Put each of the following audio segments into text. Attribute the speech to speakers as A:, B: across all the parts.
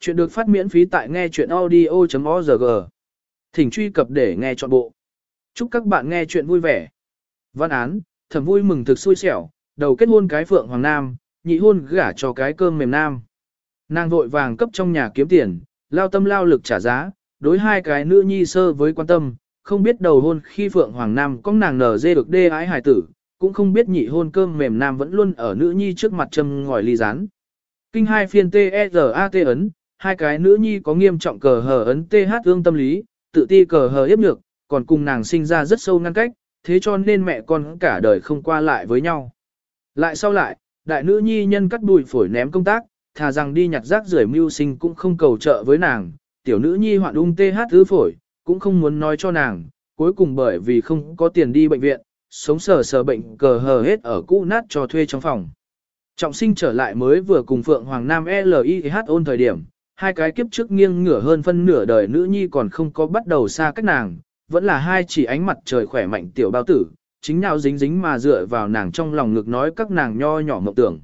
A: Chuyện được phát miễn phí tại nghe chuyện audio.org. Thỉnh truy cập để nghe trọn bộ. Chúc các bạn nghe chuyện vui vẻ. Văn án, thầm vui mừng thực xui xẻo, đầu kết hôn cái phượng hoàng nam, nhị hôn gả cho cái cơm mềm nam. Nàng vội vàng cấp trong nhà kiếm tiền, lao tâm lao lực trả giá, đối hai cái nữ nhi sơ với quan tâm, không biết đầu hôn khi phượng hoàng nam có nàng nở dê được đê ái hài tử, cũng không biết nhị hôn cơm mềm nam vẫn luôn ở nữ nhi trước mặt châm ngòi ly rán. Kinh hai phiên T-E-Z-A-T ấn, hai cái nữ nhi có nghiêm trọng cờ hờ ấn TH ương tâm lý, tự ti cờ hờ hiếp nhược, còn cùng nàng sinh ra rất sâu ngăn cách, thế cho nên mẹ con cả đời không qua lại với nhau. Lại sau lại, đại nữ nhi nhân cắt đùi phổi ném công tác, thà rằng đi nhặt rác rưởi mưu sinh cũng không cầu trợ với nàng, tiểu nữ nhi hoạn ung TH ư phổi, cũng không muốn nói cho nàng, cuối cùng bởi vì không có tiền đi bệnh viện, sống sờ sờ bệnh cờ hờ hết ở cũ nát cho thuê trong phòng. Trọng sinh trở lại mới vừa cùng Phượng Hoàng Nam LIH ôn thời điểm, hai cái kiếp trước nghiêng ngửa hơn phân nửa đời nữ nhi còn không có bắt đầu xa cách nàng, vẫn là hai chỉ ánh mặt trời khỏe mạnh tiểu bao tử, chính nào dính dính mà dựa vào nàng trong lòng ngực nói các nàng nho nhỏ mộng tưởng.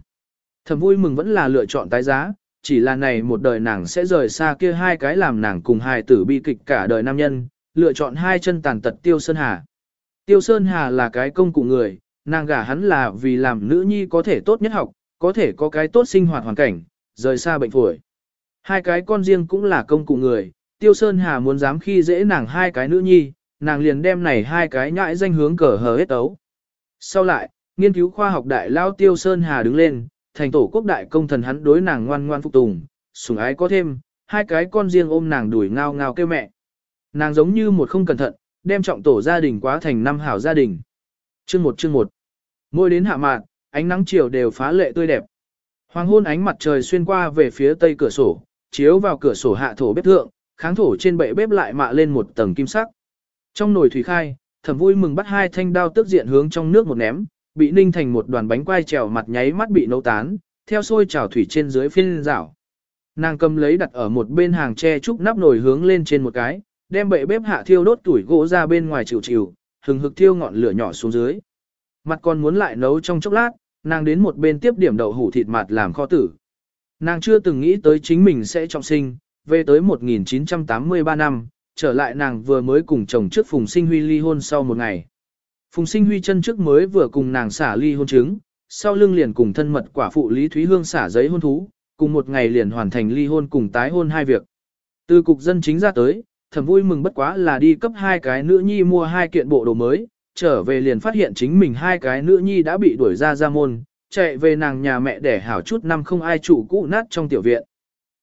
A: Thầm vui mừng vẫn là lựa chọn tái giá, chỉ là này một đời nàng sẽ rời xa kia hai cái làm nàng cùng hai tử bi kịch cả đời nam nhân, lựa chọn hai chân tàn tật Tiêu Sơn Hà. Tiêu Sơn Hà là cái công cụ người, nàng gả hắn là vì làm nữ nhi có thể tốt nhất học, có thể có cái tốt sinh hoạt hoàn cảnh, rời xa bệnh phổi. Hai cái con riêng cũng là công cụ người, Tiêu Sơn Hà muốn dám khi dễ nàng hai cái nữ nhi, nàng liền đem này hai cái nhãi danh hướng cờ hờ hết ấu. Sau lại, nghiên cứu khoa học đại lao Tiêu Sơn Hà đứng lên, thành tổ quốc đại công thần hắn đối nàng ngoan ngoan phục tùng, sủng ái có thêm, hai cái con riêng ôm nàng đuổi ngao ngao kêu mẹ. Nàng giống như một không cẩn thận, đem trọng tổ gia đình quá thành năm hảo gia đình. Chương một chương một. ngôi đến hạ mạn, ánh nắng chiều đều phá lệ tươi đẹp. Hoàng hôn ánh mặt trời xuyên qua về phía tây cửa sổ, chiếu vào cửa sổ hạ thổ bếp thượng, kháng thổ trên bệ bếp lại mạ lên một tầng kim sắc. Trong nồi thủy khai, thẩm vui mừng bắt hai thanh đao tức diện hướng trong nước một ném, bị ninh thành một đoàn bánh quai trèo mặt nháy mắt bị nấu tán, theo sôi trào thủy trên dưới phiên rảo. Nàng cầm lấy đặt ở một bên hàng tre trúc nắp nồi hướng lên trên một cái, đem bệ bếp hạ thiêu đốt tuổi gỗ ra bên ngoài chịu chịu, hừng hực thiêu ngọn lửa nhỏ xuống dưới. Mặt còn muốn lại nấu trong chốc lát, nàng đến một bên tiếp điểm đậu hủ thịt mặt làm kho tử. Nàng chưa từng nghĩ tới chính mình sẽ trọng sinh, về tới 1983 năm, trở lại nàng vừa mới cùng chồng trước Phùng Sinh Huy ly hôn sau một ngày. Phùng Sinh Huy chân trước mới vừa cùng nàng xả ly hôn chứng, sau lưng liền cùng thân mật quả phụ Lý Thúy Hương xả giấy hôn thú, cùng một ngày liền hoàn thành ly hôn cùng tái hôn hai việc. Từ cục dân chính ra tới, thầm vui mừng bất quá là đi cấp hai cái nữ nhi mua hai kiện bộ đồ mới, trở về liền phát hiện chính mình hai cái nữ nhi đã bị đuổi ra ra môn, chạy về nàng nhà mẹ để hảo chút năm không ai trụ cũ nát trong tiểu viện.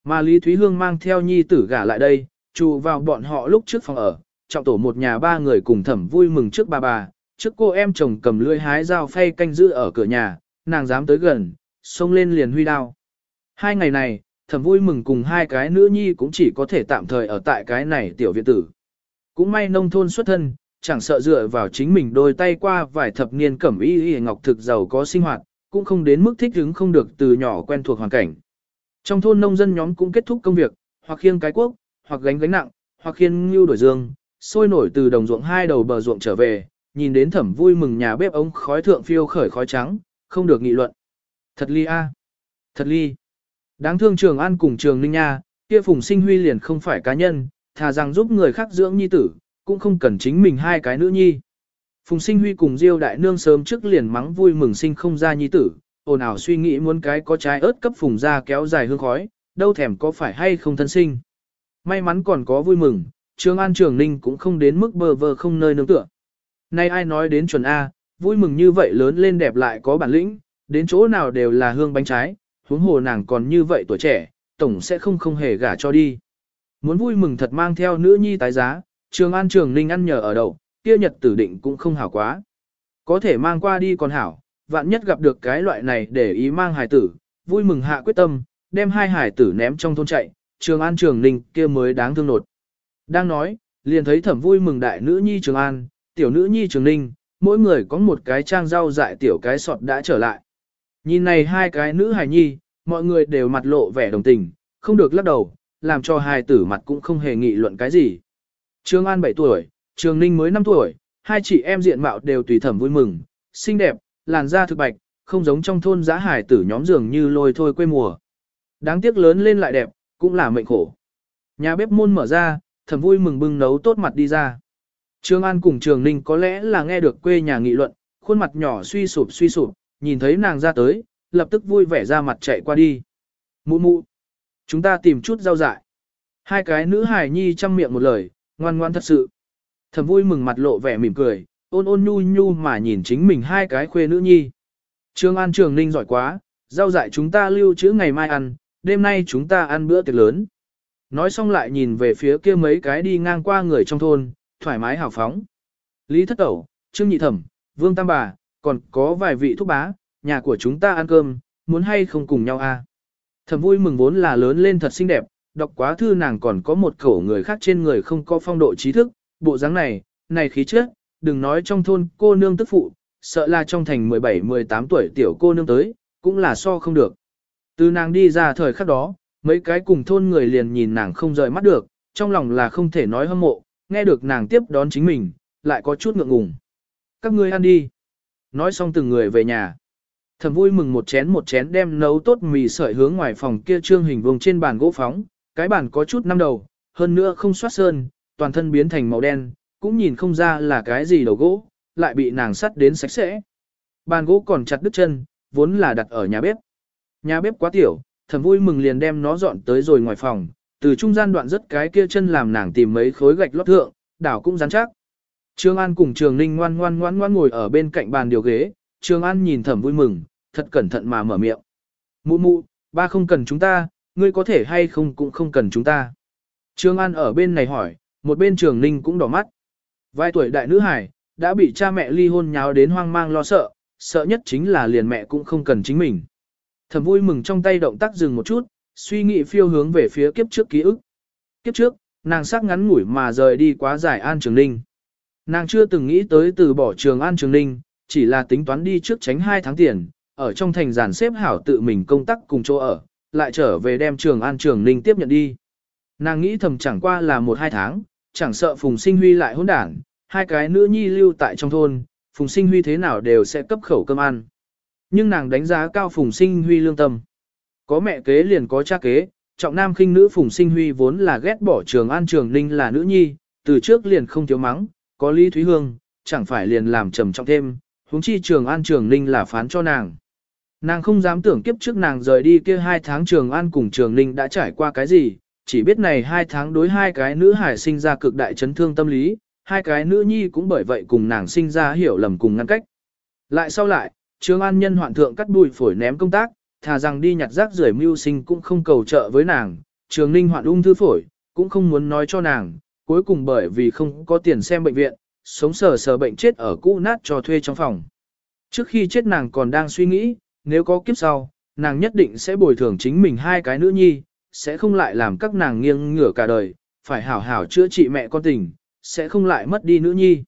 A: Mà Lý Thúy Hương mang theo nhi tử gả lại đây, trụ vào bọn họ lúc trước phòng ở, trọng tổ một nhà ba người cùng thẩm vui mừng trước bà bà, trước cô em chồng cầm lưỡi hái dao phay canh giữ ở cửa nhà, nàng dám tới gần, xông lên liền huy đao. Hai ngày này, thẩm vui mừng cùng hai cái nữ nhi cũng chỉ có thể tạm thời ở tại cái này tiểu viện tử. Cũng may nông thôn xuất thân, chẳng sợ dựa vào chính mình đôi tay qua vài thập niên cẩm y y ngọc thực giàu có sinh hoạt, cũng không đến mức thích ứng không được từ nhỏ quen thuộc hoàn cảnh. Trong thôn nông dân nhóm cũng kết thúc công việc, hoặc khiêng cái quốc, hoặc gánh gánh nặng, hoặc khiêng ngưu đổi dương, sôi nổi từ đồng ruộng hai đầu bờ ruộng trở về, nhìn đến thẩm vui mừng nhà bếp ống khói thượng phiêu khởi khói trắng, không được nghị luận. Thật ly a, thật ly. Đáng thương trường an cùng trường ninh nha, kia phùng sinh huy liền không phải cá nhân, thà rằng giúp người khác dưỡng nhi tử, cũng không cần chính mình hai cái nữ nhi. Phùng sinh huy cùng Diêu đại nương sớm trước liền mắng vui mừng sinh không ra nhi tử, ồn ào suy nghĩ muốn cái có trái ớt cấp phùng ra kéo dài hương khói, đâu thèm có phải hay không thân sinh. May mắn còn có vui mừng, Trường An Trường Ninh cũng không đến mức bơ vơ không nơi nương tựa. Nay ai nói đến chuẩn A, vui mừng như vậy lớn lên đẹp lại có bản lĩnh, đến chỗ nào đều là hương bánh trái, huống hồ nàng còn như vậy tuổi trẻ, tổng sẽ không không hề gả cho đi. Muốn vui mừng thật mang theo nữ nhi tái giá, Trường An Trường Ninh ăn nhờ ở đậu, kia nhật tử định cũng không hảo quá. Có thể mang qua đi còn hảo, vạn nhất gặp được cái loại này để ý mang hải tử, vui mừng hạ quyết tâm, đem hai hải tử ném trong thôn chạy, Trường An Trường Ninh kia mới đáng thương nột. Đang nói, liền thấy thẩm vui mừng đại nữ nhi Trường An, tiểu nữ nhi Trường Ninh, mỗi người có một cái trang rau dại tiểu cái sọt đã trở lại. Nhìn này hai cái nữ hài nhi, mọi người đều mặt lộ vẻ đồng tình, không được lắc đầu, làm cho hai tử mặt cũng không hề nghị luận cái gì. Trường An 7 tuổi, Trường Ninh mới 5 tuổi, hai chị em diện mạo đều tùy thẩm vui mừng, xinh đẹp, làn da thực bạch, không giống trong thôn giá hải tử nhóm dường như lôi thôi quê mùa. Đáng tiếc lớn lên lại đẹp, cũng là mệnh khổ. Nhà bếp môn mở ra, thẩm vui mừng bưng nấu tốt mặt đi ra. Trương An cùng Trường Ninh có lẽ là nghe được quê nhà nghị luận, khuôn mặt nhỏ suy sụp suy sụp, nhìn thấy nàng ra tới, lập tức vui vẻ ra mặt chạy qua đi. Mụ mụ, chúng ta tìm chút rau dại. Hai cái nữ hài nhi chăm miệng một lời, ngoan ngoan thật sự. Thầm vui mừng mặt lộ vẻ mỉm cười, ôn ôn nhu nhu mà nhìn chính mình hai cái khuê nữ nhi. Trương An Trường Ninh giỏi quá, rau dại chúng ta lưu trữ ngày mai ăn, đêm nay chúng ta ăn bữa tiệc lớn. Nói xong lại nhìn về phía kia mấy cái đi ngang qua người trong thôn, thoải mái hào phóng. Lý Thất Tẩu, Trương Nhị Thẩm, Vương Tam Bà, còn có vài vị thúc bá, nhà của chúng ta ăn cơm, muốn hay không cùng nhau à. Thẩm vui mừng vốn là lớn lên thật xinh đẹp, đọc quá thư nàng còn có một khẩu người khác trên người không có phong độ trí thức, bộ dáng này, này khí chất, đừng nói trong thôn cô nương tức phụ, sợ là trong thành 17-18 tuổi tiểu cô nương tới, cũng là so không được. Từ nàng đi ra thời khắc đó, mấy cái cùng thôn người liền nhìn nàng không rời mắt được, trong lòng là không thể nói hâm mộ, nghe được nàng tiếp đón chính mình, lại có chút ngượng ngùng. Các ngươi ăn đi. Nói xong từng người về nhà. Thầm vui mừng một chén một chén đem nấu tốt mì sợi hướng ngoài phòng kia trương hình vùng trên bàn gỗ phóng, cái bàn có chút năm đầu, hơn nữa không soát sơn, toàn thân biến thành màu đen, cũng nhìn không ra là cái gì đầu gỗ, lại bị nàng sắt đến sạch sẽ. Bàn gỗ còn chặt đứt chân, vốn là đặt ở nhà bếp. Nhà bếp quá tiểu, thầm vui mừng liền đem nó dọn tới rồi ngoài phòng, từ trung gian đoạn rất cái kia chân làm nàng tìm mấy khối gạch lót thượng, đảo cũng rắn chắc. Trương An cùng Trường Ninh ngoan ngoan ngoan ngoan ngồi ở bên cạnh bàn điều ghế, Trương An nhìn thầm vui mừng, thật cẩn thận mà mở miệng. Mụ mụ, ba không cần chúng ta, ngươi có thể hay không cũng không cần chúng ta. Trương An ở bên này hỏi, một bên Trường Ninh cũng đỏ mắt. Vài tuổi đại nữ hải, đã bị cha mẹ ly hôn nháo đến hoang mang lo sợ, sợ nhất chính là liền mẹ cũng không cần chính mình. Thầm vui mừng trong tay động tác dừng một chút, suy nghĩ phiêu hướng về phía kiếp trước ký ức. Kiếp trước, nàng sắc ngắn ngủi mà rời đi quá giải An Trường Ninh. Nàng chưa từng nghĩ tới từ bỏ trường An Trường Ninh, chỉ là tính toán đi trước tránh 2 tháng tiền, ở trong thành giàn xếp hảo tự mình công tác cùng chỗ ở, lại trở về đem trường An Trường Ninh tiếp nhận đi. Nàng nghĩ thầm chẳng qua là 1-2 tháng, chẳng sợ Phùng Sinh Huy lại hỗn đảng, hai cái nữ nhi lưu tại trong thôn, Phùng Sinh Huy thế nào đều sẽ cấp khẩu cơm ăn. Nhưng nàng đánh giá cao Phùng Sinh Huy lương tâm. Có mẹ kế liền có cha kế, trọng nam khinh nữ Phùng Sinh Huy vốn là ghét bỏ trường An Trường Ninh là nữ nhi, từ trước liền không thiếu mắng, có Lý Thúy Hương, chẳng phải liền làm trầm trọng thêm, huống chi trường An Trường Ninh là phán cho nàng. Nàng không dám tưởng kiếp trước nàng rời đi kia hai tháng trường An cùng Trường Ninh đã trải qua cái gì, chỉ biết này hai tháng đối hai cái nữ hải sinh ra cực đại chấn thương tâm lý, hai cái nữ nhi cũng bởi vậy cùng nàng sinh ra hiểu lầm cùng ngăn cách. Lại sau lại, trương An nhân hoạn thượng cắt đùi phổi ném công tác, thà rằng đi nhặt rác rưởi mưu sinh cũng không cầu trợ với nàng, Trường Ninh hoạn ung thư phổi, cũng không muốn nói cho nàng, cuối cùng bởi vì không có tiền xem bệnh viện, sống sờ sờ bệnh chết ở cũ nát cho thuê trong phòng. Trước khi chết nàng còn đang suy nghĩ, nếu có kiếp sau, nàng nhất định sẽ bồi thường chính mình hai cái nữ nhi, sẽ không lại làm các nàng nghiêng ngửa cả đời, phải hảo hảo chữa trị mẹ con tình, sẽ không lại mất đi nữ nhi.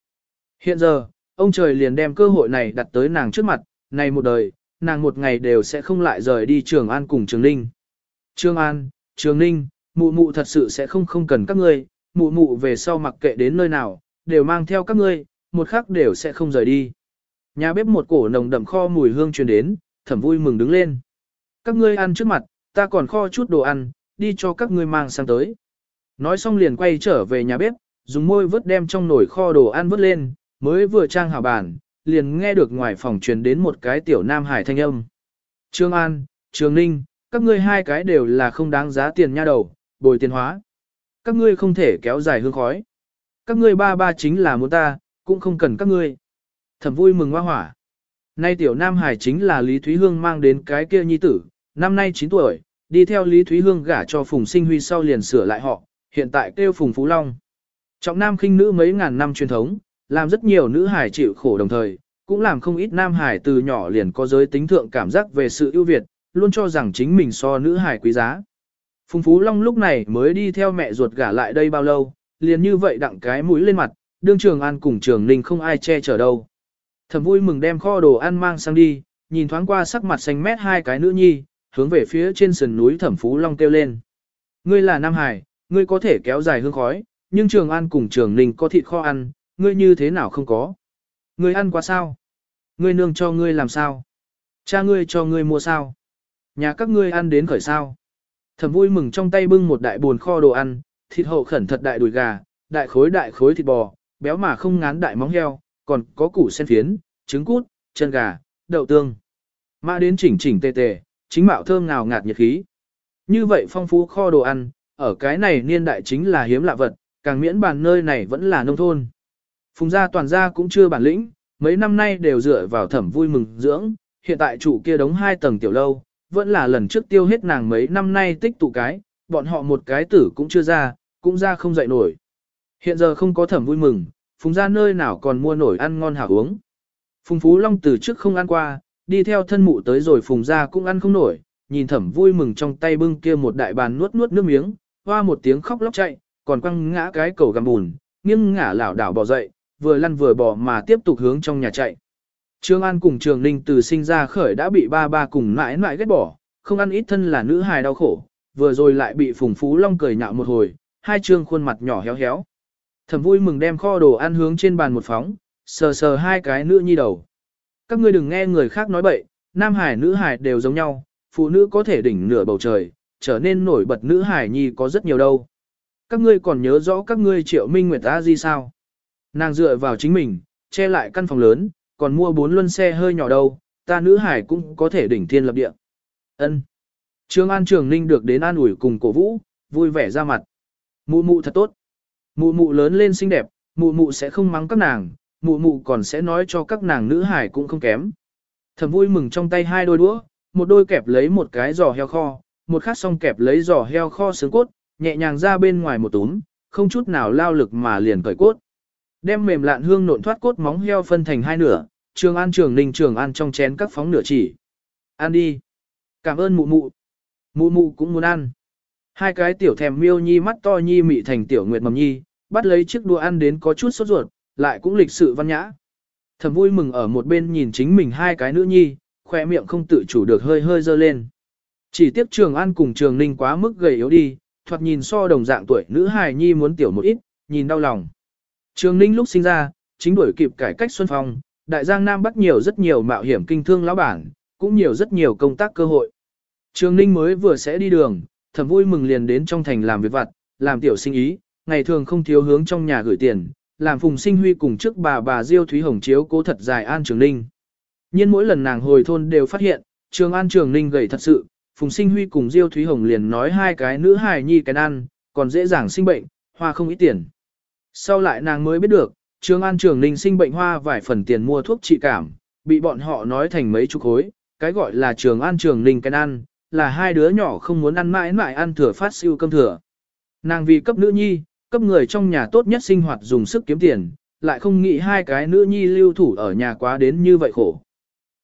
A: Hiện giờ, ông trời liền đem cơ hội này đặt tới nàng trước mặt, này một đời, nàng một ngày đều sẽ không lại rời đi Trường An cùng Trường Ninh. Trường An, Trường Ninh, mụ mụ thật sự sẽ không không cần các ngươi, mụ mụ về sau mặc kệ đến nơi nào, đều mang theo các ngươi, một khắc đều sẽ không rời đi. Nhà bếp một cổ nồng đậm kho mùi hương truyền đến, thẩm vui mừng đứng lên. Các ngươi ăn trước mặt, ta còn kho chút đồ ăn, đi cho các ngươi mang sang tới. Nói xong liền quay trở về nhà bếp, dùng môi vớt đem trong nồi kho đồ ăn vớt lên, mới vừa trang hảo bàn, liền nghe được ngoài phòng truyền đến một cái tiểu nam hải thanh âm. Trương An, Trương Ninh, các ngươi hai cái đều là không đáng giá tiền nha đầu, bồi tiền hóa. Các ngươi không thể kéo dài hương khói. Các ngươi ba ba chính là muốn ta, cũng không cần các ngươi. Thẩm vui mừng hoa hỏa. Nay tiểu nam hải chính là Lý Thúy Hương mang đến cái kia nhi tử, năm nay 9 tuổi, đi theo Lý Thúy Hương gả cho Phùng Sinh Huy sau liền sửa lại họ, hiện tại kêu Phùng Phú Long. Trọng nam khinh nữ mấy ngàn năm truyền thống, làm rất nhiều nữ hải chịu khổ đồng thời, cũng làm không ít nam hải từ nhỏ liền có giới tính thượng cảm giác về sự ưu việt, luôn cho rằng chính mình so nữ hải quý giá. Phùng Phú Long lúc này mới đi theo mẹ ruột gả lại đây bao lâu, liền như vậy đặng cái mũi lên mặt, đương trường an cùng trường ninh không ai che chở đâu. Thầm vui mừng đem kho đồ ăn mang sang đi, nhìn thoáng qua sắc mặt xanh mét hai cái nữ nhi, hướng về phía trên sườn núi thẩm phú long kêu lên. Ngươi là Nam Hải, ngươi có thể kéo dài hương khói, nhưng trường an cùng trường ninh có thịt kho ăn, ngươi như thế nào không có. Ngươi ăn quá sao? Ngươi nương cho ngươi làm sao? Cha ngươi cho ngươi mua sao? Nhà các ngươi ăn đến khởi sao? Thẩm vui mừng trong tay bưng một đại buồn kho đồ ăn, thịt hậu khẩn thật đại đùi gà, đại khối đại khối thịt bò, béo mà không ngán đại móng heo, còn có củ sen phiến, trứng cút, chân gà, đậu tương. Mã đến chỉnh chỉnh tề tề, chính mạo thơm ngào ngạt nhiệt khí. Như vậy phong phú kho đồ ăn, ở cái này niên đại chính là hiếm lạ vật, càng miễn bàn nơi này vẫn là nông thôn. Phùng gia toàn gia cũng chưa bản lĩnh, mấy năm nay đều dựa vào thẩm vui mừng dưỡng, hiện tại chủ kia đóng hai tầng tiểu lâu, vẫn là lần trước tiêu hết nàng mấy năm nay tích tụ cái, bọn họ một cái tử cũng chưa ra, cũng ra không dậy nổi. Hiện giờ không có thẩm vui mừng, phùng gia nơi nào còn mua nổi ăn ngon hảo uống. Phùng Phú Long từ trước không ăn qua, đi theo thân mụ tới rồi phùng ra cũng ăn không nổi, nhìn thẩm vui mừng trong tay bưng kia một đại bàn nuốt nuốt nước miếng, hoa một tiếng khóc lóc chạy, còn quăng ngã cái cầu gầm bùn, nghiêng ngả lảo đảo bỏ dậy, vừa lăn vừa bỏ mà tiếp tục hướng trong nhà chạy. Trương An cùng Trường Ninh từ sinh ra khởi đã bị ba ba cùng mãi mãi ghét bỏ, không ăn ít thân là nữ hài đau khổ, vừa rồi lại bị Phùng Phú Long cười nhạo một hồi, hai trương khuôn mặt nhỏ héo héo. Thẩm vui mừng đem kho đồ ăn hướng trên bàn một phóng, sờ sờ hai cái nữ nhi đầu. Các ngươi đừng nghe người khác nói bậy, nam hải nữ hải đều giống nhau, phụ nữ có thể đỉnh nửa bầu trời, trở nên nổi bật nữ hải nhi có rất nhiều đâu. Các ngươi còn nhớ rõ các ngươi triệu minh nguyệt a gì sao? Nàng dựa vào chính mình, che lại căn phòng lớn, còn mua bốn luân xe hơi nhỏ đâu, ta nữ hải cũng có thể đỉnh thiên lập địa. Ân. Trương An Trường Ninh được đến an ủi cùng cổ vũ, vui vẻ ra mặt. Mụ mụ thật tốt. Mụ mụ lớn lên xinh đẹp, mụ mụ sẽ không mắng các nàng, mụ mụ còn sẽ nói cho các nàng nữ hải cũng không kém. Thầm vui mừng trong tay hai đôi đũa, một đôi kẹp lấy một cái giò heo kho, một khác song kẹp lấy giò heo kho sướng cốt, nhẹ nhàng ra bên ngoài một túm, không chút nào lao lực mà liền cởi cốt. Đem mềm lạn hương nộn thoát cốt móng heo phân thành hai nửa, trường an trường ninh trường ăn trong chén các phóng nửa chỉ. Ăn đi. Cảm ơn mụ mụ. Mụ mụ cũng muốn ăn. Hai cái tiểu thèm miêu nhi mắt to nhi mị thành tiểu nguyệt mầm nhi, bắt lấy chiếc đũa ăn đến có chút sốt ruột, lại cũng lịch sự văn nhã. Thầm vui mừng ở một bên nhìn chính mình hai cái nữ nhi, khoe miệng không tự chủ được hơi hơi dơ lên. Chỉ tiếp trường an cùng trường ninh quá mức gầy yếu đi, thoạt nhìn so đồng dạng tuổi nữ hài nhi muốn tiểu một ít, nhìn đau lòng. Trường ninh lúc sinh ra, chính đuổi kịp cải cách xuân phong, đại giang nam bắt nhiều rất nhiều mạo hiểm kinh thương lão bản, cũng nhiều rất nhiều công tác cơ hội. Trường ninh mới vừa sẽ đi đường, thầm vui mừng liền đến trong thành làm việc vặt, làm tiểu sinh ý, ngày thường không thiếu hướng trong nhà gửi tiền, làm Phùng Sinh Huy cùng trước bà bà Diêu Thúy Hồng chiếu cố thật dài An Trường Ninh. Nhưng mỗi lần nàng hồi thôn đều phát hiện, Trường An Trường Ninh gầy thật sự, Phùng Sinh Huy cùng Diêu Thúy Hồng liền nói hai cái nữ hài nhi cái ăn, còn dễ dàng sinh bệnh, hoa không ít tiền. Sau lại nàng mới biết được, Trường An Trường Ninh sinh bệnh hoa vài phần tiền mua thuốc trị cảm, bị bọn họ nói thành mấy chục khối, cái gọi là Trường An Trường Ninh cái ăn, là hai đứa nhỏ không muốn ăn mãi mãi ăn thừa phát siêu cơm thừa. Nàng vì cấp nữ nhi, cấp người trong nhà tốt nhất sinh hoạt dùng sức kiếm tiền, lại không nghĩ hai cái nữ nhi lưu thủ ở nhà quá đến như vậy khổ.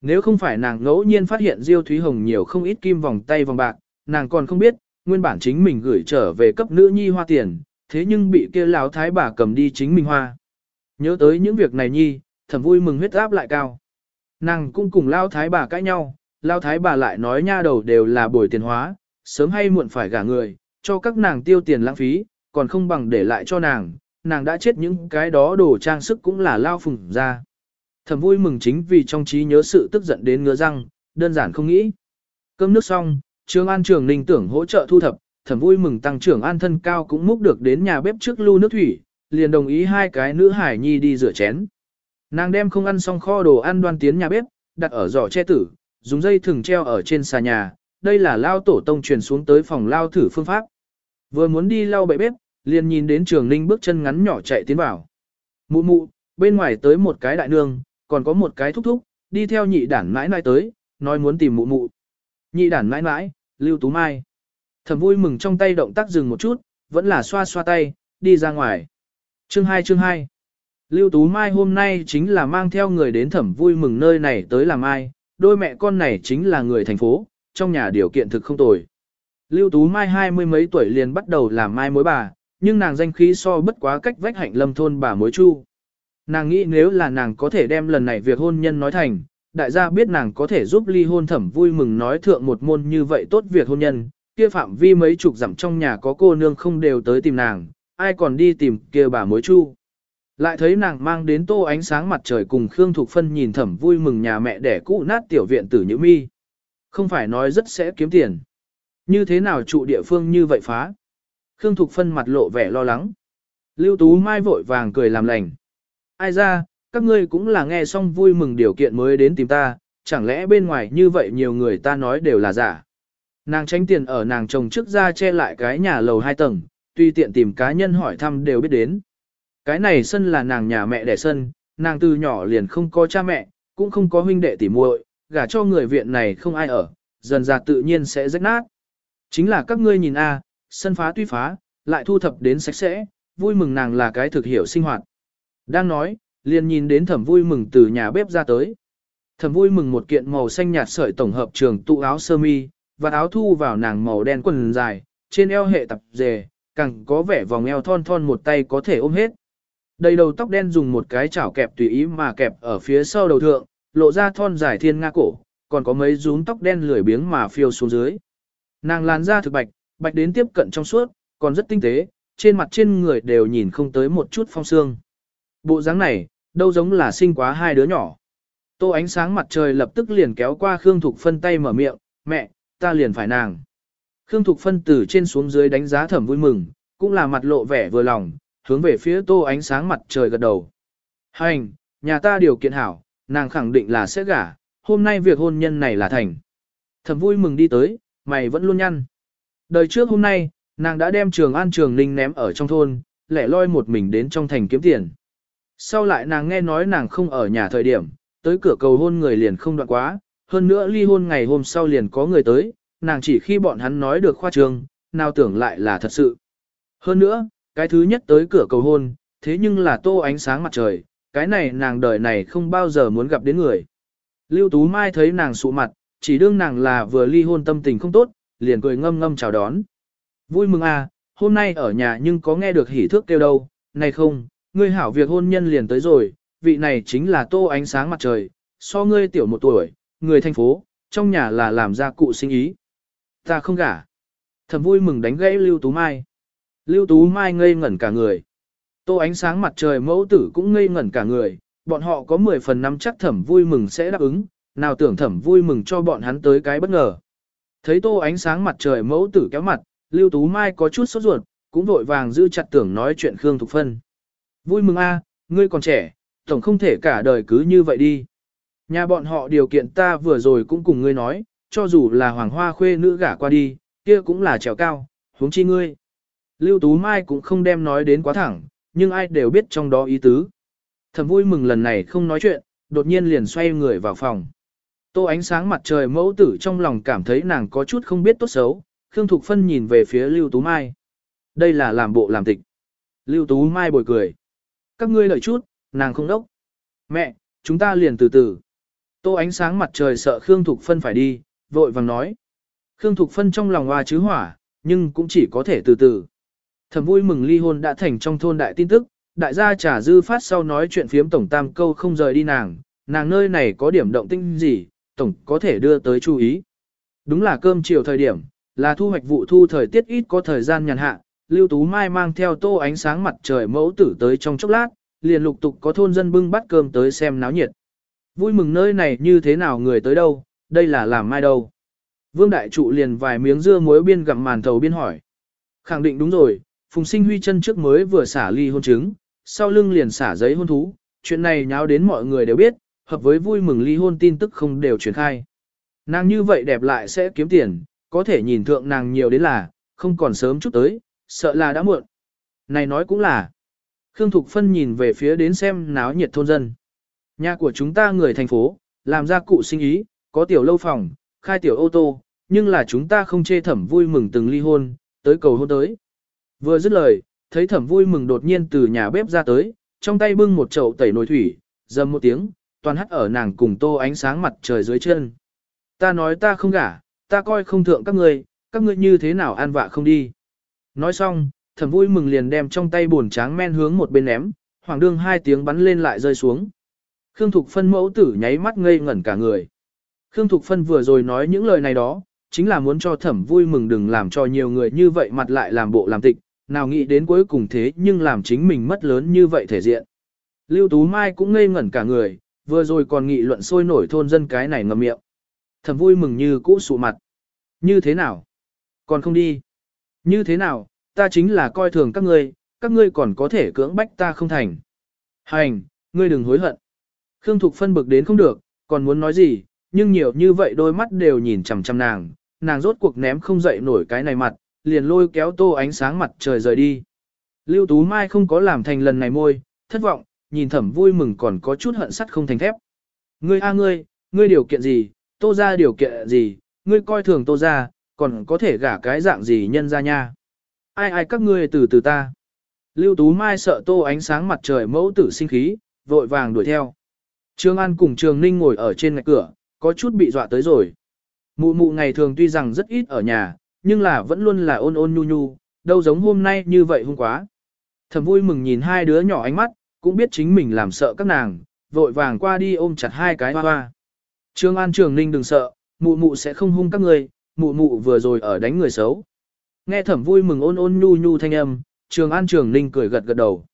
A: Nếu không phải nàng ngẫu nhiên phát hiện Diêu Thúy Hồng nhiều không ít kim vòng tay vòng bạc, nàng còn không biết, nguyên bản chính mình gửi trở về cấp nữ nhi hoa tiền, thế nhưng bị kia lão thái bà cầm đi chính mình hoa. Nhớ tới những việc này nhi, thầm vui mừng huyết áp lại cao. Nàng cũng cùng lão thái bà cãi nhau, lão thái bà lại nói nha đầu đều là bồi tiền hóa, sớm hay muộn phải gả người, cho các nàng tiêu tiền lãng phí, còn không bằng để lại cho nàng, nàng đã chết những cái đó đồ trang sức cũng là lao phùng ra. Thầm vui mừng chính vì trong trí nhớ sự tức giận đến ngứa răng, đơn giản không nghĩ. Cơm nước xong, Trương An Trường Ninh tưởng hỗ trợ thu thập, thầm vui mừng tăng trưởng an thân cao cũng múc được đến nhà bếp trước lưu nước thủy, liền đồng ý hai cái nữ hải nhi đi rửa chén. Nàng đem không ăn xong kho đồ ăn đoan tiến nhà bếp, đặt ở giỏ che tử, dùng dây thừng treo ở trên xà nhà, đây là lao tổ tông truyền xuống tới phòng lao thử phương pháp. Vừa muốn đi lau bậy bếp, liền nhìn đến trường ninh bước chân ngắn nhỏ chạy tiến vào. Mụ mụ, bên ngoài tới một cái đại nương, còn có một cái thúc thúc, đi theo nhị đản mãi mãi tới, nói muốn tìm mụ mụ. Nhị đản mãi mãi, Lưu Tú Mai. Thầm vui mừng trong tay động tác dừng một chút, vẫn là xoa xoa tay, đi ra ngoài. Chương 2 chương 2 Lưu Tú Mai hôm nay chính là mang theo người đến thẩm vui mừng nơi này tới làm ai, đôi mẹ con này chính là người thành phố, trong nhà điều kiện thực không tồi. Lưu Tú Mai hai mươi mấy tuổi liền bắt đầu làm mai mối bà, nhưng nàng danh khí so bất quá cách vách hạnh lâm thôn bà mối chu. Nàng nghĩ nếu là nàng có thể đem lần này việc hôn nhân nói thành, đại gia biết nàng có thể giúp ly hôn thẩm vui mừng nói thượng một môn như vậy tốt việc hôn nhân, kia phạm vi mấy chục dặm trong nhà có cô nương không đều tới tìm nàng, ai còn đi tìm kia bà mối chu. Lại thấy nàng mang đến tô ánh sáng mặt trời cùng Khương Thục Phân nhìn thẩm vui mừng nhà mẹ đẻ cũ nát tiểu viện tử Nhữ Mi. Không phải nói rất sẽ kiếm tiền. Như thế nào trụ địa phương như vậy phá? Khương Thục Phân mặt lộ vẻ lo lắng. Lưu Tú Mai vội vàng cười làm lành. Ai ra, các ngươi cũng là nghe xong vui mừng điều kiện mới đến tìm ta, chẳng lẽ bên ngoài như vậy nhiều người ta nói đều là giả. Nàng tranh tiền ở nàng chồng trước ra che lại cái nhà lầu hai tầng, tuy tiện tìm cá nhân hỏi thăm đều biết đến. Cái này sân là nàng nhà mẹ đẻ sân, nàng từ nhỏ liền không có cha mẹ, cũng không có huynh đệ tỉ muội, gả cho người viện này không ai ở, dần ra tự nhiên sẽ rách nát. Chính là các ngươi nhìn a, sân phá tuy phá, lại thu thập đến sạch sẽ, vui mừng nàng là cái thực hiểu sinh hoạt. Đang nói, liền nhìn đến thẩm vui mừng từ nhà bếp ra tới. Thẩm vui mừng một kiện màu xanh nhạt sợi tổng hợp trường tụ áo sơ mi, và áo thu vào nàng màu đen quần dài, trên eo hệ tập dề, càng có vẻ vòng eo thon thon một tay có thể ôm hết. Đầy đầu tóc đen dùng một cái chảo kẹp tùy ý mà kẹp ở phía sau đầu thượng, lộ ra thon dài thiên nga cổ, còn có mấy rúm tóc đen lười biếng mà phiêu xuống dưới. Nàng làn da thực bạch, bạch đến tiếp cận trong suốt, còn rất tinh tế, trên mặt trên người đều nhìn không tới một chút phong sương. Bộ dáng này, đâu giống là sinh quá hai đứa nhỏ. Tô ánh sáng mặt trời lập tức liền kéo qua Khương Thục Phân tay mở miệng, mẹ, ta liền phải nàng. Khương Thục Phân từ trên xuống dưới đánh giá thẩm vui mừng, cũng là mặt lộ vẻ vừa lòng, hướng về phía tô ánh sáng mặt trời gật đầu. Hành, nhà ta điều kiện hảo, nàng khẳng định là sẽ gả, hôm nay việc hôn nhân này là thành. Thẩm vui mừng đi tới, mày vẫn luôn nhăn. Đời trước hôm nay, nàng đã đem trường an trường ninh ném ở trong thôn, lẻ loi một mình đến trong thành kiếm tiền. Sau lại nàng nghe nói nàng không ở nhà thời điểm, tới cửa cầu hôn người liền không đoạn quá, hơn nữa ly hôn ngày hôm sau liền có người tới, nàng chỉ khi bọn hắn nói được khoa trường, nào tưởng lại là thật sự. Hơn nữa, cái thứ nhất tới cửa cầu hôn, thế nhưng là tô ánh sáng mặt trời, cái này nàng đời này không bao giờ muốn gặp đến người. Lưu Tú Mai thấy nàng sụ mặt, chỉ đương nàng là vừa ly hôn tâm tình không tốt, liền cười ngâm ngâm chào đón. Vui mừng à, hôm nay ở nhà nhưng có nghe được hỉ thước kêu đâu, này không, ngươi hảo việc hôn nhân liền tới rồi, vị này chính là tô ánh sáng mặt trời, so ngươi tiểu một tuổi, người thành phố, trong nhà là làm gia cụ sinh ý. Ta không gả. Thầm vui mừng đánh gãy Lưu Tú Mai. Lưu Tú Mai ngây ngẩn cả người. Tô ánh sáng mặt trời mẫu tử cũng ngây ngẩn cả người, bọn họ có 10 phần năm chắc thẩm vui mừng sẽ đáp ứng, nào tưởng thẩm vui mừng cho bọn hắn tới cái bất ngờ. Thấy tô ánh sáng mặt trời mẫu tử kéo mặt, Lưu Tú Mai có chút sốt ruột, cũng vội vàng giữ chặt tưởng nói chuyện Khương Thục Phân. Vui mừng a, ngươi còn trẻ, tổng không thể cả đời cứ như vậy đi. Nhà bọn họ điều kiện ta vừa rồi cũng cùng ngươi nói, cho dù là hoàng hoa khuê nữ gả qua đi, kia cũng là trèo cao, huống chi ngươi. Lưu Tú Mai cũng không đem nói đến quá thẳng, nhưng ai đều biết trong đó ý tứ. Thầm vui mừng lần này không nói chuyện, đột nhiên liền xoay người vào phòng. Tô ánh sáng mặt trời mẫu tử trong lòng cảm thấy nàng có chút không biết tốt xấu, Khương Thục Phân nhìn về phía Lưu Tú Mai. Đây là làm bộ làm tịch. Lưu Tú Mai bồi cười. Các ngươi lợi chút, nàng không đốc. Mẹ, chúng ta liền từ từ. Tô ánh sáng mặt trời sợ Khương Thục Phân phải đi, vội vàng nói. Khương Thục Phân trong lòng hoa chứ hỏa, nhưng cũng chỉ có thể từ từ. Thầm vui mừng ly hôn đã thành trong thôn đại tin tức, đại gia trả dư phát sau nói chuyện phiếm tổng tam câu không rời đi nàng, nàng nơi này có điểm động tinh gì, tổng có thể đưa tới chú ý. Đúng là cơm chiều thời điểm, là thu hoạch vụ thu thời tiết ít có thời gian nhàn hạ, Lưu Tú Mai mang theo tô ánh sáng mặt trời mẫu tử tới trong chốc lát, liền lục tục có thôn dân bưng bắt cơm tới xem náo nhiệt. Vui mừng nơi này như thế nào người tới đâu, đây là làm mai đâu. Vương Đại Trụ liền vài miếng dưa muối biên gặm màn thầu biên hỏi. Khẳng định đúng rồi, Phùng Sinh Huy chân trước mới vừa xả ly hôn chứng, sau lưng liền xả giấy hôn thú, chuyện này nháo đến mọi người đều biết, hợp với vui mừng ly hôn tin tức không đều truyền khai. Nàng như vậy đẹp lại sẽ kiếm tiền, có thể nhìn thượng nàng nhiều đến là, không còn sớm chút tới, sợ là đã muộn. Này nói cũng là. Khương Thục Phân nhìn về phía đến xem náo nhiệt thôn dân. Nhà của chúng ta người thành phố, làm ra cụ sinh ý, có tiểu lâu phòng, khai tiểu ô tô, nhưng là chúng ta không chê thẩm vui mừng từng ly hôn, tới cầu hôn tới. Vừa dứt lời, thấy thẩm vui mừng đột nhiên từ nhà bếp ra tới, trong tay bưng một chậu tẩy nồi thủy, dầm một tiếng, toàn hắt ở nàng cùng tô ánh sáng mặt trời dưới chân. Ta nói ta không gả, ta coi không thượng các ngươi, các ngươi như thế nào an vạ không đi. Nói xong, thẩm vui mừng liền đem trong tay buồn tráng men hướng một bên ném, hoàng đương hai tiếng bắn lên lại rơi xuống. Khương Thục Phân mẫu tử nháy mắt ngây ngẩn cả người. Khương Thục Phân vừa rồi nói những lời này đó, chính là muốn cho thẩm vui mừng đừng làm cho nhiều người như vậy mặt lại làm bộ làm tịch, nào nghĩ đến cuối cùng thế nhưng làm chính mình mất lớn như vậy thể diện. Lưu Tú Mai cũng ngây ngẩn cả người, vừa rồi còn nghị luận sôi nổi thôn dân cái này ngầm miệng. Thẩm vui mừng như cũ sụ mặt. Như thế nào? Còn không đi. Như thế nào, ta chính là coi thường các ngươi, các ngươi còn có thể cưỡng bách ta không thành. Hành, ngươi đừng hối hận. Khương Thục phân bực đến không được, còn muốn nói gì, nhưng nhiều như vậy đôi mắt đều nhìn chằm chằm nàng, nàng rốt cuộc ném không dậy nổi cái này mặt, liền lôi kéo tô ánh sáng mặt trời rời đi. Lưu Tú Mai không có làm thành lần này môi, thất vọng, nhìn thẩm vui mừng còn có chút hận sắt không thành thép. Ngươi a ngươi, ngươi điều kiện gì, tô ra điều kiện gì, ngươi coi thường tô ra, còn có thể gả cái dạng gì nhân ra nha. Ai ai các ngươi từ từ ta. Lưu Tú Mai sợ tô ánh sáng mặt trời mẫu tử sinh khí, vội vàng đuổi theo. Trương An cùng Trường Ninh ngồi ở trên ngạch cửa, có chút bị dọa tới rồi. Mụ mụ ngày thường tuy rằng rất ít ở nhà, nhưng là vẫn luôn là ôn ôn nhu nhu, đâu giống hôm nay như vậy hôm quá. Thầm vui mừng nhìn hai đứa nhỏ ánh mắt, cũng biết chính mình làm sợ các nàng, vội vàng qua đi ôm chặt hai cái hoa hoa. Trương An Trường Ninh đừng sợ, mụ mụ sẽ không hung các ngươi, mụ mụ vừa rồi ở đánh người xấu. Nghe thẩm vui mừng ôn ôn nhu nhu thanh âm, Trường An Trường Ninh cười gật gật đầu.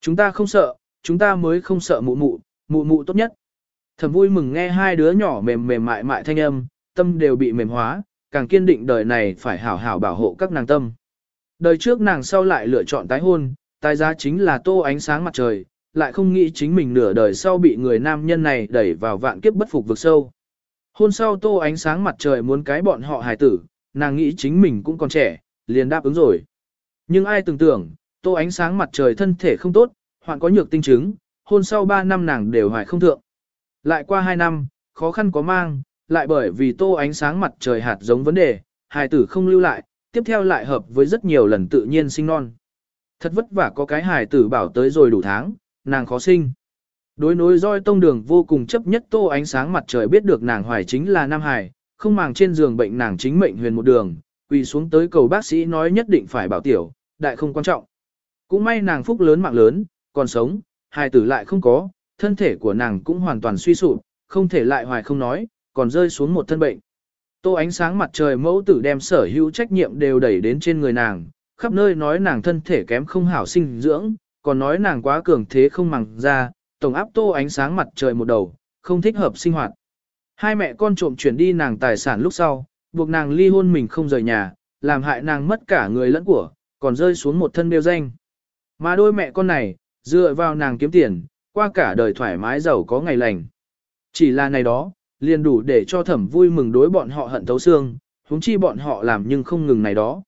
A: Chúng ta không sợ, chúng ta mới không sợ mụ mụ, mụ mụ tốt nhất. Thẩm vui mừng nghe hai đứa nhỏ mềm mềm mại mại thanh âm, tâm đều bị mềm hóa, càng kiên định đời này phải hảo hảo bảo hộ các nàng tâm. Đời trước nàng sau lại lựa chọn tái hôn, Tài giá chính là tô ánh sáng mặt trời, lại không nghĩ chính mình nửa đời sau bị người nam nhân này đẩy vào vạn kiếp bất phục vực sâu. Hôn sau tô ánh sáng mặt trời muốn cái bọn họ hài tử, nàng nghĩ chính mình cũng còn trẻ, liền đáp ứng rồi. Nhưng ai tưởng tưởng, tô ánh sáng mặt trời thân thể không tốt, hoạn có nhược tinh chứng, hôn sau 3 năm nàng đều hoài không thượng. Lại qua 2 năm, khó khăn có mang, lại bởi vì tô ánh sáng mặt trời hạt giống vấn đề, hài tử không lưu lại, tiếp theo lại hợp với rất nhiều lần tự nhiên sinh non. Thật vất vả có cái hài tử bảo tới rồi đủ tháng, nàng khó sinh. Đối nối roi tông đường vô cùng chấp nhất tô ánh sáng mặt trời biết được nàng hoài chính là Nam Hải, không màng trên giường bệnh nàng chính mệnh huyền một đường, quỳ xuống tới cầu bác sĩ nói nhất định phải bảo tiểu, đại không quan trọng. Cũng may nàng phúc lớn mạng lớn, còn sống, hài tử lại không có, thân thể của nàng cũng hoàn toàn suy sụp, không thể lại hoài không nói, còn rơi xuống một thân bệnh. Tô ánh sáng mặt trời mẫu tử đem sở hữu trách nhiệm đều đẩy đến trên người nàng, khắp nơi nói nàng thân thể kém không hảo sinh dưỡng, còn nói nàng quá cường thế không màng ra, tổng áp tô ánh sáng mặt trời một đầu, không thích hợp sinh hoạt. Hai mẹ con trộm chuyển đi nàng tài sản lúc sau, buộc nàng ly hôn mình không rời nhà, làm hại nàng mất cả người lẫn của, còn rơi xuống một thân đeo danh. Mà đôi mẹ con này, dựa vào nàng kiếm tiền, qua cả đời thoải mái giàu có ngày lành. Chỉ là này đó, liền đủ để cho thẩm vui mừng đối bọn họ hận thấu xương, huống chi bọn họ làm nhưng không ngừng này đó.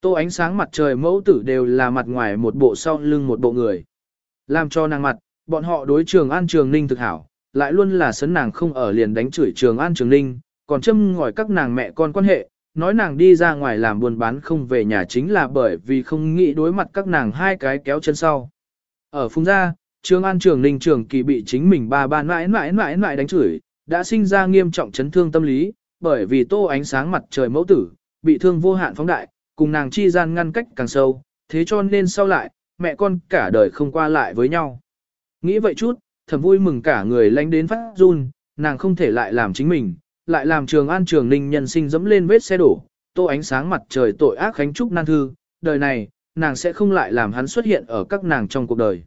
A: Tô ánh sáng mặt trời mẫu tử đều là mặt ngoài một bộ sau lưng một bộ người. Làm cho nàng mặt, bọn họ đối trường an trường ninh thực hảo, lại luôn là sấn nàng không ở liền đánh chửi trường an trường ninh, còn châm ngòi các nàng mẹ con quan hệ, nói nàng đi ra ngoài làm buôn bán không về nhà chính là bởi vì không nghĩ đối mặt các nàng hai cái kéo chân sau. Ở phung gia, trường an trường ninh trường kỳ bị chính mình ba ba mãi mãi mãi mãi đánh chửi, đã sinh ra nghiêm trọng chấn thương tâm lý, bởi vì tô ánh sáng mặt trời mẫu tử, bị thương vô hạn phóng đại, cùng nàng chi gian ngăn cách càng sâu, thế cho nên sau lại, mẹ con cả đời không qua lại với nhau. Nghĩ vậy chút, thầm vui mừng cả người lánh đến phát run, nàng không thể lại làm chính mình, lại làm trường an trường ninh nhân sinh dẫm lên vết xe đổ, tô ánh sáng mặt trời tội ác khánh trúc nan thư, đời này, nàng sẽ không lại làm hắn xuất hiện ở các nàng trong cuộc đời.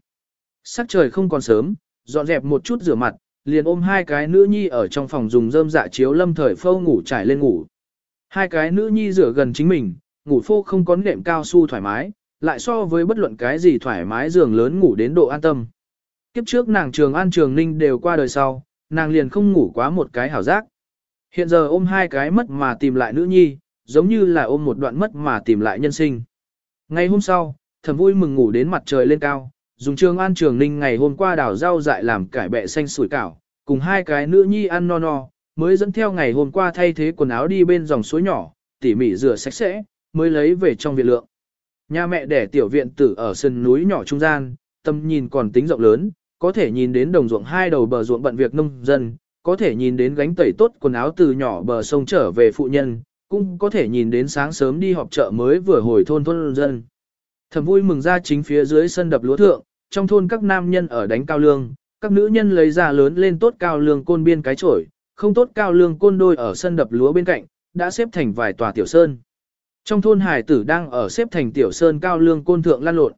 A: Sắc trời không còn sớm, dọn dẹp một chút rửa mặt, liền ôm hai cái nữ nhi ở trong phòng dùng rơm dạ chiếu lâm thời phâu ngủ trải lên ngủ. Hai cái nữ nhi rửa gần chính mình, ngủ phô không có nệm cao su thoải mái, lại so với bất luận cái gì thoải mái giường lớn ngủ đến độ an tâm. Kiếp trước nàng trường an trường ninh đều qua đời sau, nàng liền không ngủ quá một cái hảo giác. Hiện giờ ôm hai cái mất mà tìm lại nữ nhi, giống như là ôm một đoạn mất mà tìm lại nhân sinh. Ngày hôm sau, thầm vui mừng ngủ đến mặt trời lên cao, dùng trường an trường ninh ngày hôm qua đảo rau dại làm cải bẹ xanh sủi cảo, cùng hai cái nữ nhi ăn no no, mới dẫn theo ngày hôm qua thay thế quần áo đi bên dòng suối nhỏ, tỉ mỉ rửa sạch sẽ, mới lấy về trong viện lượng. Nhà mẹ đẻ tiểu viện tử ở sân núi nhỏ trung gian, tầm nhìn còn tính rộng lớn, có thể nhìn đến đồng ruộng hai đầu bờ ruộng bận việc nông dân, có thể nhìn đến gánh tẩy tốt quần áo từ nhỏ bờ sông trở về phụ nhân, cũng có thể nhìn đến sáng sớm đi họp chợ mới vừa hồi thôn thôn dân. Thầm vui mừng ra chính phía dưới sân đập lúa thượng, trong thôn các nam nhân ở đánh cao lương, các nữ nhân lấy ra lớn lên tốt cao lương côn biên cái chổi, không tốt cao lương côn đôi ở sân đập lúa bên cạnh, đã xếp thành vài tòa tiểu sơn. Trong thôn hải tử đang ở xếp thành tiểu sơn cao lương côn thượng lan lộn.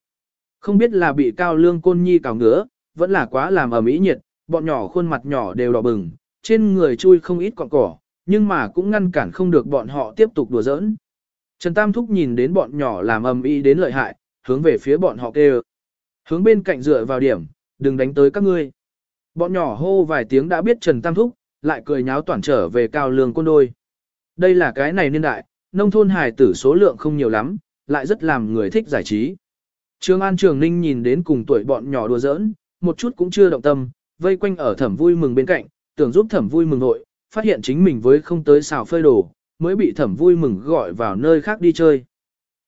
A: Không biết là bị cao lương côn nhi cào ngứa, vẫn là quá làm ở mỹ nhiệt, bọn nhỏ khuôn mặt nhỏ đều đỏ bừng, trên người chui không ít cọng cỏ, nhưng mà cũng ngăn cản không được bọn họ tiếp tục đùa giỡn. Trần Tam Thúc nhìn đến bọn nhỏ làm ầm ĩ đến lợi hại, hướng về phía bọn họ kêu. Hướng bên cạnh dựa vào điểm, đừng đánh tới các ngươi. Bọn nhỏ hô vài tiếng đã biết Trần Tam Thúc, lại cười nháo toàn trở về cao lương quân đôi. Đây là cái này niên đại, nông thôn hài tử số lượng không nhiều lắm, lại rất làm người thích giải trí. Trương An Trường Ninh nhìn đến cùng tuổi bọn nhỏ đùa giỡn, một chút cũng chưa động tâm, vây quanh ở thẩm vui mừng bên cạnh, tưởng giúp thẩm vui mừng nội, phát hiện chính mình với không tới xào phơi đồ, mới bị thẩm vui mừng gọi vào nơi khác đi chơi.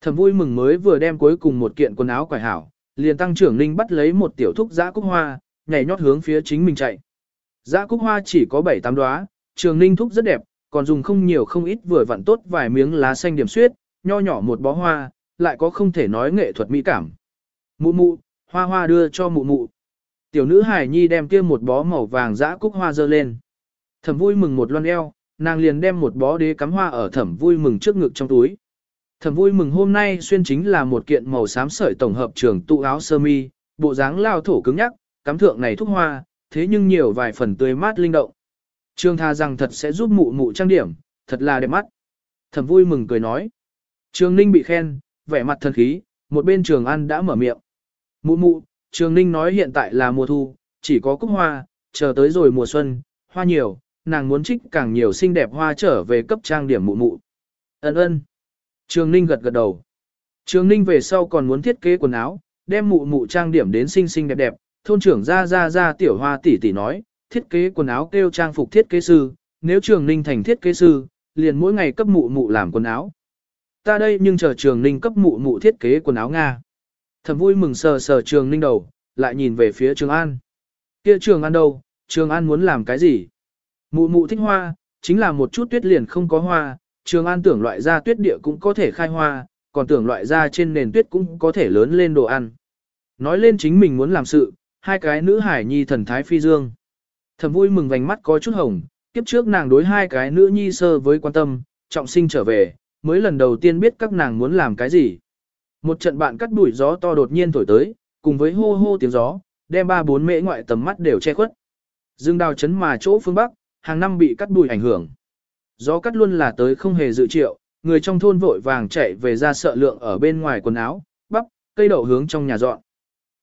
A: Thẩm vui mừng mới vừa đem cuối cùng một kiện quần áo quải hảo, liền tăng trưởng ninh bắt lấy một tiểu thúc giã cúc hoa, nhảy nhót hướng phía chính mình chạy. Giã cúc hoa chỉ có 7-8 đóa, trường ninh thúc rất đẹp, còn dùng không nhiều không ít vừa vặn tốt vài miếng lá xanh điểm suyết, nho nhỏ một bó hoa, lại có không thể nói nghệ thuật mỹ cảm. Mụ mụ, hoa hoa đưa cho mụ mụ. Tiểu nữ hải nhi đem kia một bó màu vàng dã cúc hoa dơ lên. Thẩm vui mừng một loan eo, nàng liền đem một bó đế cắm hoa ở thẩm vui mừng trước ngực trong túi. Thẩm vui mừng hôm nay xuyên chính là một kiện màu xám sợi tổng hợp trường tụ áo sơ mi, bộ dáng lao thổ cứng nhắc, cắm thượng này thúc hoa, thế nhưng nhiều vài phần tươi mát linh động. Trương tha rằng thật sẽ giúp mụ mụ trang điểm, thật là đẹp mắt. Thẩm vui mừng cười nói. Trương Ninh bị khen, vẻ mặt thần khí, một bên trường An đã mở miệng. Mụ mụ, Trường Ninh nói hiện tại là mùa thu, chỉ có cúc hoa, chờ tới rồi mùa xuân, hoa nhiều, nàng muốn trích càng nhiều xinh đẹp hoa trở về cấp trang điểm mụ mụ. Ấn ơn. Trường Ninh gật gật đầu. Trường Ninh về sau còn muốn thiết kế quần áo, đem mụ mụ trang điểm đến xinh xinh đẹp đẹp. Thôn trưởng ra ra ra tiểu hoa tỷ tỷ nói, thiết kế quần áo kêu trang phục thiết kế sư, nếu Trường Ninh thành thiết kế sư, liền mỗi ngày cấp mụ mụ làm quần áo. Ta đây nhưng chờ Trường Ninh cấp mụ mụ thiết kế quần áo Nga. Thầm vui mừng sờ sờ Trường Ninh đầu, lại nhìn về phía Trường An. Kia Trường An đâu, Trường An muốn làm cái gì? Mụ mụ thích hoa, chính là một chút tuyết liền không có hoa, Trường An tưởng loại ra tuyết địa cũng có thể khai hoa, còn tưởng loại ra trên nền tuyết cũng có thể lớn lên đồ ăn. Nói lên chính mình muốn làm sự, hai cái nữ hải nhi thần thái phi dương. Thầm vui mừng vành mắt có chút hồng, kiếp trước nàng đối hai cái nữ nhi sơ với quan tâm, trọng sinh trở về, mới lần đầu tiên biết các nàng muốn làm cái gì. Một trận bạn cắt đuổi gió to đột nhiên thổi tới, cùng với hô hô tiếng gió, đem ba bốn mễ ngoại tầm mắt đều che khuất. Dương đào chấn mà chỗ phương Bắc, hàng năm bị cắt đuổi ảnh hưởng. Gió cắt luôn là tới không hề dự triệu, người trong thôn vội vàng chạy về ra sợ lượng ở bên ngoài quần áo, bắp, cây đậu hướng trong nhà dọn.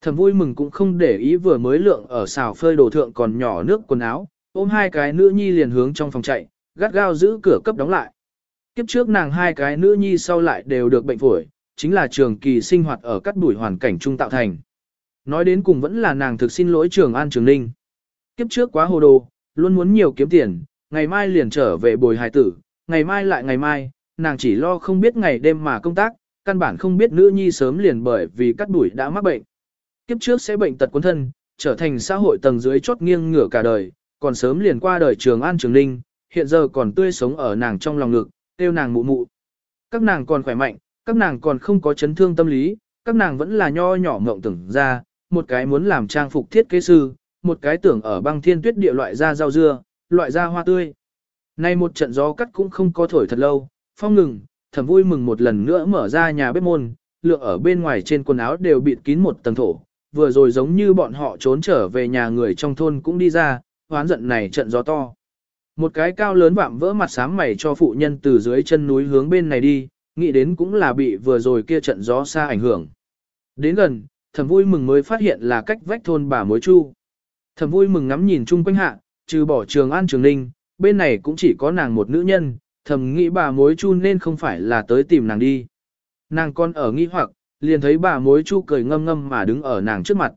A: Thầm vui mừng cũng không để ý vừa mới lượng ở xào phơi đồ thượng còn nhỏ nước quần áo, ôm hai cái nữ nhi liền hướng trong phòng chạy, gắt gao giữ cửa cấp đóng lại. Kiếp trước nàng hai cái nữ nhi sau lại đều được bệnh phổi, chính là trường kỳ sinh hoạt ở các đuổi hoàn cảnh trung tạo thành. Nói đến cùng vẫn là nàng thực xin lỗi trường An Trường Ninh. Kiếp trước quá hồ đồ, luôn muốn nhiều kiếm tiền, ngày mai liền trở về bồi hài tử, ngày mai lại ngày mai, nàng chỉ lo không biết ngày đêm mà công tác, căn bản không biết nữ nhi sớm liền bởi vì cắt đuổi đã mắc bệnh. Kiếp trước sẽ bệnh tật quân thân, trở thành xã hội tầng dưới chốt nghiêng ngửa cả đời, còn sớm liền qua đời trường An Trường Ninh, hiện giờ còn tươi sống ở nàng trong lòng ngực, tiêu nàng mụ mụ. Các nàng còn khỏe mạnh, các nàng còn không có chấn thương tâm lý, các nàng vẫn là nho nhỏ mộng tưởng ra, một cái muốn làm trang phục thiết kế sư, một cái tưởng ở băng thiên tuyết địa loại ra rau dưa, loại ra hoa tươi. Nay một trận gió cắt cũng không có thổi thật lâu, phong ngừng, thầm vui mừng một lần nữa mở ra nhà bếp môn, lượng ở bên ngoài trên quần áo đều bịt kín một tầng thổ, vừa rồi giống như bọn họ trốn trở về nhà người trong thôn cũng đi ra, hoán giận này trận gió to. Một cái cao lớn vạm vỡ mặt sáng mày cho phụ nhân từ dưới chân núi hướng bên này đi, nghĩ đến cũng là bị vừa rồi kia trận gió xa ảnh hưởng. Đến gần, thầm vui mừng mới phát hiện là cách vách thôn bà mối chu. Thầm vui mừng ngắm nhìn chung quanh hạ, trừ bỏ trường an trường ninh, bên này cũng chỉ có nàng một nữ nhân, thầm nghĩ bà mối chu nên không phải là tới tìm nàng đi. Nàng con ở nghi hoặc, liền thấy bà mối chu cười ngâm ngâm mà đứng ở nàng trước mặt.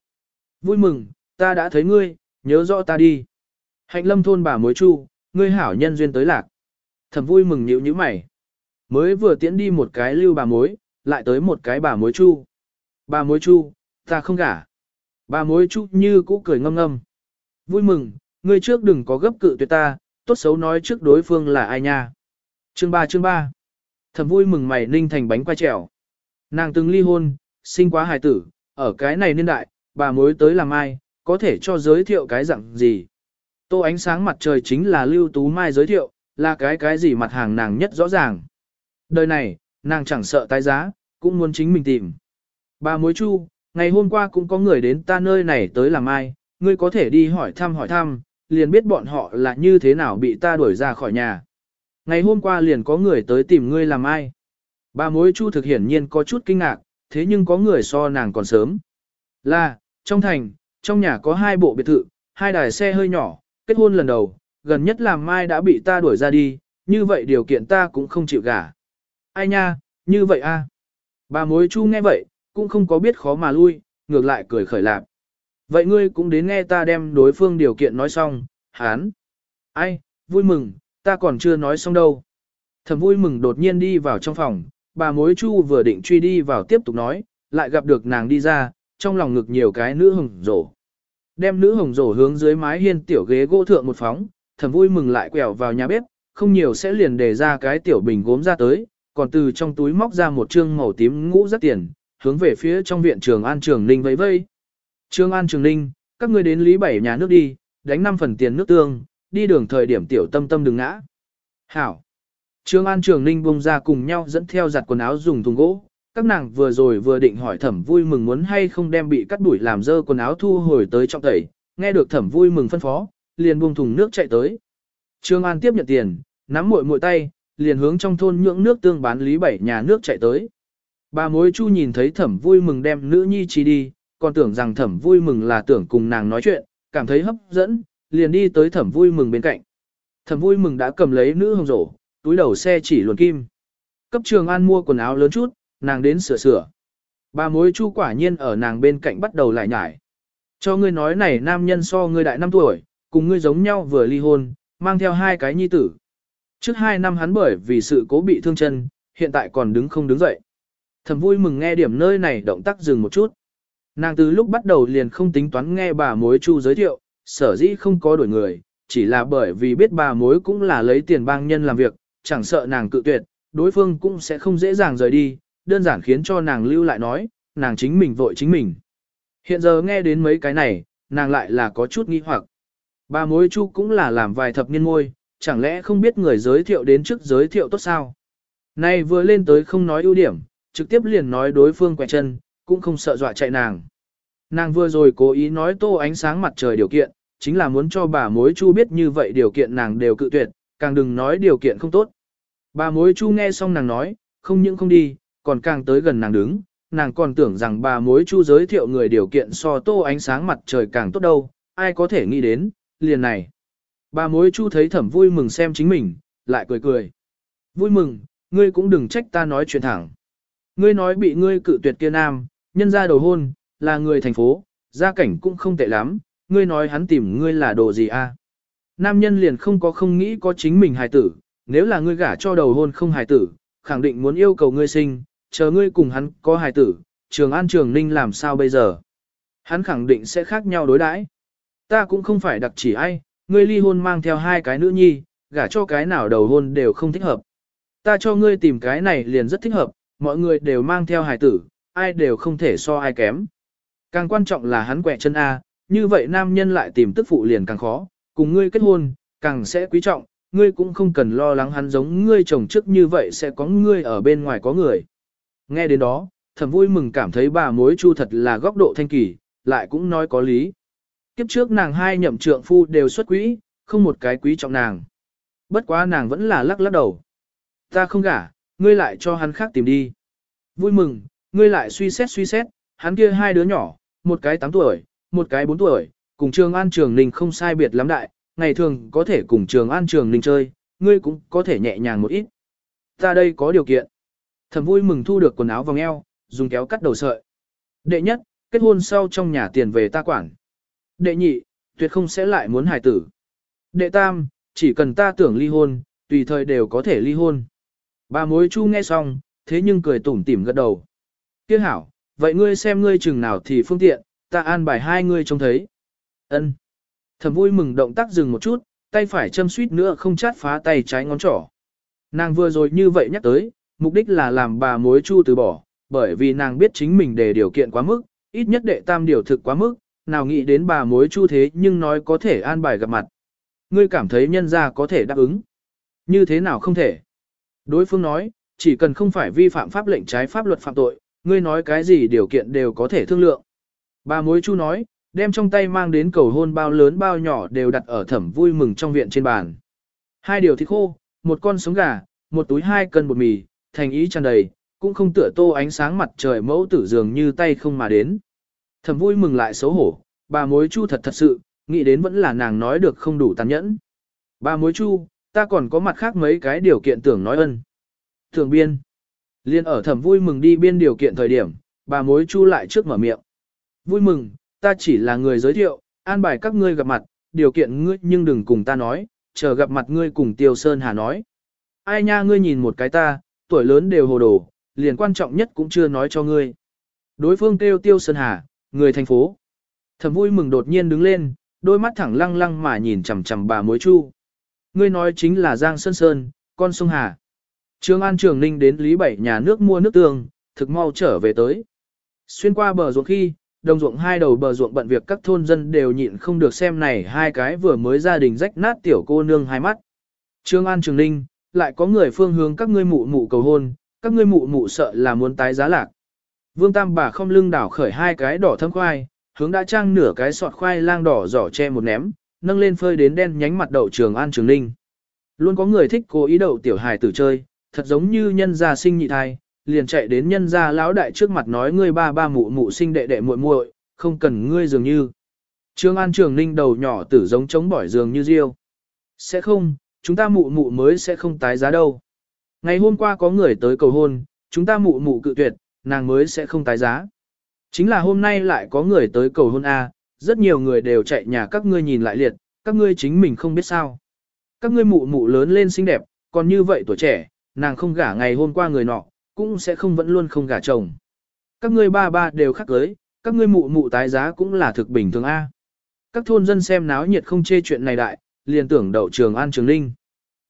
A: Vui mừng, ta đã thấy ngươi, nhớ rõ ta đi. Hạnh lâm thôn bà mối chu, ngươi hảo nhân duyên tới lạc. Thầm vui mừng nhịu như mày. Mới vừa tiễn đi một cái lưu bà mối, lại tới một cái bà mối chu. Bà mối chu, ta không gả. Bà mối chu như cũ cười ngâm ngâm. Vui mừng, ngươi trước đừng có gấp cự tuyệt ta, tốt xấu nói trước đối phương là ai nha. Chương 3 chương 3 Thầm vui mừng mày ninh thành bánh quay trèo. Nàng từng ly hôn, sinh quá hài tử, ở cái này niên đại, bà mối tới làm ai, có thể cho giới thiệu cái dạng gì. Tô ánh sáng mặt trời chính là lưu tú mai giới thiệu, là cái cái gì mặt hàng nàng nhất rõ ràng. Đời này, nàng chẳng sợ tái giá, cũng muốn chính mình tìm. Bà mối chu, ngày hôm qua cũng có người đến ta nơi này tới làm ai, ngươi có thể đi hỏi thăm hỏi thăm, liền biết bọn họ là như thế nào bị ta đuổi ra khỏi nhà. Ngày hôm qua liền có người tới tìm ngươi làm ai. Bà mối chu thực hiển nhiên có chút kinh ngạc, thế nhưng có người so nàng còn sớm. Là, trong thành, trong nhà có hai bộ biệt thự, hai đài xe hơi nhỏ, kết hôn lần đầu, gần nhất làm mai đã bị ta đuổi ra đi, như vậy điều kiện ta cũng không chịu gả. Ai nha, như vậy a. Bà mối chu nghe vậy, cũng không có biết khó mà lui, ngược lại cười khởi lạc. Vậy ngươi cũng đến nghe ta đem đối phương điều kiện nói xong, hán. Ai, vui mừng, ta còn chưa nói xong đâu. Thầm vui mừng đột nhiên đi vào trong phòng, bà mối chu vừa định truy đi vào tiếp tục nói, lại gặp được nàng đi ra, trong lòng ngực nhiều cái nữ hồng rổ. Đem nữ hồng rổ hướng dưới mái hiên tiểu ghế gỗ thượng một phóng, thầm vui mừng lại quẹo vào nhà bếp, không nhiều sẽ liền để ra cái tiểu bình gốm ra tới, còn từ trong túi móc ra một trương màu tím ngũ rất tiền, hướng về phía trong viện trường An Trường Ninh vẫy vây. Trường An Trường Ninh, các ngươi đến Lý Bảy nhà nước đi, đánh 5 phần tiền nước tương, đi đường thời điểm tiểu tâm tâm đừng ngã. Hảo. Trương An Trường Ninh bung ra cùng nhau dẫn theo giặt quần áo dùng thùng gỗ. Các nàng vừa rồi vừa định hỏi thẩm vui mừng muốn hay không đem bị cắt đuổi làm dơ quần áo thu hồi tới trong tẩy, nghe được thẩm vui mừng phân phó, liền buông thùng nước chạy tới. Trương An tiếp nhận tiền, nắm muội muội tay, liền hướng trong thôn nhưỡng nước tương bán lý bảy nhà nước chạy tới. Bà mối chu nhìn thấy thẩm vui mừng đem nữ nhi chi đi, còn tưởng rằng thẩm vui mừng là tưởng cùng nàng nói chuyện, cảm thấy hấp dẫn, liền đi tới thẩm vui mừng bên cạnh. Thẩm vui mừng đã cầm lấy nữ hồng rổ, túi đầu xe chỉ luồn kim. Cấp trường an mua quần áo lớn chút, nàng đến sửa sửa. Bà mối chu quả nhiên ở nàng bên cạnh bắt đầu lại nhải. Cho ngươi nói này nam nhân so ngươi đại năm tuổi, cùng ngươi giống nhau vừa ly hôn, mang theo hai cái nhi tử. Trước hai năm hắn bởi vì sự cố bị thương chân, hiện tại còn đứng không đứng dậy. Thầm vui mừng nghe điểm nơi này động tác dừng một chút. Nàng từ lúc bắt đầu liền không tính toán nghe bà mối chu giới thiệu, sở dĩ không có đổi người, chỉ là bởi vì biết bà mối cũng là lấy tiền bang nhân làm việc, chẳng sợ nàng cự tuyệt, đối phương cũng sẽ không dễ dàng rời đi, đơn giản khiến cho nàng lưu lại nói, nàng chính mình vội chính mình. Hiện giờ nghe đến mấy cái này, nàng lại là có chút nghi hoặc. Bà mối chu cũng là làm vài thập niên ngôi, chẳng lẽ không biết người giới thiệu đến trước giới thiệu tốt sao? Nay vừa lên tới không nói ưu điểm, trực tiếp liền nói đối phương quẹt chân, cũng không sợ dọa chạy nàng. Nàng vừa rồi cố ý nói tô ánh sáng mặt trời điều kiện, chính là muốn cho bà mối chu biết như vậy điều kiện nàng đều cự tuyệt, càng đừng nói điều kiện không tốt. Bà mối chu nghe xong nàng nói, không những không đi, còn càng tới gần nàng đứng, nàng còn tưởng rằng bà mối chu giới thiệu người điều kiện so tô ánh sáng mặt trời càng tốt đâu, ai có thể nghĩ đến, liền này. Bà mối chu thấy thẩm vui mừng xem chính mình, lại cười cười. Vui mừng, ngươi cũng đừng trách ta nói chuyện thẳng. Ngươi nói bị ngươi cự tuyệt kia nam, nhân ra đầu hôn, là người thành phố, gia cảnh cũng không tệ lắm, ngươi nói hắn tìm ngươi là đồ gì a? Nam nhân liền không có không nghĩ có chính mình hài tử, nếu là ngươi gả cho đầu hôn không hài tử, khẳng định muốn yêu cầu ngươi sinh, chờ ngươi cùng hắn có hài tử, trường an trường ninh làm sao bây giờ? Hắn khẳng định sẽ khác nhau đối đãi. Ta cũng không phải đặc chỉ ai, ngươi ly hôn mang theo hai cái nữ nhi, gả cho cái nào đầu hôn đều không thích hợp. Ta cho ngươi tìm cái này liền rất thích hợp, mọi người đều mang theo hài tử, ai đều không thể so ai kém. Càng quan trọng là hắn quẹ chân A, như vậy nam nhân lại tìm tức phụ liền càng khó, cùng ngươi kết hôn, càng sẽ quý trọng, ngươi cũng không cần lo lắng hắn giống ngươi chồng trước như vậy sẽ có ngươi ở bên ngoài có người. Nghe đến đó, thầm vui mừng cảm thấy bà mối chu thật là góc độ thanh kỳ, lại cũng nói có lý. Kiếp trước nàng hai nhậm trượng phu đều xuất quỹ, không một cái quý trọng nàng. Bất quá nàng vẫn là lắc lắc đầu. Ta không gả, ngươi lại cho hắn khác tìm đi. Vui mừng, ngươi lại suy xét suy xét, hắn kia hai đứa nhỏ, một cái 8 tuổi, một cái 4 tuổi, cùng trường an trường ninh không sai biệt lắm đại, ngày thường có thể cùng trường an trường ninh chơi, ngươi cũng có thể nhẹ nhàng một ít. Ta đây có điều kiện. Thẩm vui mừng thu được quần áo vòng eo, dùng kéo cắt đầu sợi. Đệ nhất, kết hôn sau trong nhà tiền về ta quản. Đệ nhị, tuyệt không sẽ lại muốn hài tử. Đệ tam, chỉ cần ta tưởng ly hôn, tùy thời đều có thể ly hôn. Bà mối chu nghe xong, thế nhưng cười tủm tỉm gật đầu. Tiếc hảo, vậy ngươi xem ngươi chừng nào thì phương tiện, ta an bài hai ngươi trông thấy. Ân. Thầm vui mừng động tác dừng một chút, tay phải châm suýt nữa không chát phá tay trái ngón trỏ. Nàng vừa rồi như vậy nhắc tới, mục đích là làm bà mối chu từ bỏ, bởi vì nàng biết chính mình để điều kiện quá mức, ít nhất đệ tam điều thực quá mức, nào nghĩ đến bà mối chu thế nhưng nói có thể an bài gặp mặt. Ngươi cảm thấy nhân ra có thể đáp ứng. Như thế nào không thể? Đối phương nói, chỉ cần không phải vi phạm pháp lệnh trái pháp luật phạm tội, ngươi nói cái gì điều kiện đều có thể thương lượng. Bà mối chu nói, đem trong tay mang đến cầu hôn bao lớn bao nhỏ đều đặt ở thẩm vui mừng trong viện trên bàn. Hai điều thịt khô, một con sống gà, một túi hai cân bột mì, thành ý tràn đầy, cũng không tựa tô ánh sáng mặt trời mẫu tử dường như tay không mà đến. Thầm vui mừng lại xấu hổ, bà mối chu thật thật sự, nghĩ đến vẫn là nàng nói được không đủ tàn nhẫn. Bà mối chu, ta còn có mặt khác mấy cái điều kiện tưởng nói ân. Thường biên. Liên ở thầm vui mừng đi biên điều kiện thời điểm, bà mối chu lại trước mở miệng. Vui mừng, ta chỉ là người giới thiệu, an bài các ngươi gặp mặt, điều kiện ngươi nhưng đừng cùng ta nói, chờ gặp mặt ngươi cùng Tiêu Sơn Hà nói. Ai nha ngươi nhìn một cái ta, tuổi lớn đều hồ đồ, liền quan trọng nhất cũng chưa nói cho ngươi. Đối phương kêu Tiêu Sơn Hà, người thành phố. Thầm vui mừng đột nhiên đứng lên, đôi mắt thẳng lăng lăng mà nhìn chằm chằm bà mối chu. Ngươi nói chính là Giang Sơn Sơn, con sông Hà. Trương An Trường Ninh đến Lý Bảy nhà nước mua nước tương, thực mau trở về tới. Xuyên qua bờ ruộng khi, đồng ruộng hai đầu bờ ruộng bận việc các thôn dân đều nhịn không được xem này hai cái vừa mới gia đình rách nát tiểu cô nương hai mắt. Trương An Trường Ninh, lại có người phương hướng các ngươi mụ mụ cầu hôn, các ngươi mụ mụ sợ là muốn tái giá lạc. Vương Tam bà không lưng đảo khởi hai cái đỏ thâm khoai, hướng đã trang nửa cái sọt khoai lang đỏ giỏ che một ném, nâng lên phơi đến đen nhánh mặt đậu Trường An Trường Ninh. Luôn có người thích cố ý đậu tiểu hài tử chơi, thật giống như nhân gia sinh nhị thai, liền chạy đến nhân gia lão đại trước mặt nói ngươi ba ba mụ mụ sinh đệ đệ muội muội, không cần ngươi dường như. Trương An Trường Ninh đầu nhỏ tử giống chống bỏi dường như riêu. Sẽ không, chúng ta mụ mụ mới sẽ không tái giá đâu. Ngày hôm qua có người tới cầu hôn, chúng ta mụ mụ cự tuyệt, nàng mới sẽ không tái giá. Chính là hôm nay lại có người tới cầu hôn A, rất nhiều người đều chạy nhà các ngươi nhìn lại liệt, các ngươi chính mình không biết sao. Các ngươi mụ mụ lớn lên xinh đẹp, còn như vậy tuổi trẻ, nàng không gả ngày hôm qua người nọ, cũng sẽ không vẫn luôn không gả chồng. Các ngươi ba ba đều khắc cưới, các ngươi mụ mụ tái giá cũng là thực bình thường A. Các thôn dân xem náo nhiệt không chê chuyện này đại, liền tưởng đậu trường An Trường Ninh.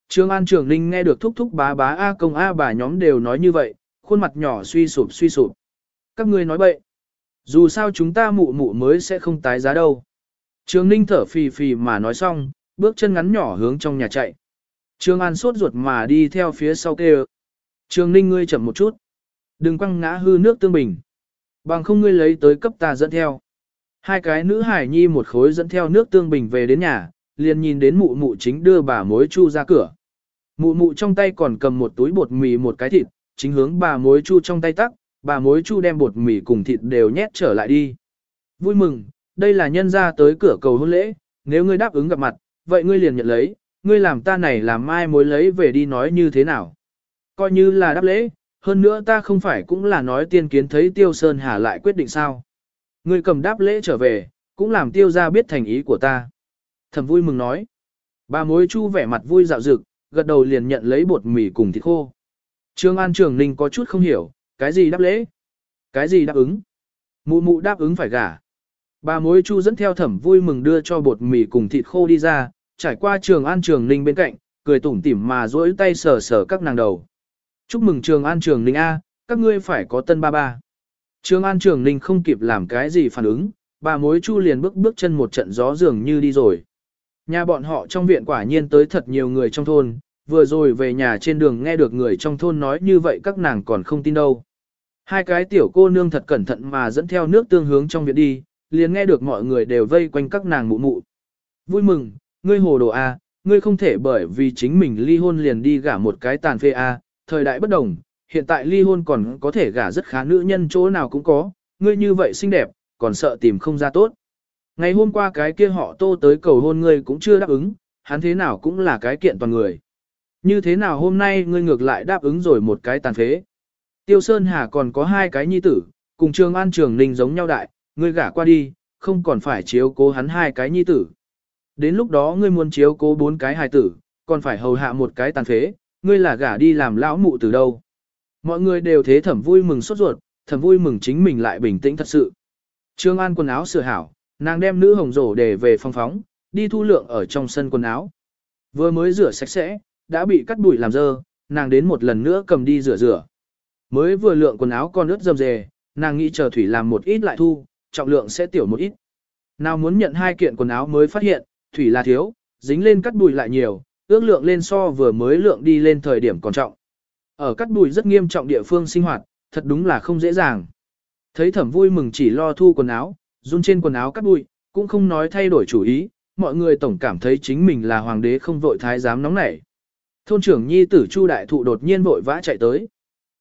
A: Trường An Trường Ninh nghe được thúc thúc bá bá A công A bà nhóm đều nói như vậy, khuôn mặt nhỏ suy sụp suy sụp. Các ngươi nói bậy. Dù sao chúng ta mụ mụ mới sẽ không tái giá đâu. Trường Ninh thở phì phì mà nói xong, bước chân ngắn nhỏ hướng trong nhà chạy. Trường An sốt ruột mà đi theo phía sau kêu. Trường Ninh ngươi chậm một chút. Đừng quăng ngã hư nước tương bình. Bằng không ngươi lấy tới cấp ta dẫn theo. Hai cái nữ hải nhi một khối dẫn theo nước tương bình về đến nhà, liền nhìn đến mụ mụ chính đưa bà mối chu ra cửa. Mụ mụ trong tay còn cầm một túi bột mì một cái thịt, chính hướng bà mối chu trong tay tắc, bà mối chu đem bột mì cùng thịt đều nhét trở lại đi. Vui mừng, đây là nhân ra tới cửa cầu hôn lễ, nếu ngươi đáp ứng gặp mặt, vậy ngươi liền nhận lấy, ngươi làm ta này làm mai mối lấy về đi nói như thế nào. Coi như là đáp lễ, hơn nữa ta không phải cũng là nói tiên kiến thấy Tiêu Sơn Hà lại quyết định sao. Ngươi cầm đáp lễ trở về, cũng làm Tiêu ra biết thành ý của ta. Thầm vui mừng nói. Bà mối chu vẻ mặt vui dạo dực, gật đầu liền nhận lấy bột mì cùng thịt khô. Trương An Trường Ninh có chút không hiểu, cái gì đáp lễ? Cái gì đáp ứng? Mụ mụ đáp ứng phải gả. Bà mối chu dẫn theo thẩm vui mừng đưa cho bột mì cùng thịt khô đi ra, trải qua Trường An Trường Ninh bên cạnh, cười tủm tỉm mà duỗi tay sờ sờ các nàng đầu. Chúc mừng Trường An Trường Ninh A, các ngươi phải có tân ba ba. Trường An Trường Ninh không kịp làm cái gì phản ứng, bà mối chu liền bước bước chân một trận gió dường như đi rồi. Nhà bọn họ trong viện quả nhiên tới thật nhiều người trong thôn, vừa rồi về nhà trên đường nghe được người trong thôn nói như vậy các nàng còn không tin đâu. Hai cái tiểu cô nương thật cẩn thận mà dẫn theo nước tương hướng trong viện đi, liền nghe được mọi người đều vây quanh các nàng mụ mụ. Vui mừng, ngươi hồ đồ A, ngươi không thể bởi vì chính mình ly hôn liền đi gả một cái tàn phê A, thời đại bất đồng, hiện tại ly hôn còn có thể gả rất khá nữ nhân chỗ nào cũng có, ngươi như vậy xinh đẹp, còn sợ tìm không ra tốt. Ngày hôm qua cái kia họ tô tới cầu hôn ngươi cũng chưa đáp ứng, hắn thế nào cũng là cái kiện toàn người. Như thế nào hôm nay ngươi ngược lại đáp ứng rồi một cái tàn phế. Tiêu Sơn Hà còn có hai cái nhi tử, cùng Trường An Trường Ninh giống nhau đại, ngươi gả qua đi, không còn phải chiếu cố hắn hai cái nhi tử. Đến lúc đó ngươi muốn chiếu cố bốn cái hài tử, còn phải hầu hạ một cái tàn phế, ngươi là gả đi làm lão mụ từ đâu. Mọi người đều thế thẩm vui mừng sốt ruột, thẩm vui mừng chính mình lại bình tĩnh thật sự. Trương An quần áo sửa hảo, nàng đem nữ hồng rổ để về phong phóng, đi thu lượng ở trong sân quần áo. Vừa mới rửa sạch sẽ, đã bị cắt bụi làm dơ, nàng đến một lần nữa cầm đi rửa rửa. Mới vừa lượng quần áo còn ướt dầm dề, nàng nghĩ chờ thủy làm một ít lại thu, trọng lượng sẽ tiểu một ít. Nào muốn nhận hai kiện quần áo mới phát hiện, thủy là thiếu, dính lên cắt bụi lại nhiều, ước lượng lên so vừa mới lượng đi lên thời điểm còn trọng. Ở cắt bụi rất nghiêm trọng địa phương sinh hoạt, thật đúng là không dễ dàng. Thấy thẩm vui mừng chỉ lo thu quần áo, run trên quần áo cắt bụi, cũng không nói thay đổi chủ ý, mọi người tổng cảm thấy chính mình là hoàng đế không vội thái giám nóng nảy. Thôn trưởng nhi tử Chu đại thụ đột nhiên vội vã chạy tới.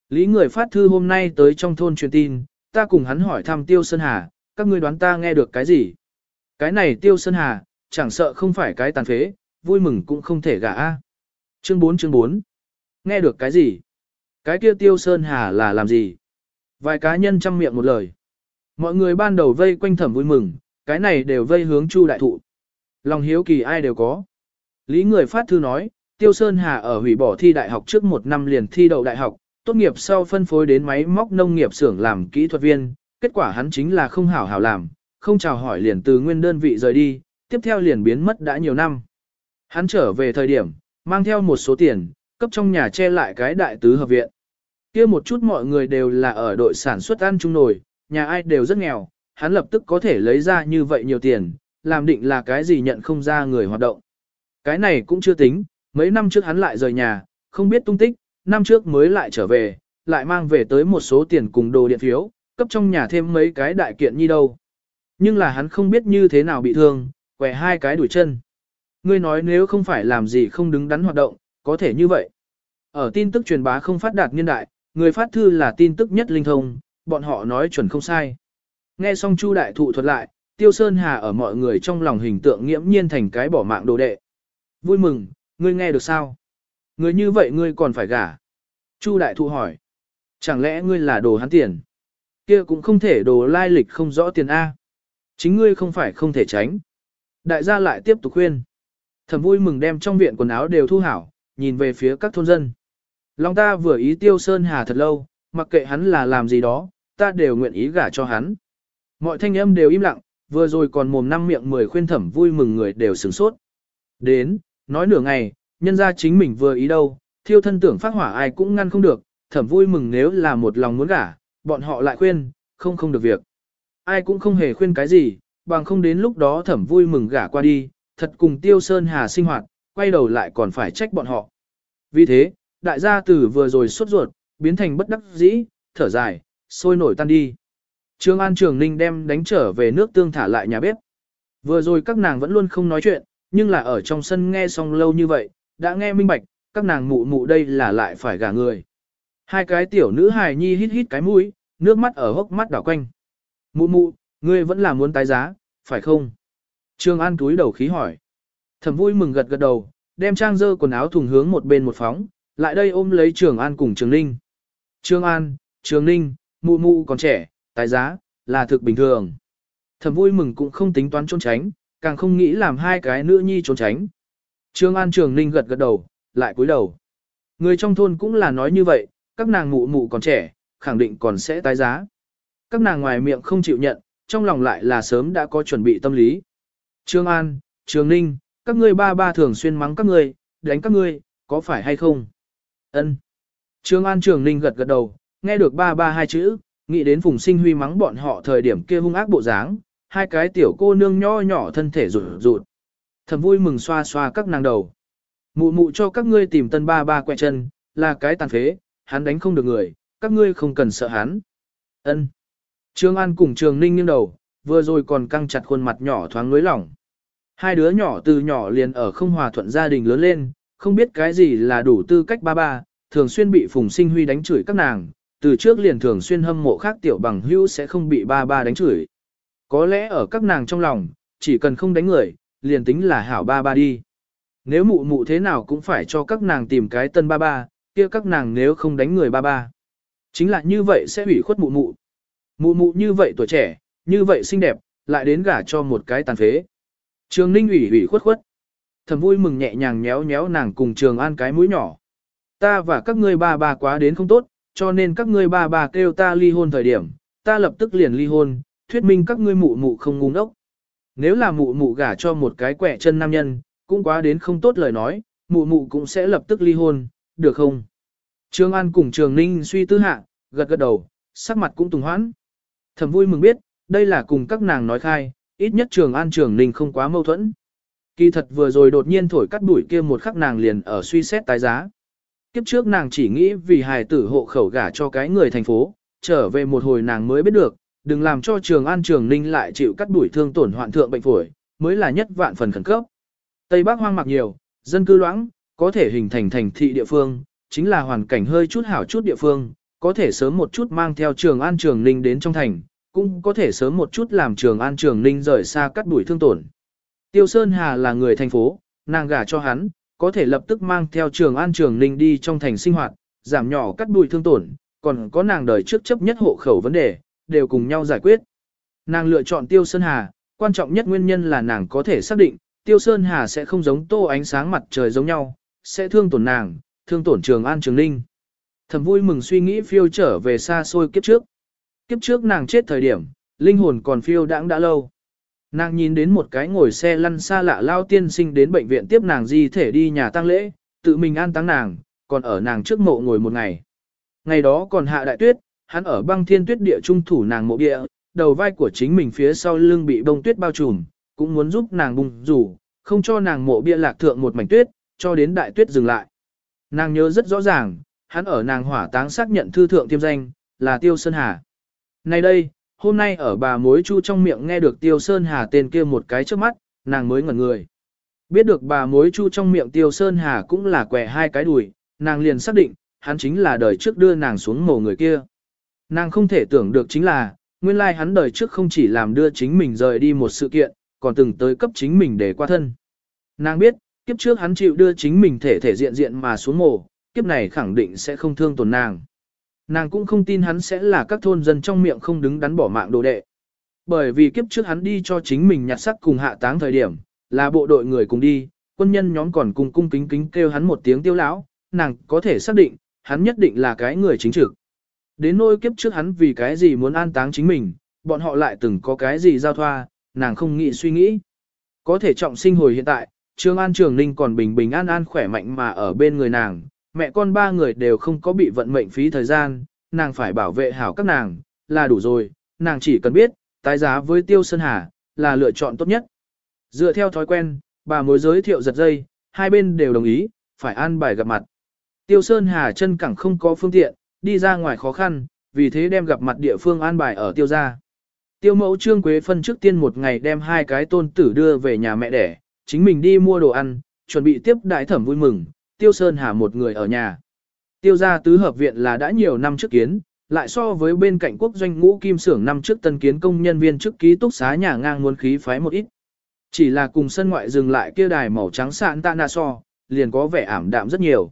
A: Lý người phát thư hôm nay tới trong thôn truyền tin, ta cùng hắn hỏi thăm Tiêu Sơn Hà, các ngươi đoán ta nghe được cái gì? Cái này Tiêu Sơn Hà, chẳng sợ không phải cái tàn phế, vui mừng cũng không thể gả a. Chương 4 chương 4. Nghe được cái gì? Cái kia Tiêu Sơn Hà là làm gì? Vài cá nhân chăm miệng một lời. Mọi người ban đầu vây quanh thẩm vui mừng, cái này đều vây hướng Chu đại thụ. Lòng hiếu kỳ ai đều có. Lý người phát thư nói, Tiêu Sơn Hà ở hủy bỏ thi đại học trước một năm liền thi đậu đại học, tốt nghiệp sau phân phối đến máy móc nông nghiệp xưởng làm kỹ thuật viên, kết quả hắn chính là không hảo hảo làm, không chào hỏi liền từ nguyên đơn vị rời đi, tiếp theo liền biến mất đã nhiều năm. Hắn trở về thời điểm, mang theo một số tiền, cấp trong nhà che lại cái đại tứ hợp viện. kia một chút mọi người đều là ở đội sản xuất ăn chung nổi, nhà ai đều rất nghèo, hắn lập tức có thể lấy ra như vậy nhiều tiền, làm định là cái gì nhận không ra người hoạt động. Cái này cũng chưa tính, mấy năm trước hắn lại rời nhà, không biết tung tích, năm trước mới lại trở về, lại mang về tới một số tiền cùng đồ điện phiếu, cấp trong nhà thêm mấy cái đại kiện như đâu. Nhưng là hắn không biết như thế nào bị thương, quẻ hai cái đuổi chân. Ngươi nói nếu không phải làm gì không đứng đắn hoạt động, có thể như vậy. Ở tin tức truyền bá không phát đạt niên đại, người phát thư là tin tức nhất linh thông, bọn họ nói chuẩn không sai. Nghe xong Chu đại thụ thuật lại, Tiêu Sơn Hà ở mọi người trong lòng hình tượng nghiễm nhiên thành cái bỏ mạng đồ đệ. Vui mừng, ngươi nghe được sao? Ngươi như vậy ngươi còn phải gả. Chu đại thụ hỏi. Chẳng lẽ ngươi là đồ hắn tiền? Kia cũng không thể đồ lai lịch không rõ tiền A. Chính ngươi không phải không thể tránh. Đại gia lại tiếp tục khuyên. Thẩm vui mừng đem trong viện quần áo đều thu hảo, nhìn về phía các thôn dân. Lòng ta vừa ý tiêu sơn hà thật lâu, mặc kệ hắn là làm gì đó, ta đều nguyện ý gả cho hắn. Mọi thanh âm đều im lặng, vừa rồi còn mồm năm miệng mười khuyên thẩm vui mừng người đều sửng sốt. Đến, nói nửa ngày, nhân ra chính mình vừa ý đâu, thiêu thân tưởng phát hỏa ai cũng ngăn không được, thẩm vui mừng nếu là một lòng muốn gả, bọn họ lại khuyên, không không được việc. Ai cũng không hề khuyên cái gì, bằng không đến lúc đó thẩm vui mừng gả qua đi, thật cùng tiêu sơn hà sinh hoạt, quay đầu lại còn phải trách bọn họ. Vì thế, đại gia tử vừa rồi sốt ruột, biến thành bất đắc dĩ, thở dài, sôi nổi tan đi. Trương An Trường Ninh đem đánh trở về nước tương thả lại nhà bếp. Vừa rồi các nàng vẫn luôn không nói chuyện, nhưng là ở trong sân nghe xong lâu như vậy, đã nghe minh bạch, các nàng mụ mụ đây là lại phải gả người. Hai cái tiểu nữ hài nhi hít hít cái mũi, nước mắt ở hốc mắt đảo quanh. Mụ mụ, ngươi vẫn là muốn tái giá, phải không? Trương An túi đầu khí hỏi. Thẩm vui mừng gật gật đầu, đem trang dơ quần áo thùng hướng một bên một phóng, lại đây ôm lấy Trường An cùng Trường Ninh. Trương An, Trường Ninh, mụ mụ còn trẻ, tái giá, là thực bình thường. Thẩm vui mừng cũng không tính toán trốn tránh, càng không nghĩ làm hai cái nữ nhi trốn tránh. Trương An Trường Ninh gật gật đầu, lại cúi đầu. Người trong thôn cũng là nói như vậy, các nàng mụ mụ còn trẻ, khẳng định còn sẽ tái giá. Các nàng ngoài miệng không chịu nhận, trong lòng lại là sớm đã có chuẩn bị tâm lý. Trương An, Trường Ninh, các ngươi ba ba thường xuyên mắng các ngươi, đánh các ngươi, có phải hay không? Ân. Trương An Trường Ninh gật gật đầu, nghe được ba ba hai chữ, nghĩ đến Phùng Sinh Huy mắng bọn họ thời điểm kia hung ác bộ dáng, hai cái tiểu cô nương nho nhỏ thân thể rụt rụt. Thầm vui mừng xoa xoa các nàng đầu. Mụ mụ cho các ngươi tìm tân ba ba quẹ chân, là cái tàn phế, hắn đánh không được người, các ngươi không cần sợ hắn. Ân. Trương An cùng Trường Ninh nghiêng đầu, vừa rồi còn căng chặt khuôn mặt nhỏ thoáng lưới lỏng. Hai đứa nhỏ từ nhỏ liền ở không hòa thuận gia đình lớn lên, không biết cái gì là đủ tư cách ba ba, thường xuyên bị Phùng Sinh Huy đánh chửi các nàng, từ trước liền thường xuyên hâm mộ khác tiểu bằng hữu sẽ không bị ba ba đánh chửi. Có lẽ ở các nàng trong lòng, chỉ cần không đánh người, liền tính là hảo ba ba đi. Nếu mụ mụ thế nào cũng phải cho các nàng tìm cái tân ba ba, kia các nàng nếu không đánh người ba ba. Chính là như vậy sẽ hủy khuất mụ mụ. Mụ mụ như vậy tuổi trẻ, như vậy xinh đẹp, lại đến gả cho một cái tàn phế. Trường Ninh ủy ủy khuất khuất. Thầm vui mừng nhẹ nhàng nhéo nhéo nàng cùng Trường An cái mũi nhỏ. Ta và các ngươi ba ba quá đến không tốt, cho nên các ngươi ba ba kêu ta ly hôn thời điểm, ta lập tức liền ly hôn, thuyết minh các ngươi mụ mụ không ngu ngốc. Nếu là mụ mụ gả cho một cái quẻ chân nam nhân, cũng quá đến không tốt lời nói, mụ mụ cũng sẽ lập tức ly hôn, được không? Trường An cùng Trường Ninh suy tư hạ, gật gật đầu, sắc mặt cũng tùng hoãn. Thầm vui mừng biết, đây là cùng các nàng nói khai, ít nhất Trường An Trường Ninh không quá mâu thuẫn. Kỳ thật vừa rồi đột nhiên thổi cắt đuổi kia một khắc nàng liền ở suy xét tái giá. Kiếp trước nàng chỉ nghĩ vì hài tử hộ khẩu gả cho cái người thành phố, trở về một hồi nàng mới biết được, đừng làm cho Trường An Trường Ninh lại chịu cắt đuổi thương tổn hoạn thượng bệnh phổi, mới là nhất vạn phần khẩn cấp. Tây Bắc hoang mạc nhiều, dân cư loãng, có thể hình thành thành thị địa phương, chính là hoàn cảnh hơi chút hảo chút địa phương, có thể sớm một chút mang theo trường an trường ninh đến trong thành, cũng có thể sớm một chút làm trường an trường ninh rời xa cắt đuổi thương tổn. Tiêu Sơn Hà là người thành phố, nàng gả cho hắn, có thể lập tức mang theo trường an trường ninh đi trong thành sinh hoạt, giảm nhỏ cắt đuổi thương tổn, còn có nàng đời trước chấp nhất hộ khẩu vấn đề, đều cùng nhau giải quyết. Nàng lựa chọn Tiêu Sơn Hà, quan trọng nhất nguyên nhân là nàng có thể xác định, Tiêu Sơn Hà sẽ không giống tô ánh sáng mặt trời giống nhau, sẽ thương tổn nàng, thương tổn trường an trường ninh. Thầm vui mừng suy nghĩ phiêu trở về xa xôi kiếp trước. Kiếp trước nàng chết thời điểm, linh hồn còn phiêu đãng đã lâu. Nàng nhìn đến một cái ngồi xe lăn xa lạ lao tiên sinh đến bệnh viện tiếp nàng di thể đi nhà tang lễ, tự mình an táng nàng, còn ở nàng trước mộ ngồi một ngày. Ngày đó còn hạ đại tuyết, hắn ở băng thiên tuyết địa trung thủ nàng mộ địa, đầu vai của chính mình phía sau lưng bị bông tuyết bao trùm, cũng muốn giúp nàng bùng rủ, không cho nàng mộ bia lạc thượng một mảnh tuyết, cho đến đại tuyết dừng lại. Nàng nhớ rất rõ ràng, hắn ở nàng hỏa táng xác nhận thư thượng tiêm danh, là Tiêu Sơn Hà. Này đây, hôm nay ở bà mối chu trong miệng nghe được Tiêu Sơn Hà tên kia một cái trước mắt, nàng mới ngẩn người. Biết được bà mối chu trong miệng Tiêu Sơn Hà cũng là quẻ hai cái đùi, nàng liền xác định, hắn chính là đời trước đưa nàng xuống mồ người kia. Nàng không thể tưởng được chính là, nguyên lai hắn đời trước không chỉ làm đưa chính mình rời đi một sự kiện, còn từng tới cấp chính mình để qua thân. Nàng biết, kiếp trước hắn chịu đưa chính mình thể thể diện diện mà xuống mồ, kiếp này khẳng định sẽ không thương tổn nàng. Nàng cũng không tin hắn sẽ là các thôn dân trong miệng không đứng đắn bỏ mạng đồ đệ. Bởi vì kiếp trước hắn đi cho chính mình nhặt sắc cùng hạ táng thời điểm, là bộ đội người cùng đi, quân nhân nhóm còn cùng cung kính kính kêu hắn một tiếng tiêu lão, nàng có thể xác định, hắn nhất định là cái người chính trực. Đến nỗi kiếp trước hắn vì cái gì muốn an táng chính mình, bọn họ lại từng có cái gì giao thoa, nàng không nghĩ suy nghĩ. Có thể trọng sinh hồi hiện tại, Trương An Trường Ninh còn bình bình an an khỏe mạnh mà ở bên người nàng, mẹ con ba người đều không có bị vận mệnh phí thời gian, nàng phải bảo vệ hảo các nàng, là đủ rồi, nàng chỉ cần biết, tái giá với Tiêu Sơn Hà, là lựa chọn tốt nhất. Dựa theo thói quen, bà mối giới thiệu giật dây, hai bên đều đồng ý, phải an bài gặp mặt. Tiêu Sơn Hà chân cẳng không có phương tiện, đi ra ngoài khó khăn, vì thế đem gặp mặt địa phương an bài ở tiêu gia. Tiêu mẫu Trương Quế phân trước tiên một ngày đem hai cái tôn tử đưa về nhà mẹ đẻ, chính mình đi mua đồ ăn, chuẩn bị tiếp đại thẩm vui mừng, Tiêu Sơn Hà một người ở nhà. Tiêu gia tứ hợp viện là đã nhiều năm trước kiến, lại so với bên cạnh quốc doanh ngũ kim xưởng năm trước tân kiến công nhân viên trước ký túc xá nhà ngang muốn khí phái một ít. Chỉ là cùng sân ngoại dừng lại kia đài màu trắng sạn tạ nà so, liền có vẻ ảm đạm rất nhiều.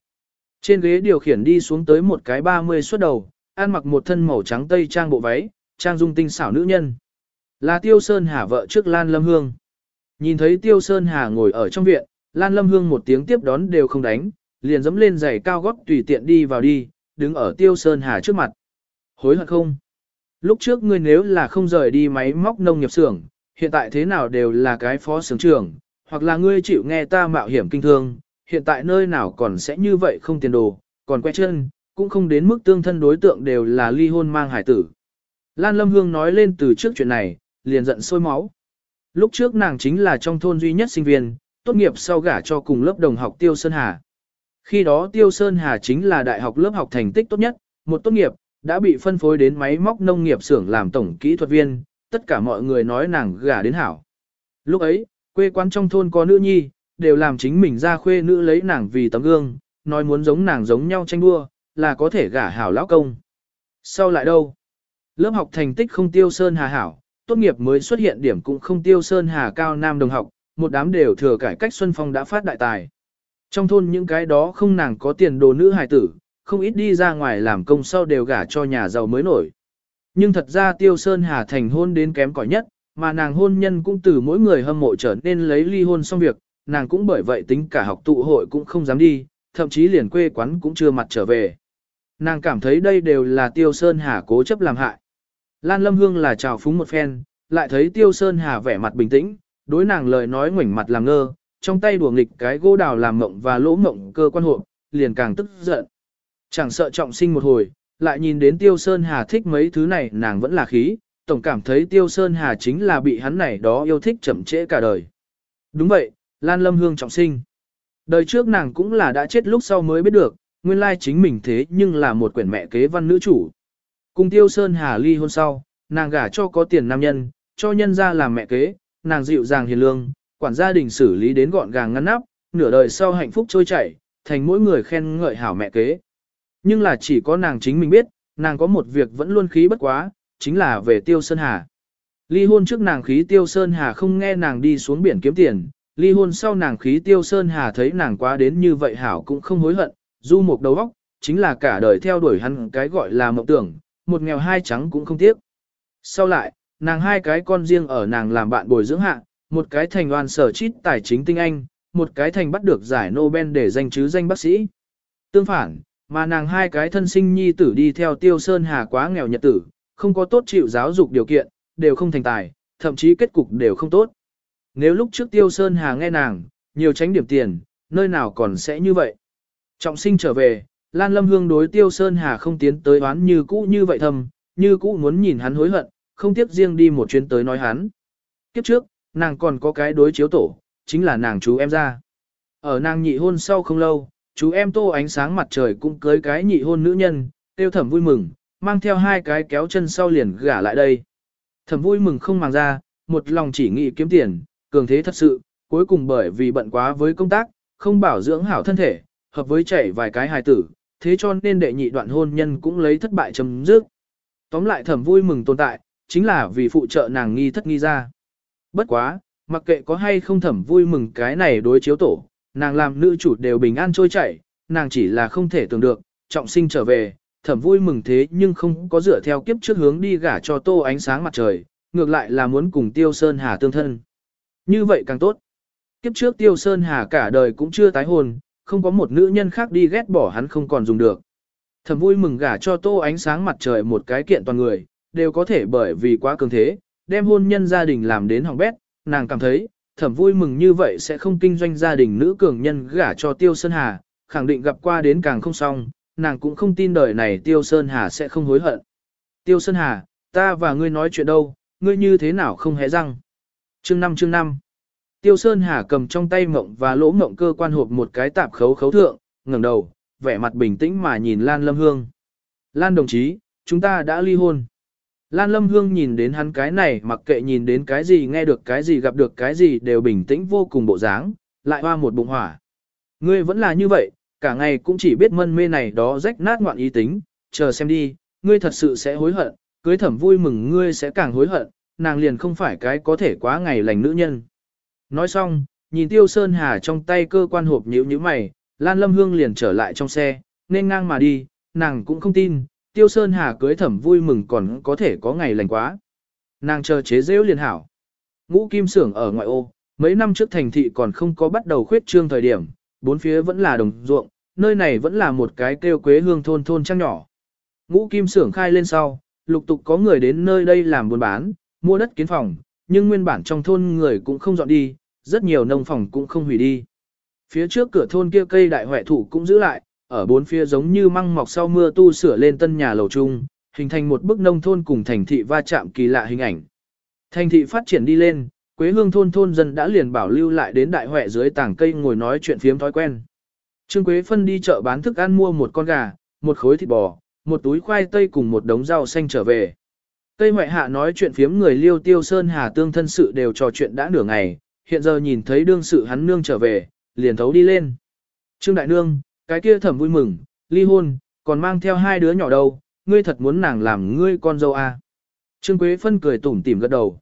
A: Trên ghế điều khiển đi xuống tới một cái 30 suốt đầu, ăn mặc một thân màu trắng tây trang bộ váy, trang dung tinh xảo nữ nhân. Là Tiêu Sơn Hà vợ trước Lan Lâm Hương. Nhìn thấy Tiêu Sơn Hà ngồi ở trong viện, Lan Lâm Hương một tiếng tiếp đón đều không đánh, liền dẫm lên giày cao gót tùy tiện đi vào đi, đứng ở Tiêu Sơn Hà trước mặt. Hối hận không? Lúc trước ngươi nếu là không rời đi máy móc nông nghiệp xưởng, hiện tại thế nào đều là cái phó xưởng trưởng, hoặc là ngươi chịu nghe ta mạo hiểm kinh thương, hiện tại nơi nào còn sẽ như vậy không tiền đồ, còn quay chân, cũng không đến mức tương thân đối tượng đều là ly hôn mang hải tử. Lan Lâm Hương nói lên từ trước chuyện này, liền giận sôi máu. Lúc trước nàng chính là trong thôn duy nhất sinh viên, tốt nghiệp sau gả cho cùng lớp đồng học Tiêu Sơn Hà. Khi đó Tiêu Sơn Hà chính là đại học lớp học thành tích tốt nhất, một tốt nghiệp, đã bị phân phối đến máy móc nông nghiệp xưởng làm tổng kỹ thuật viên, tất cả mọi người nói nàng gả đến hảo. Lúc ấy, quê quán trong thôn có nữ nhi, đều làm chính mình ra khuê nữ lấy nàng vì tấm gương, nói muốn giống nàng giống nhau tranh đua, là có thể gả hảo lão công. Sau lại đâu? Lớp học thành tích không tiêu sơn hà hảo, tốt nghiệp mới xuất hiện điểm cũng không tiêu sơn hà cao nam đồng học, một đám đều thừa cải cách Xuân Phong đã phát đại tài. Trong thôn những cái đó không nàng có tiền đồ nữ hài tử, không ít đi ra ngoài làm công sau đều gả cho nhà giàu mới nổi. Nhưng thật ra tiêu sơn hà thành hôn đến kém cỏi nhất, mà nàng hôn nhân cũng từ mỗi người hâm mộ trở nên lấy ly hôn xong việc, nàng cũng bởi vậy tính cả học tụ hội cũng không dám đi, thậm chí liền quê quán cũng chưa mặt trở về. Nàng cảm thấy đây đều là Tiêu Sơn Hà cố chấp làm hại. Lan Lâm Hương là chào phúng một phen, lại thấy Tiêu Sơn Hà vẻ mặt bình tĩnh, đối nàng lời nói ngoảnh mặt làm ngơ, trong tay đùa nghịch cái gỗ đào làm mộng và lỗ mộng cơ quan hộ, liền càng tức giận. Chẳng sợ trọng sinh một hồi, lại nhìn đến Tiêu Sơn Hà thích mấy thứ này nàng vẫn là khí, tổng cảm thấy Tiêu Sơn Hà chính là bị hắn này đó yêu thích chậm trễ cả đời. Đúng vậy, Lan Lâm Hương trọng sinh. Đời trước nàng cũng là đã chết lúc sau mới biết được, nguyên lai chính mình thế nhưng là một quyển mẹ kế văn nữ chủ. Cùng Tiêu Sơn Hà ly hôn sau, nàng gả cho có tiền nam nhân, cho nhân ra làm mẹ kế, nàng dịu dàng hiền lương, quản gia đình xử lý đến gọn gàng ngăn nắp, nửa đời sau hạnh phúc trôi chảy, thành mỗi người khen ngợi hảo mẹ kế. Nhưng là chỉ có nàng chính mình biết, nàng có một việc vẫn luôn khí bất quá, chính là về Tiêu Sơn Hà. Ly hôn trước nàng khí Tiêu Sơn Hà không nghe nàng đi xuống biển kiếm tiền, ly hôn sau nàng khí Tiêu Sơn Hà thấy nàng quá đến như vậy hảo cũng không hối hận, du một đầu óc, chính là cả đời theo đuổi hắn cái gọi là mộng tưởng, một nghèo hai trắng cũng không tiếc. Sau lại, nàng hai cái con riêng ở nàng làm bạn bồi dưỡng hạ, một cái thành đoàn sở chít tài chính tinh anh, một cái thành bắt được giải Nobel để danh chứ danh bác sĩ. Tương phản, mà nàng hai cái thân sinh nhi tử đi theo tiêu sơn hà quá nghèo nhật tử, không có tốt chịu giáo dục điều kiện, đều không thành tài, thậm chí kết cục đều không tốt. Nếu lúc trước tiêu sơn hà nghe nàng, nhiều tránh điểm tiền, nơi nào còn sẽ như vậy. Trọng sinh trở về, Lan Lâm Hương đối tiêu sơn hà không tiến tới oán như cũ như vậy thầm, như cũ muốn nhìn hắn hối hận, không tiếp riêng đi một chuyến tới nói hắn. Kiếp trước, nàng còn có cái đối chiếu tổ, chính là nàng chú em ra. Ở nàng nhị hôn sau không lâu, chú em tô ánh sáng mặt trời cũng cưới cái nhị hôn nữ nhân, tiêu thẩm vui mừng, mang theo hai cái kéo chân sau liền gả lại đây. Thẩm vui mừng không màng ra, một lòng chỉ nghĩ kiếm tiền, cường thế thật sự, cuối cùng bởi vì bận quá với công tác, không bảo dưỡng hảo thân thể, hợp với chảy vài cái hài tử, thế cho nên đệ nhị đoạn hôn nhân cũng lấy thất bại chấm dứt. Tóm lại thẩm vui mừng tồn tại, chính là vì phụ trợ nàng nghi thất nghi ra. Bất quá, mặc kệ có hay không thẩm vui mừng cái này đối chiếu tổ, nàng làm nữ chủ đều bình an trôi chảy, nàng chỉ là không thể tưởng được, trọng sinh trở về, thẩm vui mừng thế nhưng không có dựa theo kiếp trước hướng đi gả cho tô ánh sáng mặt trời, ngược lại là muốn cùng Tiêu Sơn Hà tương thân. Như vậy càng tốt. Kiếp trước Tiêu Sơn Hà cả đời cũng chưa tái hôn, không có một nữ nhân khác đi ghét bỏ hắn không còn dùng được. Thẩm vui mừng gả cho tô ánh sáng mặt trời một cái kiện toàn người, đều có thể bởi vì quá cường thế, đem hôn nhân gia đình làm đến hỏng bét, nàng cảm thấy, thẩm vui mừng như vậy sẽ không kinh doanh gia đình nữ cường nhân gả cho Tiêu Sơn Hà, khẳng định gặp qua đến càng không xong, nàng cũng không tin đời này Tiêu Sơn Hà sẽ không hối hận. Tiêu Sơn Hà, ta và ngươi nói chuyện đâu, ngươi như thế nào không hé răng. Chương 5 chương 5 Tiêu Sơn Hà cầm trong tay mộng và lỗ mộng cơ quan hộp một cái tạp khấu khấu thượng, ngẩng đầu, vẻ mặt bình tĩnh mà nhìn Lan Lâm Hương. Lan đồng chí, chúng ta đã ly hôn. Lan Lâm Hương nhìn đến hắn cái này mặc kệ nhìn đến cái gì nghe được cái gì gặp được cái gì đều bình tĩnh vô cùng bộ dáng, lại hoa một bụng hỏa. Ngươi vẫn là như vậy, cả ngày cũng chỉ biết mân mê này đó rách nát ngoạn ý tính, chờ xem đi, ngươi thật sự sẽ hối hận, cưới thẩm vui mừng ngươi sẽ càng hối hận, nàng liền không phải cái có thể quá ngày lành nữ nhân. Nói xong, nhìn Tiêu Sơn Hà trong tay cơ quan hộp nhíu nhíu mày, Lan Lâm Hương liền trở lại trong xe, nên ngang mà đi, nàng cũng không tin, Tiêu Sơn Hà cưới thẩm vui mừng còn có thể có ngày lành quá. Nàng chờ chế rêu liền hảo. Ngũ kim Sưởng ở ngoại ô, mấy năm trước thành thị còn không có bắt đầu khuyết trương thời điểm, bốn phía vẫn là đồng ruộng, nơi này vẫn là một cái kêu quế hương thôn thôn trang nhỏ. Ngũ kim Sưởng khai lên sau, lục tục có người đến nơi đây làm buôn bán, mua đất kiến phòng, nhưng nguyên bản trong thôn người cũng không dọn đi, rất nhiều nông phòng cũng không hủy đi. Phía trước cửa thôn kia cây đại hoại thủ cũng giữ lại, ở bốn phía giống như măng mọc sau mưa tu sửa lên tân nhà lầu chung, hình thành một bức nông thôn cùng thành thị va chạm kỳ lạ hình ảnh. Thành thị phát triển đi lên, Quế Hương thôn thôn dân đã liền bảo lưu lại đến đại huệ dưới tảng cây ngồi nói chuyện phiếm thói quen. Trương Quế Phân đi chợ bán thức ăn mua một con gà, một khối thịt bò, một túi khoai tây cùng một đống rau xanh trở về. Cây ngoại hạ nói chuyện phiếm người liêu tiêu sơn hà tương thân sự đều trò chuyện đã nửa ngày, hiện giờ nhìn thấy đương sự hắn nương trở về, liền thấu đi lên. Trương Đại Nương, cái kia thẩm vui mừng, ly hôn, còn mang theo hai đứa nhỏ đâu, ngươi thật muốn nàng làm ngươi con dâu à. Trương Quế Phân cười tủm tỉm gật đầu.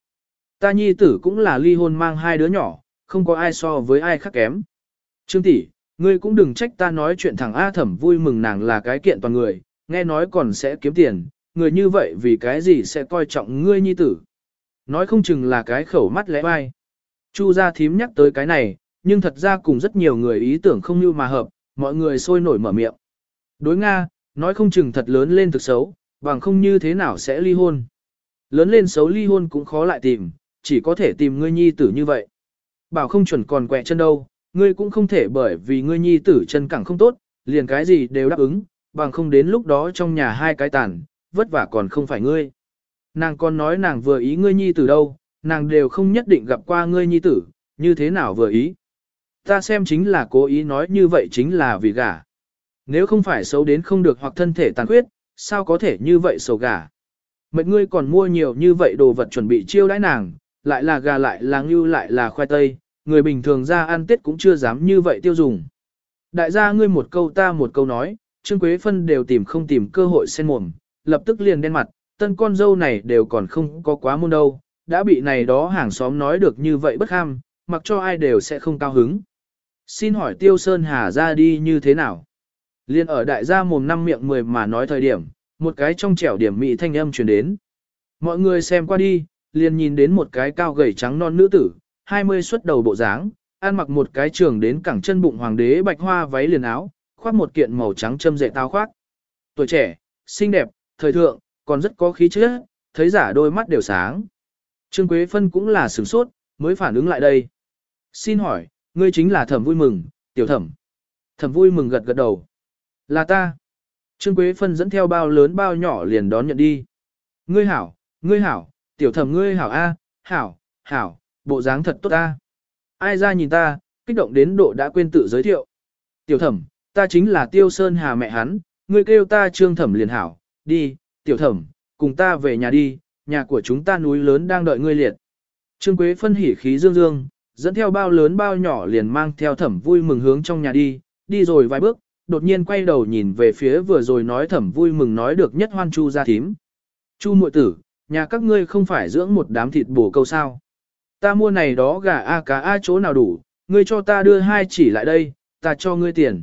A: Ta nhi tử cũng là ly hôn mang hai đứa nhỏ, không có ai so với ai khác kém. Trương tỷ, ngươi cũng đừng trách ta nói chuyện thẳng A thẩm vui mừng nàng là cái kiện toàn người, nghe nói còn sẽ kiếm tiền, người như vậy vì cái gì sẽ coi trọng ngươi nhi tử. Nói không chừng là cái khẩu mắt lẽ vai. Chu gia thím nhắc tới cái này, nhưng thật ra cùng rất nhiều người ý tưởng không như mà hợp, mọi người sôi nổi mở miệng. Đối Nga, nói không chừng thật lớn lên thực xấu, bằng không như thế nào sẽ ly hôn. Lớn lên xấu ly hôn cũng khó lại tìm, chỉ có thể tìm ngươi nhi tử như vậy. Bảo không chuẩn còn quẹ chân đâu, ngươi cũng không thể bởi vì ngươi nhi tử chân cẳng không tốt, liền cái gì đều đáp ứng, bằng không đến lúc đó trong nhà hai cái tàn, vất vả còn không phải ngươi. Nàng còn nói nàng vừa ý ngươi nhi tử đâu, nàng đều không nhất định gặp qua ngươi nhi tử, như thế nào vừa ý. Ta xem chính là cố ý nói như vậy chính là vì gả. Nếu không phải xấu đến không được hoặc thân thể tàn khuyết, sao có thể như vậy xấu gả. Mệnh ngươi còn mua nhiều như vậy đồ vật chuẩn bị chiêu đãi nàng, lại là gà lại là ngưu lại là khoai tây, người bình thường ra ăn tết cũng chưa dám như vậy tiêu dùng. Đại gia ngươi một câu ta một câu nói, Trương Quế Phân đều tìm không tìm cơ hội xen mồm, lập tức liền đen mặt, tân con dâu này đều còn không có quá môn đâu, đã bị này đó hàng xóm nói được như vậy bất ham, mặc cho ai đều sẽ không cao hứng. Xin hỏi Tiêu Sơn Hà ra đi như thế nào? Liên ở đại gia mồm năm miệng mười mà nói thời điểm, một cái trong trẻo điểm mị thanh âm truyền đến. Mọi người xem qua đi, liền nhìn đến một cái cao gầy trắng non nữ tử, 20 xuất đầu bộ dáng, ăn mặc một cái trường đến cẳng chân bụng hoàng đế bạch hoa váy liền áo, khoác một kiện màu trắng châm dệ tao khoác. Tuổi trẻ, xinh đẹp, thời thượng, còn rất có khí chất, thấy giả đôi mắt đều sáng. Trương Quế Phân cũng là sửng sốt, mới phản ứng lại đây. Xin hỏi, ngươi chính là thẩm vui mừng, tiểu thẩm. Thẩm vui mừng gật gật đầu. Là ta. Trương Quế Phân dẫn theo bao lớn bao nhỏ liền đón nhận đi. Ngươi hảo, ngươi hảo, tiểu thẩm ngươi hảo A, hảo, hảo, bộ dáng thật tốt A. Ai ra nhìn ta, kích động đến độ đã quên tự giới thiệu. Tiểu thẩm, ta chính là Tiêu Sơn Hà mẹ hắn, ngươi kêu ta trương thẩm liền hảo, đi, tiểu thẩm, cùng ta về nhà đi, nhà của chúng ta núi lớn đang đợi ngươi liệt. Trương Quế phân hỉ khí dương dương, dẫn theo bao lớn bao nhỏ liền mang theo thẩm vui mừng hướng trong nhà đi, đi rồi vài bước, đột nhiên quay đầu nhìn về phía vừa rồi nói thẩm vui mừng nói được nhất hoan chu ra thím. Chu muội tử, nhà các ngươi không phải dưỡng một đám thịt bổ câu sao. Ta mua này đó gà a cá a chỗ nào đủ, ngươi cho ta đưa hai chỉ lại đây, ta cho ngươi tiền.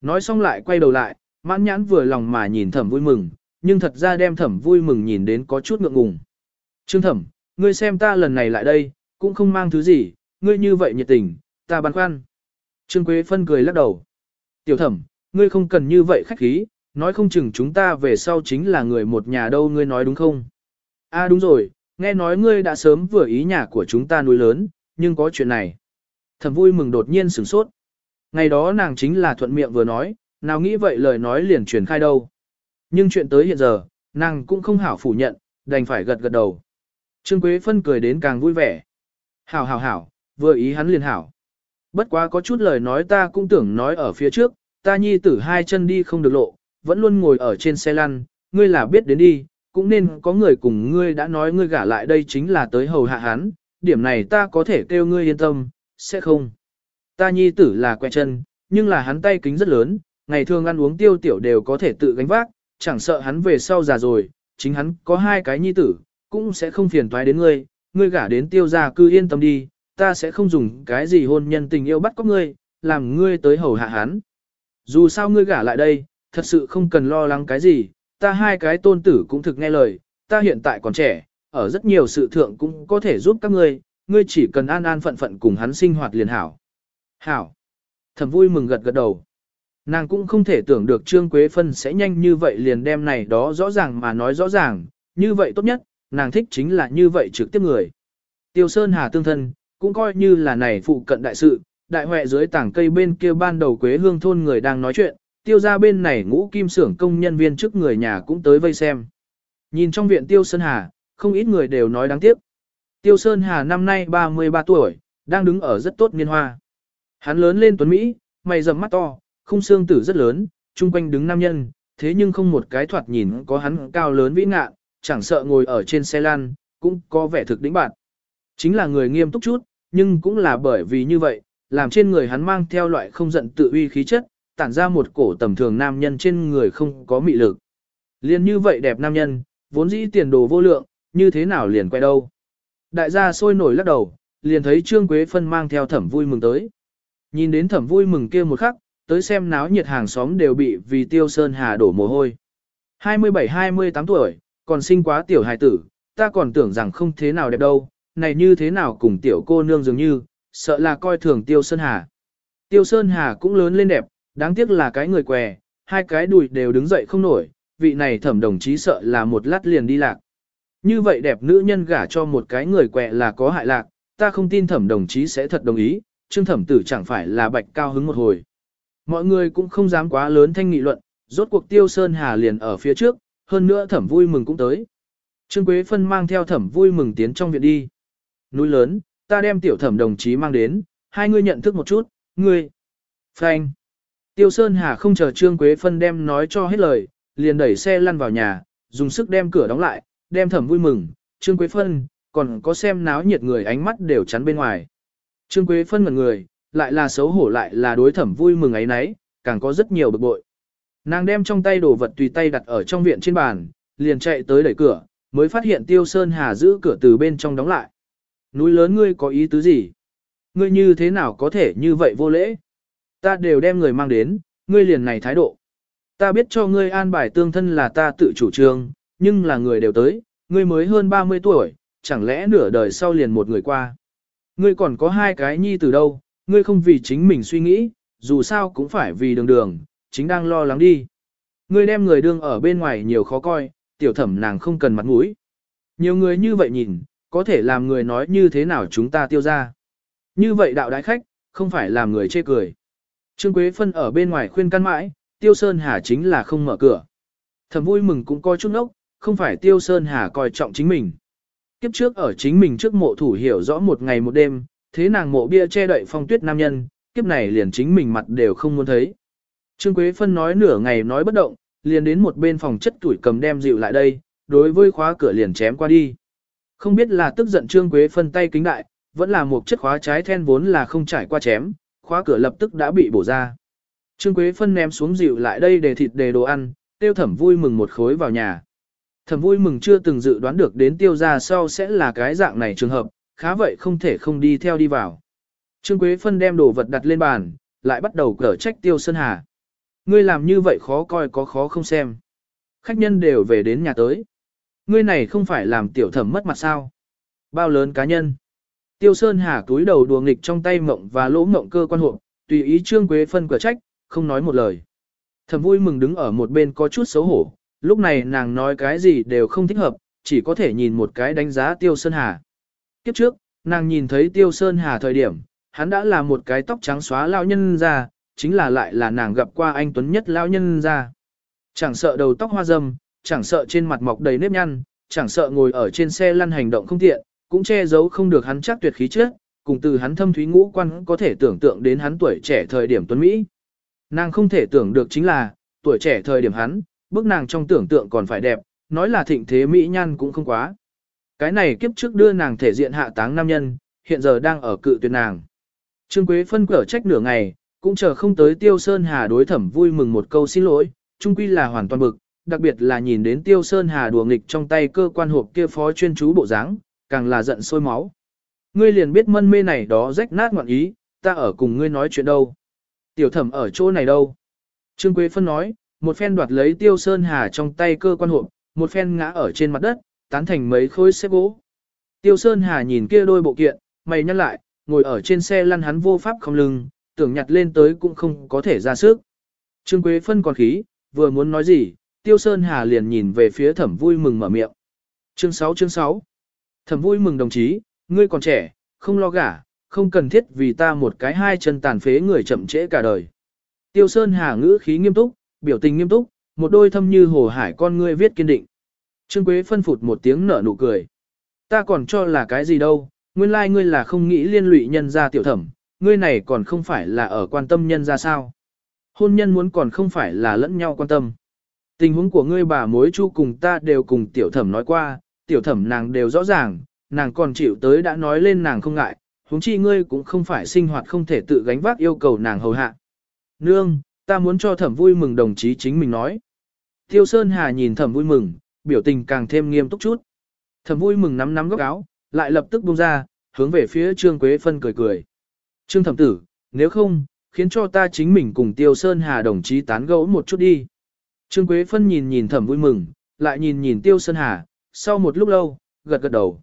A: Nói xong lại quay đầu lại, mãn nhãn vừa lòng mà nhìn thẩm vui mừng, nhưng thật ra đem thẩm vui mừng nhìn đến có chút ngượng ngùng. Trương thẩm, ngươi xem ta lần này lại đây, cũng không mang thứ gì, ngươi như vậy nhiệt tình, ta băn khoăn. Trương Quế Phân cười lắc đầu. Tiểu thẩm, ngươi không cần như vậy khách khí, nói không chừng chúng ta về sau chính là người một nhà đâu ngươi nói đúng không? A à đúng rồi, nghe nói ngươi đã sớm vừa ý nhà của chúng ta núi lớn, nhưng có chuyện này. Thẩm vui mừng đột nhiên sửng sốt. Ngày đó nàng chính là thuận miệng vừa nói, nào nghĩ vậy lời nói liền truyền khai đâu. Nhưng chuyện tới hiện giờ, nàng cũng không hảo phủ nhận, đành phải gật gật đầu. Trương Quế Phân cười đến càng vui vẻ. Hảo hảo hảo, vừa ý hắn liền hảo. Bất quá có chút lời nói ta cũng tưởng nói ở phía trước, ta nhi tử hai chân đi không được lộ, vẫn luôn ngồi ở trên xe lăn, ngươi là biết đến đi, cũng nên có người cùng ngươi đã nói ngươi gả lại đây chính là tới hầu hạ hắn, điểm này ta có thể kêu ngươi yên tâm, sẽ không. Ta nhi tử là que chân, nhưng là hắn tay kính rất lớn, ngày thường ăn uống tiêu tiểu đều có thể tự gánh vác, chẳng sợ hắn về sau già rồi, chính hắn có hai cái nhi tử, cũng sẽ không phiền toái đến ngươi, ngươi gả đến tiêu gia cư yên tâm đi, ta sẽ không dùng cái gì hôn nhân tình yêu bắt cóc ngươi, làm ngươi tới hầu hạ hắn. Dù sao ngươi gả lại đây, thật sự không cần lo lắng cái gì, ta hai cái tôn tử cũng thực nghe lời, ta hiện tại còn trẻ, ở rất nhiều sự thượng cũng có thể giúp các ngươi, ngươi chỉ cần an an phận phận cùng hắn sinh hoạt liền hảo. Hảo. Thẩm vui mừng gật gật đầu. Nàng cũng không thể tưởng được Trương Quế Phân sẽ nhanh như vậy liền đem này đó rõ ràng mà nói rõ ràng, như vậy tốt nhất, nàng thích chính là như vậy trực tiếp người. Tiêu Sơn Hà tương thân, cũng coi như là này phụ cận đại sự, đại huệ dưới tảng cây bên kia ban đầu Quế Hương thôn người đang nói chuyện, tiêu ra bên này ngũ kim xưởng công nhân viên trước người nhà cũng tới vây xem. Nhìn trong viện Tiêu Sơn Hà, không ít người đều nói đáng tiếc. Tiêu Sơn Hà năm nay 33 tuổi, đang đứng ở rất tốt niên hoa. Hắn lớn lên tuấn Mỹ, mày rậm mắt to, khung xương tử rất lớn, chung quanh đứng nam nhân, thế nhưng không một cái thoạt nhìn có hắn cao lớn vĩ ngạ, chẳng sợ ngồi ở trên xe lăn, cũng có vẻ thực đĩnh bạn. Chính là người nghiêm túc chút, nhưng cũng là bởi vì như vậy, làm trên người hắn mang theo loại không giận tự uy khí chất, tản ra một cổ tầm thường nam nhân trên người không có mị lực. Liên như vậy đẹp nam nhân, vốn dĩ tiền đồ vô lượng, như thế nào liền quay đâu. Đại gia sôi nổi lắc đầu, liền thấy Trương Quế Phân mang theo thẩm vui mừng tới. Nhìn đến thẩm vui mừng kia một khắc, tới xem náo nhiệt hàng xóm đều bị vì tiêu sơn hà đổ mồ hôi. 27-28 tuổi, còn sinh quá tiểu hài tử, ta còn tưởng rằng không thế nào đẹp đâu, này như thế nào cùng tiểu cô nương dường như, sợ là coi thường tiêu sơn hà. Tiêu sơn hà cũng lớn lên đẹp, đáng tiếc là cái người què, hai cái đùi đều đứng dậy không nổi, vị này thẩm đồng chí sợ là một lát liền đi lạc. Như vậy đẹp nữ nhân gả cho một cái người què là có hại lạc, ta không tin thẩm đồng chí sẽ thật đồng ý, trương thẩm tử chẳng phải là bạch cao hứng một hồi. Mọi người cũng không dám quá lớn thanh nghị luận, rốt cuộc tiêu sơn hà liền ở phía trước, hơn nữa thẩm vui mừng cũng tới. Trương Quế Phân mang theo thẩm vui mừng tiến trong viện đi. Núi lớn, ta đem tiểu thẩm đồng chí mang đến, hai người nhận thức một chút, ngươi. Phanh. Tiêu Sơn Hà không chờ Trương Quế Phân đem nói cho hết lời, liền đẩy xe lăn vào nhà, dùng sức đem cửa đóng lại, đem thẩm vui mừng, Trương Quế Phân, còn có xem náo nhiệt người ánh mắt đều chắn bên ngoài. Trương Quế Phân ngẩn người, lại là xấu hổ lại là đối thẩm vui mừng ấy nấy, càng có rất nhiều bực bội. Nàng đem trong tay đồ vật tùy tay đặt ở trong viện trên bàn, liền chạy tới đẩy cửa, mới phát hiện Tiêu Sơn Hà giữ cửa từ bên trong đóng lại. Núi lớn ngươi có ý tứ gì? Ngươi như thế nào có thể như vậy vô lễ? Ta đều đem người mang đến, ngươi liền này thái độ. Ta biết cho ngươi an bài tương thân là ta tự chủ trương, nhưng là người đều tới, ngươi mới hơn 30 tuổi, chẳng lẽ nửa đời sau liền một người qua. Ngươi còn có hai cái nhi từ đâu, ngươi không vì chính mình suy nghĩ, dù sao cũng phải vì đường đường, chính đang lo lắng đi. Ngươi đem người đương ở bên ngoài nhiều khó coi, tiểu thẩm nàng không cần mặt mũi. Nhiều người như vậy nhìn, có thể làm người nói như thế nào chúng ta tiêu ra. Như vậy đạo đại khách, không phải làm người chê cười. Trương Quế Phân ở bên ngoài khuyên căn mãi, Tiêu Sơn Hà chính là không mở cửa. Thầm vui mừng cũng coi chút nốc, không phải Tiêu Sơn Hà coi trọng chính mình. Kiếp trước ở chính mình trước mộ thủ hiểu rõ một ngày một đêm, thế nàng mộ bia che đậy phong tuyết nam nhân, kiếp này liền chính mình mặt đều không muốn thấy. Trương Quế Phân nói nửa ngày nói bất động, liền đến một bên phòng chất tuổi cầm đem dịu lại đây, đối với khóa cửa liền chém qua đi. Không biết là tức giận Trương Quế Phân tay kính đại, vẫn là một chất khóa trái then vốn là không trải qua chém, khóa cửa lập tức đã bị bổ ra. Trương Quế Phân ném xuống dịu lại đây để thịt để đồ ăn, tiêu thẩm vui mừng một khối vào nhà. Thẩm vui mừng chưa từng dự đoán được đến tiêu ra sau sẽ là cái dạng này trường hợp, khá vậy không thể không đi theo đi vào. Trương Quế Phân đem đồ vật đặt lên bàn, lại bắt đầu cở trách tiêu Sơn Hà. Ngươi làm như vậy khó coi có khó không xem. Khách nhân đều về đến nhà tới. Ngươi này không phải làm tiểu thẩm mất mặt sao. Bao lớn cá nhân. Tiêu Sơn Hà túi đầu đùa nghịch trong tay mộng và lỗ mộng cơ quan hộ, tùy ý Trương Quế Phân cửa trách, không nói một lời. Thẩm vui mừng đứng ở một bên có chút xấu hổ, lúc này nàng nói cái gì đều không thích hợp, chỉ có thể nhìn một cái đánh giá Tiêu Sơn Hà. Kiếp trước, nàng nhìn thấy Tiêu Sơn Hà thời điểm, hắn đã là một cái tóc trắng xóa lao nhân ra, chính là lại là nàng gặp qua anh Tuấn nhất lao nhân ra. Chẳng sợ đầu tóc hoa râm, chẳng sợ trên mặt mọc đầy nếp nhăn, chẳng sợ ngồi ở trên xe lăn hành động không tiện, cũng che giấu không được hắn chắc tuyệt khí trước. cùng từ hắn thâm thúy ngũ quan có thể tưởng tượng đến hắn tuổi trẻ thời điểm tuấn Mỹ. Nàng không thể tưởng được chính là, tuổi trẻ thời điểm hắn, bức nàng trong tưởng tượng còn phải đẹp, nói là thịnh thế Mỹ nhan cũng không quá. Cái này kiếp trước đưa nàng thể diện hạ táng nam nhân, hiện giờ đang ở cự tuyệt nàng. Trương Quế phân cở trách nửa ngày, cũng chờ không tới Tiêu Sơn Hà đối thẩm vui mừng một câu xin lỗi, chung quy là hoàn toàn bực, đặc biệt là nhìn đến Tiêu Sơn Hà đùa nghịch trong tay cơ quan hộp kia phó chuyên chú bộ dáng, càng là giận sôi máu. Ngươi liền biết mân mê này đó rách nát ngoạn ý, ta ở cùng ngươi nói chuyện đâu. Tiểu thẩm ở chỗ này đâu. Trương Quế Phân nói, một phen đoạt lấy Tiêu Sơn Hà trong tay cơ quan hộp, một phen ngã ở trên mặt đất, tán thành mấy khối xếp gỗ. Tiêu Sơn Hà nhìn kia đôi bộ kiện, mày nhăn lại, ngồi ở trên xe lăn hắn vô pháp không lưng, tưởng nhặt lên tới cũng không có thể ra sức. Trương Quế Phân còn khí, vừa muốn nói gì, Tiêu Sơn Hà liền nhìn về phía thẩm vui mừng mở miệng. Chương 6 chương 6 Thẩm vui mừng đồng chí, ngươi còn trẻ, không lo gả, không cần thiết vì ta một cái hai chân tàn phế người chậm trễ cả đời. Tiêu Sơn Hà ngữ khí nghiêm túc, biểu tình nghiêm túc, một đôi thâm như hồ hải con ngươi viết kiên định. Trương Quế phân phụt một tiếng nở nụ cười. Ta còn cho là cái gì đâu, nguyên lai like ngươi là không nghĩ liên lụy nhân gia tiểu thẩm, ngươi này còn không phải là ở quan tâm nhân gia sao. Hôn nhân muốn còn không phải là lẫn nhau quan tâm. Tình huống của ngươi bà mối chu cùng ta đều cùng tiểu thẩm nói qua, tiểu thẩm nàng đều rõ ràng, nàng còn chịu tới đã nói lên nàng không ngại, huống chi ngươi cũng không phải sinh hoạt không thể tự gánh vác yêu cầu nàng hầu hạ. Nương, ta muốn cho thẩm vui mừng đồng chí chính mình nói. Tiêu Sơn Hà nhìn thẩm vui mừng, biểu tình càng thêm nghiêm túc chút. Thẩm vui mừng nắm nắm góc áo, lại lập tức buông ra, hướng về phía Trương Quế Phân cười cười. Trương thẩm tử, nếu không, khiến cho ta chính mình cùng Tiêu Sơn Hà đồng chí tán gẫu một chút đi. Trương Quế Phân nhìn nhìn thẩm vui mừng, lại nhìn nhìn Tiêu Sơn Hà, sau một lúc lâu, gật gật đầu.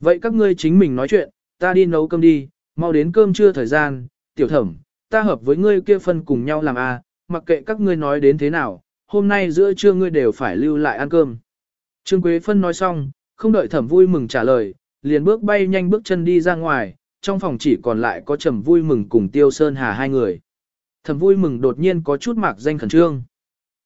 A: Vậy các ngươi chính mình nói chuyện, ta đi nấu cơm đi, mau đến cơm trưa thời gian, tiểu thẩm, ta hợp với ngươi kia phân cùng nhau làm a, à, mặc kệ các ngươi nói đến thế nào, hôm nay giữa trưa ngươi đều phải lưu lại ăn cơm. Trương Quế Phân nói xong, không đợi thẩm vui mừng trả lời, liền bước bay nhanh bước chân đi ra ngoài, trong phòng chỉ còn lại có trầm vui mừng cùng Tiêu Sơn Hà hai người. Thẩm vui mừng đột nhiên có chút mạc danh khẩn trương.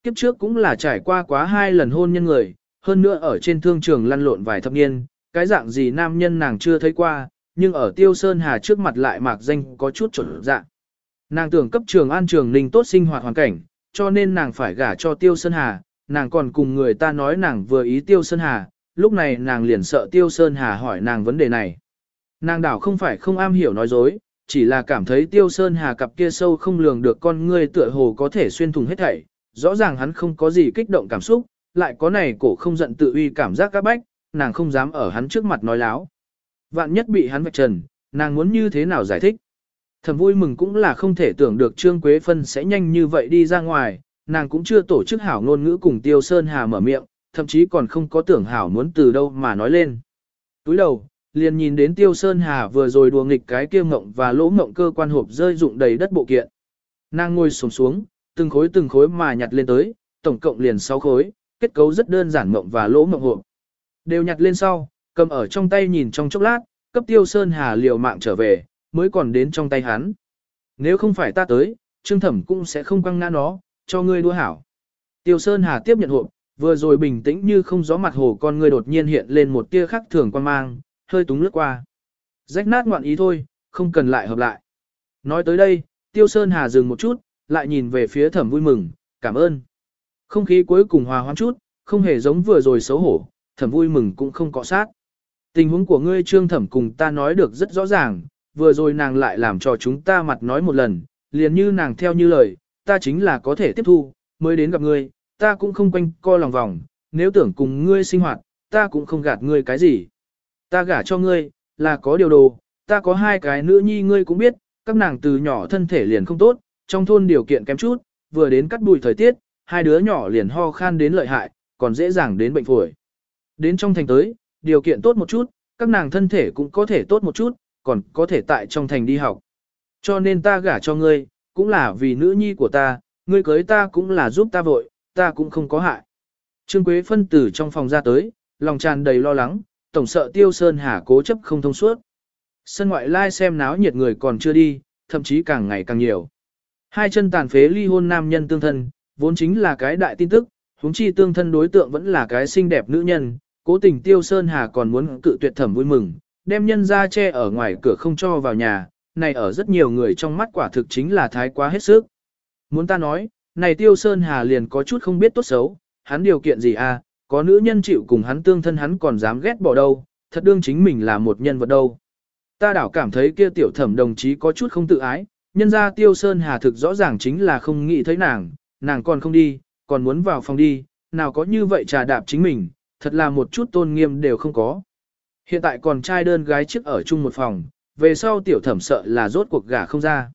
A: Kiếp trước cũng là trải qua quá hai lần hôn nhân người, hơn nữa ở trên thương trường lăn lộn vài thập niên, cái dạng gì nam nhân nàng chưa thấy qua, nhưng ở Tiêu Sơn Hà trước mặt lại mạc danh có chút chuẩn dạng. Nàng tưởng cấp trường an trường ninh tốt sinh hoạt hoàn cảnh, cho nên nàng phải gả cho Tiêu Sơn Hà, nàng còn cùng người ta nói nàng vừa ý Tiêu Sơn Hà, lúc này nàng liền sợ Tiêu Sơn Hà hỏi nàng vấn đề này. Nàng đảo không phải không am hiểu nói dối, chỉ là cảm thấy Tiêu Sơn Hà cặp kia sâu không lường được con ngươi tựa hồ có thể xuyên thủng hết thảy, rõ ràng hắn không có gì kích động cảm xúc, lại có này cổ không giận tự uy cảm giác các bách, nàng không dám ở hắn trước mặt nói láo. Vạn nhất bị hắn vạch trần, nàng muốn như thế nào giải thích. Thầm vui mừng cũng là không thể tưởng được Trương Quế Phân sẽ nhanh như vậy đi ra ngoài, nàng cũng chưa tổ chức hảo ngôn ngữ cùng Tiêu Sơn Hà mở miệng, thậm chí còn không có tưởng hảo muốn từ đâu mà nói lên. Túi đầu, liền nhìn đến Tiêu Sơn Hà vừa rồi đùa nghịch cái kia ngộng và lỗ ngộng cơ quan hộp rơi dụng đầy đất bộ kiện. Nàng ngồi xuống xuống, từng khối từng khối mà nhặt lên tới, tổng cộng liền 6 khối, kết cấu rất đơn giản mộng và lỗ mộng hộp. Đều nhặt lên sau, cầm ở trong tay nhìn trong chốc lát, cấp Tiêu Sơn Hà liều mạng trở về, mới còn đến trong tay hắn. Nếu không phải ta tới, Trương Thẩm cũng sẽ không quăng ngã nó, cho ngươi đua hảo. Tiêu Sơn Hà tiếp nhận hộp, vừa rồi bình tĩnh như không gió mặt hồ con ngươi đột nhiên hiện lên một tia khắc thường quan mang, hơi túng lướt qua. Rách nát ngoạn ý thôi, không cần lại hợp lại. Nói tới đây, Tiêu Sơn Hà dừng một chút, lại nhìn về phía thẩm vui mừng, cảm ơn. Không khí cuối cùng hòa hoãn chút, không hề giống vừa rồi xấu hổ, thẩm vui mừng cũng không cọ sát. Tình huống của ngươi trương thẩm cùng ta nói được rất rõ ràng, vừa rồi nàng lại làm cho chúng ta mặt nói một lần, liền như nàng theo như lời, ta chính là có thể tiếp thu, mới đến gặp ngươi, ta cũng không quanh co lòng vòng, nếu tưởng cùng ngươi sinh hoạt, ta cũng không gạt ngươi cái gì. Ta gả cho ngươi, là có điều đồ, ta có hai cái nữ nhi ngươi cũng biết, các nàng từ nhỏ thân thể liền không tốt, trong thôn điều kiện kém chút, vừa đến cắt bụi thời tiết, hai đứa nhỏ liền ho khan đến lợi hại, còn dễ dàng đến bệnh phổi. Đến trong thành tới, điều kiện tốt một chút, các nàng thân thể cũng có thể tốt một chút, còn có thể tại trong thành đi học. Cho nên ta gả cho ngươi, cũng là vì nữ nhi của ta, ngươi cưới ta cũng là giúp ta vội, ta cũng không có hại. Trương Quế phân tử trong phòng ra tới, lòng tràn đầy lo lắng, tổng sợ Tiêu Sơn Hà cố chấp không thông suốt. Sân ngoại lai xem náo nhiệt người còn chưa đi, thậm chí càng ngày càng nhiều. Hai chân tàn phế ly hôn nam nhân tương thân, vốn chính là cái đại tin tức, huống chi tương thân đối tượng vẫn là cái xinh đẹp nữ nhân, cố tình Tiêu Sơn Hà còn muốn cự tuyệt thẩm vui mừng, đem nhân ra che ở ngoài cửa không cho vào nhà, này ở rất nhiều người trong mắt quả thực chính là thái quá hết sức. Muốn ta nói, này Tiêu Sơn Hà liền có chút không biết tốt xấu, hắn điều kiện gì à, có nữ nhân chịu cùng hắn tương thân hắn còn dám ghét bỏ đâu, thật đương chính mình là một nhân vật đâu. Ta đảo cảm thấy kia tiểu thẩm đồng chí có chút không tự ái, nhân ra Tiêu Sơn Hà thực rõ ràng chính là không nghĩ thấy nàng, nàng còn không đi, còn muốn vào phòng đi, nào có như vậy trà đạp chính mình, thật là một chút tôn nghiêm đều không có. Hiện tại còn trai đơn gái trước ở chung một phòng, về sau tiểu thẩm sợ là rốt cuộc gả không ra.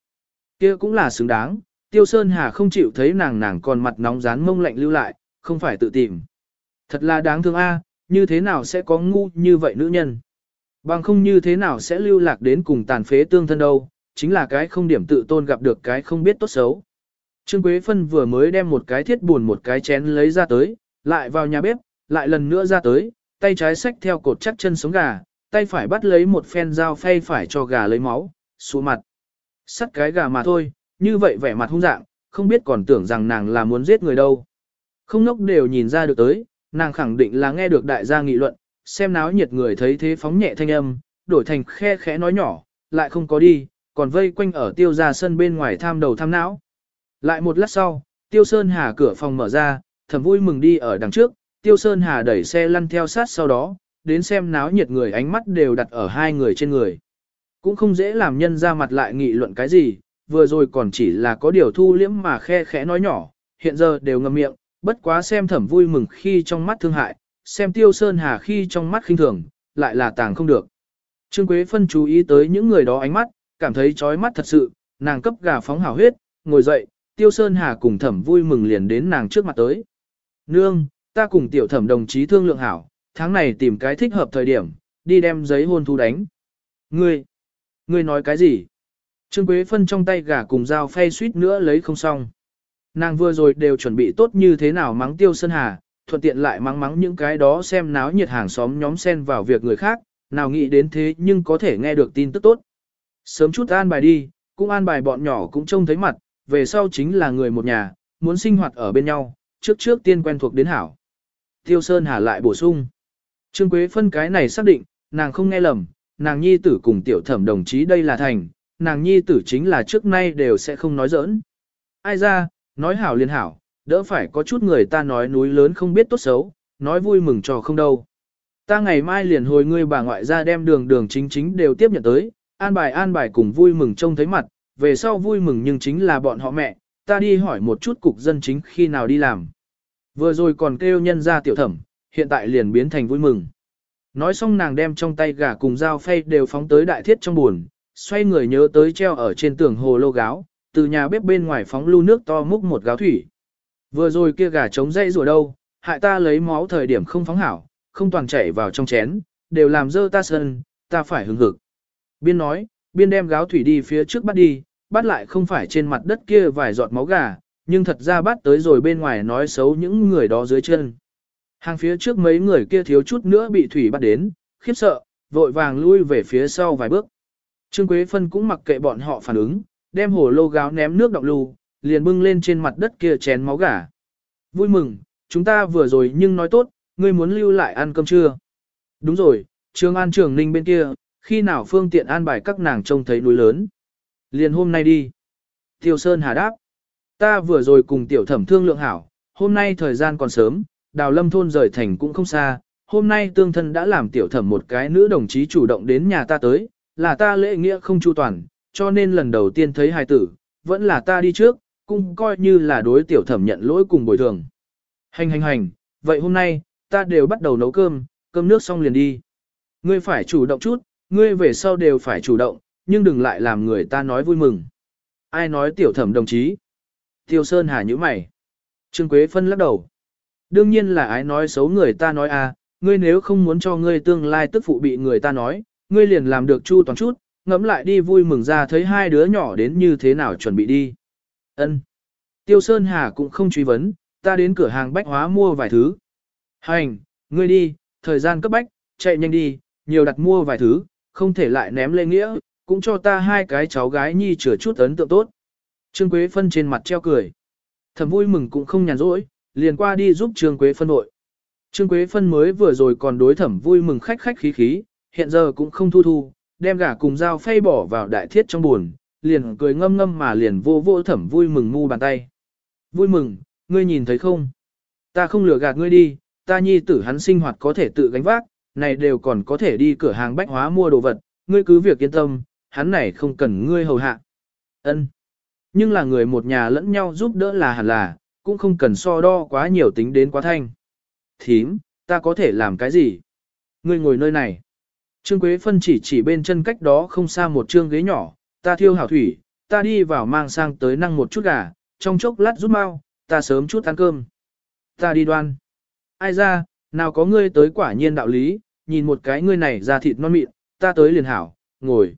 A: kia cũng là xứng đáng, Tiêu Sơn Hà không chịu thấy nàng nàng còn mặt nóng rán mông lạnh lưu lại, không phải tự tìm. Thật là đáng thương a, như thế nào sẽ có ngu như vậy nữ nhân. Bằng không như thế nào sẽ lưu lạc đến cùng tàn phế tương thân đâu, chính là cái không điểm tự tôn gặp được cái không biết tốt xấu. Trương Quế Phân vừa mới đem một cái thiết buồn một cái chén lấy ra tới, lại vào nhà bếp, lại lần nữa ra tới, tay trái xách theo cột chắc chân sống gà, tay phải bắt lấy một phen dao phay phải cho gà lấy máu, xuống mặt. Sắt cái gà mà thôi, như vậy vẻ mặt hung dạng, không biết còn tưởng rằng nàng là muốn giết người đâu. Không nốc đều nhìn ra được tới, nàng khẳng định là nghe được đại gia nghị luận, xem náo nhiệt người thấy thế phóng nhẹ thanh âm, đổi thành khe khẽ nói nhỏ, lại không có đi, còn vây quanh ở tiêu ra sân bên ngoài tham đầu tham não. Lại một lát sau, tiêu sơn hà cửa phòng mở ra, thầm vui mừng đi ở đằng trước, tiêu sơn hà đẩy xe lăn theo sát sau đó, đến xem náo nhiệt người ánh mắt đều đặt ở hai người trên người. Cũng không dễ làm nhân ra mặt lại nghị luận cái gì, vừa rồi còn chỉ là có điều thu liễm mà khe khẽ nói nhỏ, hiện giờ đều ngậm miệng, bất quá xem thẩm vui mừng khi trong mắt thương hại, xem tiêu sơn hà khi trong mắt khinh thường, lại là tàng không được. Trương Quế Phân chú ý tới những người đó ánh mắt, cảm thấy chói mắt thật sự, nàng cấp gà phóng hào huyết, ngồi dậy, tiêu sơn hà cùng thẩm vui mừng liền đến nàng trước mặt tới. Nương, ta cùng tiểu thẩm đồng chí thương lượng hảo, tháng này tìm cái thích hợp thời điểm, đi đem giấy hôn thu đánh. Ngươi, ngươi nói cái gì? Trương Quế Phân trong tay gà cùng dao phay suýt nữa lấy không xong. Nàng vừa rồi đều chuẩn bị tốt như thế nào mắng tiêu sơn hà, thuận tiện lại mắng mắng những cái đó xem náo nhiệt hàng xóm nhóm xen vào việc người khác, nào nghĩ đến thế nhưng có thể nghe được tin tức tốt. Sớm chút an bài đi, cũng an bài bọn nhỏ cũng trông thấy mặt, về sau chính là người một nhà, muốn sinh hoạt ở bên nhau, trước trước tiên quen thuộc đến hảo. Tiêu Sơn Hà lại bổ sung. Trương Quế phân cái này xác định, nàng không nghe lầm, nàng nhi tử cùng tiểu thẩm đồng chí đây là thành, nàng nhi tử chính là trước nay đều sẽ không nói giỡn. Ai ra, nói hảo liền hảo, đỡ phải có chút người ta nói núi lớn không biết tốt xấu, nói vui mừng cho không đâu. Ta ngày mai liền hồi ngươi bà ngoại ra đem đường đường chính chính đều tiếp nhận tới, an bài an bài cùng vui mừng trông thấy mặt, về sau vui mừng nhưng chính là bọn họ mẹ, ta đi hỏi một chút cục dân chính khi nào đi làm. Vừa rồi còn kêu nhân ra tiểu thẩm, hiện tại liền biến thành vui mừng. Nói xong nàng đem trong tay gà cùng dao phay đều phóng tới đại thiết trong buồn, xoay người nhớ tới treo ở trên tường hồ lô gáo, từ nhà bếp bên ngoài phóng lưu nước to múc một gáo thủy. Vừa rồi kia gà trống dây rùa đâu, hại ta lấy máu thời điểm không phóng hảo, không toàn chảy vào trong chén, đều làm dơ ta sân, ta phải hứng hực. Biên nói, biên đem gáo thủy đi phía trước bắt đi, bắt lại không phải trên mặt đất kia vài giọt máu gà, nhưng thật ra bắt tới rồi bên ngoài nói xấu những người đó dưới chân. Hàng phía trước mấy người kia thiếu chút nữa bị thủy bắt đến, khiếp sợ, vội vàng lui về phía sau vài bước. Trương Quế Phân cũng mặc kệ bọn họ phản ứng, đem hồ lô gáo ném nước đọng lù, liền bưng lên trên mặt đất kia chén máu gà. Vui mừng, chúng ta vừa rồi nhưng nói tốt, ngươi muốn lưu lại ăn cơm trưa. Đúng rồi, Trương An Trường Ninh bên kia, khi nào phương tiện an bài các nàng trông thấy núi lớn. Liền hôm nay đi. Tiêu Sơn Hà đáp. Ta vừa rồi cùng tiểu thẩm thương lượng hảo, hôm nay thời gian còn sớm, đào lâm thôn rời thành cũng không xa, hôm nay tương thân đã làm tiểu thẩm một cái nữ đồng chí chủ động đến nhà ta tới, là ta lễ nghĩa không chu toàn, cho nên lần đầu tiên thấy hài tử, vẫn là ta đi trước, cũng coi như là đối tiểu thẩm nhận lỗi cùng bồi thường. Hành hành hành, vậy hôm nay, ta đều bắt đầu nấu cơm, cơm nước xong liền đi. Ngươi phải chủ động chút, ngươi về sau đều phải chủ động, nhưng đừng lại làm người ta nói vui mừng. Ai nói tiểu thẩm đồng chí? Tiêu Sơn Hà như mày. Trương Quế Phân lắc đầu. Đương nhiên là ai nói xấu người ta nói à, ngươi nếu không muốn cho ngươi tương lai tức phụ bị người ta nói, ngươi liền làm được chu toàn chút, ngẫm lại đi vui mừng ra thấy hai đứa nhỏ đến như thế nào chuẩn bị đi. Ân. Tiêu Sơn Hà cũng không truy vấn, ta đến cửa hàng bách hóa mua vài thứ. Hành, ngươi đi, thời gian cấp bách, chạy nhanh đi, nhiều đặt mua vài thứ, không thể lại ném lê nghĩa, cũng cho ta hai cái cháu gái nhi chừa chút ấn tượng tốt. Trương Quế Phân trên mặt treo cười. Thầm vui mừng cũng không nhàn rỗi, liền qua đi giúp Trương Quế Phân nội. Trương Quế Phân mới vừa rồi còn đối thẩm vui mừng khách khách khí khí, hiện giờ cũng không thu thu, đem gà cùng dao phay bỏ vào đại thiết trong buồn, liền cười ngâm ngâm mà liền vô vô thẩm vui mừng ngu bàn tay. Vui mừng, ngươi nhìn thấy không? Ta không lừa gạt ngươi đi, ta nhi tử hắn sinh hoạt có thể tự gánh vác, này đều còn có thể đi cửa hàng bách hóa mua đồ vật, ngươi cứ việc yên tâm, hắn này không cần ngươi hầu hạ. Ân. Nhưng là người một nhà lẫn nhau giúp đỡ là hẳn là, cũng không cần so đo quá nhiều tính đến quá thanh. Thím, ta có thể làm cái gì? Ngươi ngồi nơi này. Trương Quế Phân chỉ chỉ bên chân cách đó không xa một trương ghế nhỏ, ta thiêu hảo thủy, ta đi vào mang sang tới năng một chút gà, trong chốc lát rút mau, ta sớm chút ăn cơm. Ta đi đoan. Ai ra, nào có ngươi tới quả nhiên đạo lý, nhìn một cái ngươi này ra thịt non mịn, ta tới liền hảo, ngồi.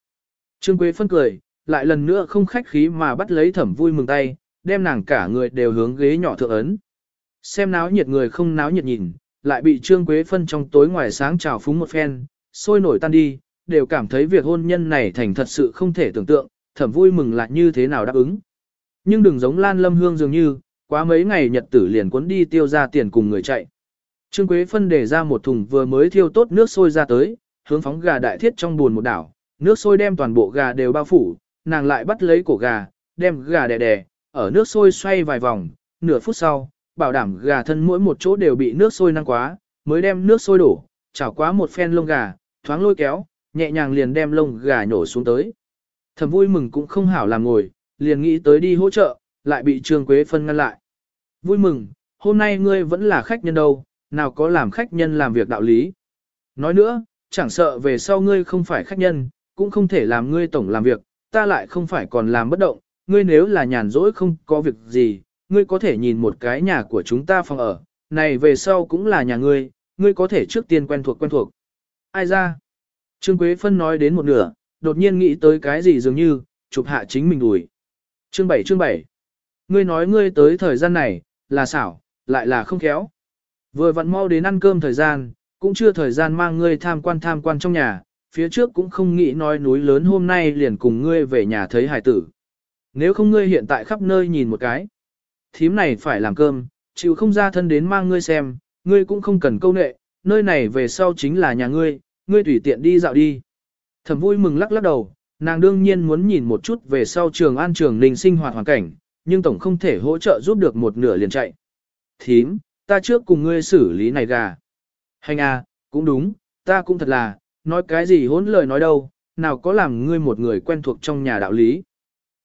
A: Trương Quế Phân cười, lại lần nữa không khách khí mà bắt lấy thẩm vui mừng tay, đem nàng cả người đều hướng ghế nhỏ thượng ấn. Xem náo nhiệt người không náo nhiệt nhìn, lại bị Trương Quế Phân trong tối ngoài sáng trào phúng một phen, sôi nổi tan đi, đều cảm thấy việc hôn nhân này thành thật sự không thể tưởng tượng, thẩm vui mừng lại như thế nào đáp ứng. Nhưng đừng giống Lan Lâm Hương dường như, quá mấy ngày nhật tử liền cuốn đi tiêu ra tiền cùng người chạy. Trương Quế Phân để ra một thùng vừa mới thiêu tốt nước sôi ra tới, hướng phóng gà đại thiết trong buồn một đảo, nước sôi đem toàn bộ gà đều bao phủ, nàng lại bắt lấy cổ gà, đem gà đè đè, ở nước sôi xoay vài vòng, nửa phút sau, bảo đảm gà thân mỗi một chỗ đều bị nước sôi năng quá, mới đem nước sôi đổ, chảo quá một phen lông gà, thoáng lôi kéo, nhẹ nhàng liền đem lông gà nhổ xuống tới. Thầm vui mừng cũng không hảo làm ngồi, liền nghĩ tới đi hỗ trợ, lại bị Trương Quế Phân ngăn lại. Vui mừng, hôm nay ngươi vẫn là khách nhân đâu, nào có làm khách nhân làm việc đạo lý. Nói nữa, chẳng sợ về sau ngươi không phải khách nhân, cũng không thể làm ngươi tổng làm việc, ta lại không phải còn làm bất động, ngươi nếu là nhàn rỗi không có việc gì, ngươi có thể nhìn một cái nhà của chúng ta phòng ở, này về sau cũng là nhà ngươi, ngươi có thể trước tiên quen thuộc quen thuộc. Ai ra? Trương Quế Phân nói đến một nửa, đột nhiên nghĩ tới cái gì dường như, chụp hạ chính mình đùi. Chương 7 chương 7 Ngươi nói ngươi tới thời gian này, là xảo, lại là không khéo. Vừa vặn mau đến ăn cơm thời gian, cũng chưa thời gian mang ngươi tham quan tham quan trong nhà, phía trước cũng không nghĩ nói núi lớn hôm nay liền cùng ngươi về nhà thấy hải tử. Nếu không ngươi hiện tại khắp nơi nhìn một cái. Thím này phải làm cơm, chịu không ra thân đến mang ngươi xem, ngươi cũng không cần câu nệ, nơi này về sau chính là nhà ngươi, ngươi tùy tiện đi dạo đi. Thẩm vui mừng lắc lắc đầu, nàng đương nhiên muốn nhìn một chút về sau trường an trường ninh sinh hoạt hoàn cảnh, nhưng tổng không thể hỗ trợ giúp được một nửa liền chạy. Thím, ta trước cùng ngươi xử lý này gà. Hành à, cũng đúng, ta cũng thật là, nói cái gì hỗn lời nói đâu, nào có làm ngươi một người quen thuộc trong nhà đạo lý.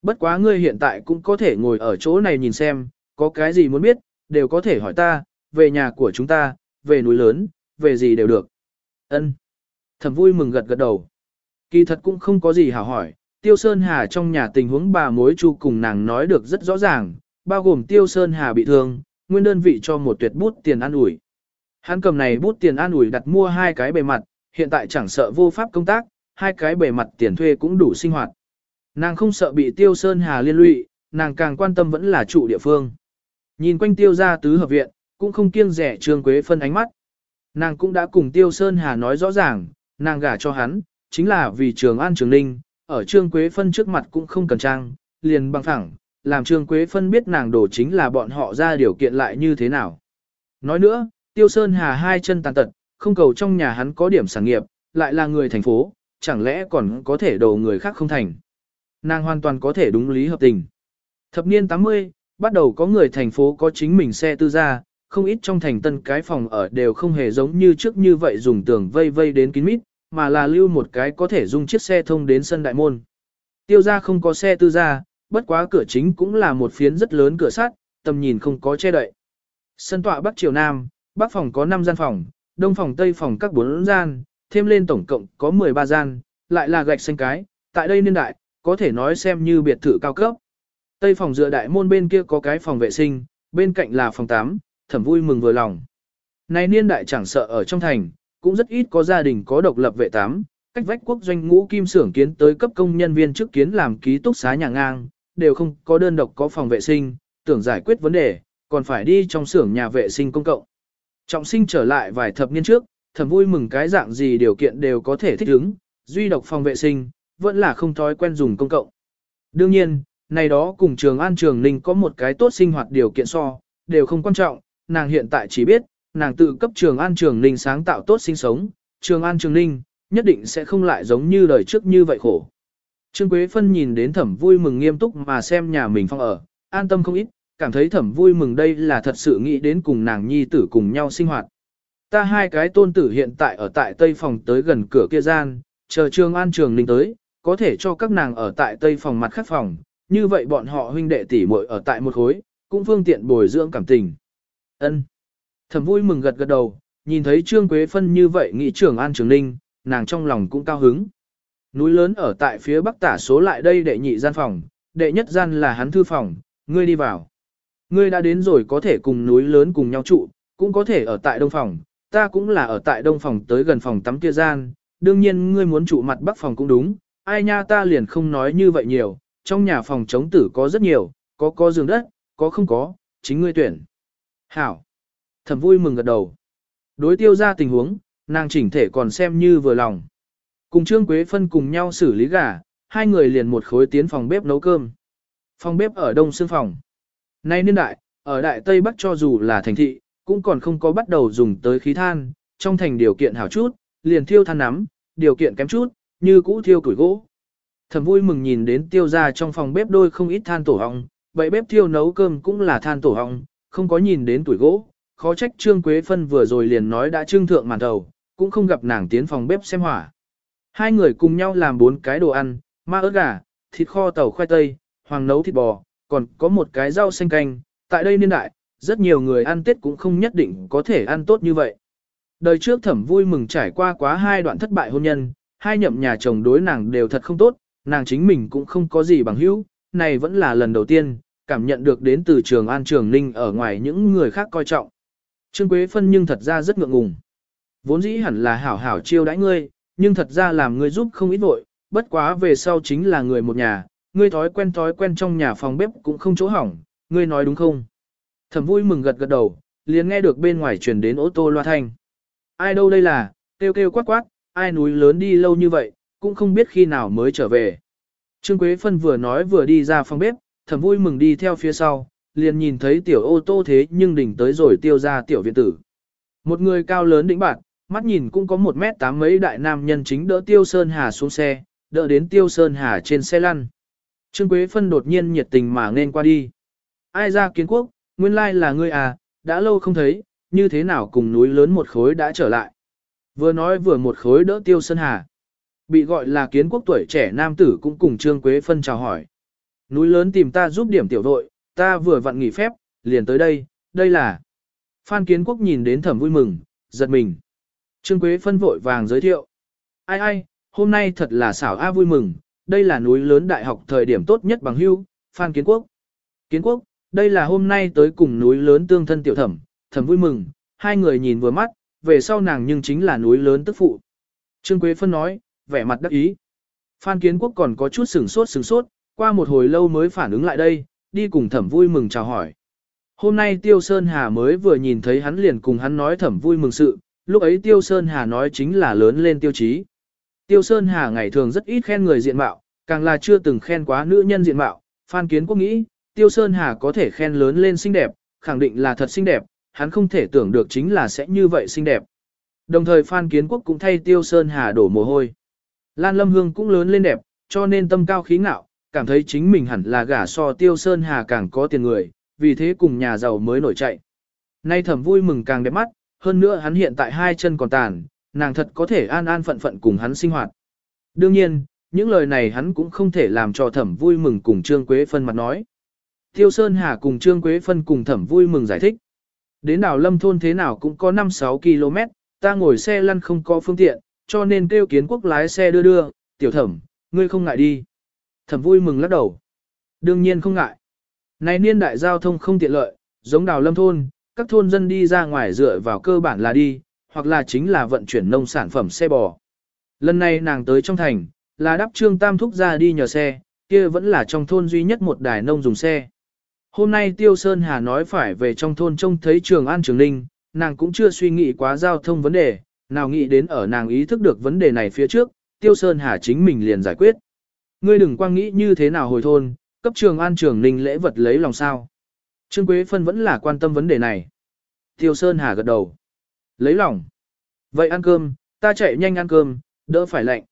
A: Bất quá ngươi hiện tại cũng có thể ngồi ở chỗ này nhìn xem, có cái gì muốn biết, đều có thể hỏi ta, về nhà của chúng ta, về núi lớn, về gì đều được. Ân. Thẩm vui mừng gật gật đầu. Kỳ thật cũng không có gì hảo hỏi, Tiêu Sơn Hà trong nhà tình huống bà mối chu cùng nàng nói được rất rõ ràng, bao gồm Tiêu Sơn Hà bị thương, nguyên đơn vị cho một tuyệt bút tiền an ủi. Hắn cầm này bút tiền an ủi đặt mua hai cái bề mặt, hiện tại chẳng sợ vô pháp công tác, hai cái bề mặt tiền thuê cũng đủ sinh hoạt. Nàng không sợ bị Tiêu Sơn Hà liên lụy, nàng càng quan tâm vẫn là trụ địa phương. Nhìn quanh Tiêu gia tứ hợp viện, cũng không kiêng rẻ Trương Quế phân ánh mắt. Nàng cũng đã cùng Tiêu Sơn Hà nói rõ ràng, nàng gả cho hắn, chính là vì Trường An Trường Ninh, ở Trương Quế phân trước mặt cũng không cần trang, liền bằng thẳng, làm Trương Quế phân biết nàng đổ chính là bọn họ ra điều kiện lại như thế nào. Nói nữa, Tiêu Sơn Hà hai chân tàn tật, không cầu trong nhà hắn có điểm sản nghiệp, lại là người thành phố, chẳng lẽ còn có thể đổ người khác không thành. Nàng hoàn toàn có thể đúng lý hợp tình. Thập niên 80, bắt đầu có người thành phố có chính mình xe tư gia, không ít trong thành tân cái phòng ở đều không hề giống như trước như vậy dùng tường vây vây đến kín mít, mà là lưu một cái có thể dùng chiếc xe thông đến sân đại môn. Tiêu gia không có xe tư gia, bất quá cửa chính cũng là một phiến rất lớn cửa sắt, tầm nhìn không có che đậy. Sân tọa bắc chiều nam, bắc phòng có 5 gian phòng, đông phòng tây phòng các 4 gian, thêm lên tổng cộng có 13 gian, lại là gạch xanh cái, tại đây niên đại, có thể nói xem như biệt thự cao cấp. Tây phòng dựa đại môn bên kia có cái phòng vệ sinh, bên cạnh là phòng 8, thẩm vui mừng vừa lòng. Này niên đại chẳng sợ ở trong thành, cũng rất ít có gia đình có độc lập vệ tám, cách vách quốc doanh ngũ kim xưởng kiến tới cấp công nhân viên trước kiến làm ký túc xá nhà ngang, đều không có đơn độc có phòng vệ sinh, tưởng giải quyết vấn đề, còn phải đi trong xưởng nhà vệ sinh công cộng. Trọng sinh trở lại vài thập niên trước, thầm vui mừng cái dạng gì điều kiện đều có thể thích ứng, duy độc phòng vệ sinh, vẫn là không thói quen dùng công cộng. Đương nhiên, này đó cùng trường an trường ninh có một cái tốt sinh hoạt điều kiện so, đều không quan trọng, nàng hiện tại chỉ biết, nàng tự cấp trường an trường ninh sáng tạo tốt sinh sống, trường an trường ninh, nhất định sẽ không lại giống như đời trước như vậy khổ. Trương Quế Phân nhìn đến thẩm vui mừng nghiêm túc mà xem nhà mình phong ở, an tâm không ít, cảm thấy thẩm vui mừng đây là thật sự nghĩ đến cùng nàng nhi tử cùng nhau sinh hoạt. Ta hai cái tôn tử hiện tại ở tại tây phòng tới gần cửa kia gian, chờ Trương an trường ninh tới, có thể cho các nàng ở tại tây phòng mặt khác phòng, như vậy bọn họ huynh đệ tỷ muội ở tại một khối, cũng phương tiện bồi dưỡng cảm tình. Ân. Thẩm vui mừng gật gật đầu, nhìn thấy Trương Quế Phân như vậy nghĩ Trường an trường ninh, nàng trong lòng cũng cao hứng. Núi lớn ở tại phía bắc tả số lại đây đệ nhị gian phòng, đệ nhất gian là hắn thư phòng, ngươi đi vào. Ngươi đã đến rồi có thể cùng núi lớn cùng nhau trụ, cũng có thể ở tại đông phòng, ta cũng là ở tại đông phòng tới gần phòng tắm kia gian, đương nhiên ngươi muốn trụ mặt bắc phòng cũng đúng, ai nha ta liền không nói như vậy nhiều, trong nhà phòng chống tử có rất nhiều, có có giường đất, có không có, chính ngươi tuyển. Hảo. Thẩm vui mừng gật đầu. Đối tiêu ra tình huống, nàng chỉnh thể còn xem như vừa lòng. Cùng Trương Quế Phân cùng nhau xử lý gà, hai người liền một khối tiến phòng bếp nấu cơm. Phòng bếp ở đông xương phòng. Nay niên đại, ở đại Tây Bắc cho dù là thành thị, cũng còn không có bắt đầu dùng tới khí than, trong thành điều kiện hảo chút, liền thiêu than nắm, điều kiện kém chút, như cũ thiêu củi gỗ. thầm vui mừng nhìn đến tiêu ra trong phòng bếp đôi không ít than tổ hong, vậy bếp thiêu nấu cơm cũng là than tổ hong, không có nhìn đến tuổi gỗ, khó trách Trương Quế Phân vừa rồi liền nói đã trương thượng màn đầu, cũng không gặp nàng tiến phòng bếp xem hỏa. Hai người cùng nhau làm bốn cái đồ ăn, ma ớt gà, thịt kho tàu khoai tây, hoàng nấu thịt bò, còn có một cái rau xanh canh. Tại đây niên đại, rất nhiều người ăn Tết cũng không nhất định có thể ăn tốt như vậy. Đời trước thẩm vui mừng trải qua quá hai đoạn thất bại hôn nhân, hai nhậm nhà chồng đối nàng đều thật không tốt, nàng chính mình cũng không có gì bằng hữu, này vẫn là lần đầu tiên, cảm nhận được đến từ trường An Trường Ninh ở ngoài những người khác coi trọng. Trương Quế Phân nhưng thật ra rất ngượng ngùng. Vốn dĩ hẳn là hảo hảo chiêu đãi ngươi, nhưng thật ra làm ngươi giúp không ít vội, bất quá về sau chính là người một nhà, ngươi thói quen thói quen trong nhà phòng bếp cũng không chỗ hỏng, ngươi nói đúng không? Thẩm vui mừng gật gật đầu, liền nghe được bên ngoài truyền đến ô tô loa thanh. Ai đâu đây là, kêu kêu quát quát, ai núi lớn đi lâu như vậy, cũng không biết khi nào mới trở về. Trương Quế Phân vừa nói vừa đi ra phòng bếp, thẩm vui mừng đi theo phía sau, liền nhìn thấy tiểu ô tô thế nhưng đỉnh tới rồi tiêu ra tiểu viện tử. Một người cao lớn đỉnh bạn, mắt nhìn cũng có một mét tám mấy đại nam nhân chính đỡ tiêu sơn hà xuống xe, đỡ đến tiêu sơn hà trên xe lăn. Trương Quế Phân đột nhiên nhiệt tình mà nên qua đi. Ai ra kiến quốc, nguyên lai là ngươi à, đã lâu không thấy, như thế nào cùng núi lớn một khối đã trở lại. Vừa nói vừa một khối đỡ tiêu sơn hà. Bị gọi là kiến quốc tuổi trẻ nam tử cũng cùng Trương Quế Phân chào hỏi. Núi lớn tìm ta giúp điểm tiểu đội, ta vừa vặn nghỉ phép, liền tới đây, đây là. Phan Kiến Quốc nhìn đến thẩm vui mừng, giật mình. Trương Quế phân vội vàng giới thiệu. Ai ai, hôm nay thật là xảo a vui mừng, đây là núi lớn đại học thời điểm tốt nhất bằng hưu, Phan Kiến Quốc. Kiến Quốc, đây là hôm nay tới cùng núi lớn tương thân tiểu thẩm, thẩm vui mừng, hai người nhìn vừa mắt, về sau nàng nhưng chính là núi lớn tức phụ. Trương Quế Phân nói, vẻ mặt đắc ý. Phan Kiến Quốc còn có chút sửng sốt sửng sốt, qua một hồi lâu mới phản ứng lại đây, đi cùng thẩm vui mừng chào hỏi. Hôm nay Tiêu Sơn Hà mới vừa nhìn thấy hắn liền cùng hắn nói thẩm vui mừng sự, lúc ấy Tiêu Sơn Hà nói chính là lớn lên tiêu chí. Tiêu Sơn Hà ngày thường rất ít khen người diện mạo, càng là chưa từng khen quá nữ nhân diện mạo. Phan Kiến Quốc nghĩ, Tiêu Sơn Hà có thể khen lớn lên xinh đẹp, khẳng định là thật xinh đẹp, hắn không thể tưởng được chính là sẽ như vậy xinh đẹp. Đồng thời Phan Kiến Quốc cũng thay Tiêu Sơn Hà đổ mồ hôi. Lan Lâm Hương cũng lớn lên đẹp, cho nên tâm cao khí ngạo, cảm thấy chính mình hẳn là gả so Tiêu Sơn Hà càng có tiền người, vì thế cùng nhà giàu mới nổi chạy. Nay thẩm vui mừng càng đẹp mắt, hơn nữa hắn hiện tại hai chân còn tàn, nàng thật có thể an an phận phận cùng hắn sinh hoạt. Đương nhiên, những lời này hắn cũng không thể làm cho thẩm vui mừng cùng Trương Quế Phân mặt nói. Tiêu Sơn Hà cùng Trương Quế Phân cùng thẩm vui mừng giải thích. Đến đảo lâm thôn thế nào cũng có 5-6 km, ta ngồi xe lăn không có phương tiện, cho nên kêu kiến quốc lái xe đưa đưa, tiểu thẩm, ngươi không ngại đi. Thẩm vui mừng lắc đầu. Đương nhiên không ngại. Này niên đại giao thông không tiện lợi, giống đào lâm thôn, các thôn dân đi ra ngoài dựa vào cơ bản là đi, hoặc là chính là vận chuyển nông sản phẩm xe bò. Lần này nàng tới trong thành, là đắp trương tam thúc ra đi nhờ xe, kia vẫn là trong thôn duy nhất một đài nông dùng xe. Hôm nay Tiêu Sơn Hà nói phải về trong thôn trông thấy Trường An Trường Ninh, nàng cũng chưa suy nghĩ quá giao thông vấn đề, nào nghĩ đến ở nàng ý thức được vấn đề này phía trước, Tiêu Sơn Hà chính mình liền giải quyết. Ngươi đừng quang nghĩ như thế nào hồi thôn, cấp Trường An Trường Ninh lễ vật lấy lòng sao. Trương Quế Phân vẫn là quan tâm vấn đề này. Tiêu Sơn Hà gật đầu. Lấy lòng. Vậy ăn cơm, ta chạy nhanh ăn cơm, đỡ phải lạnh.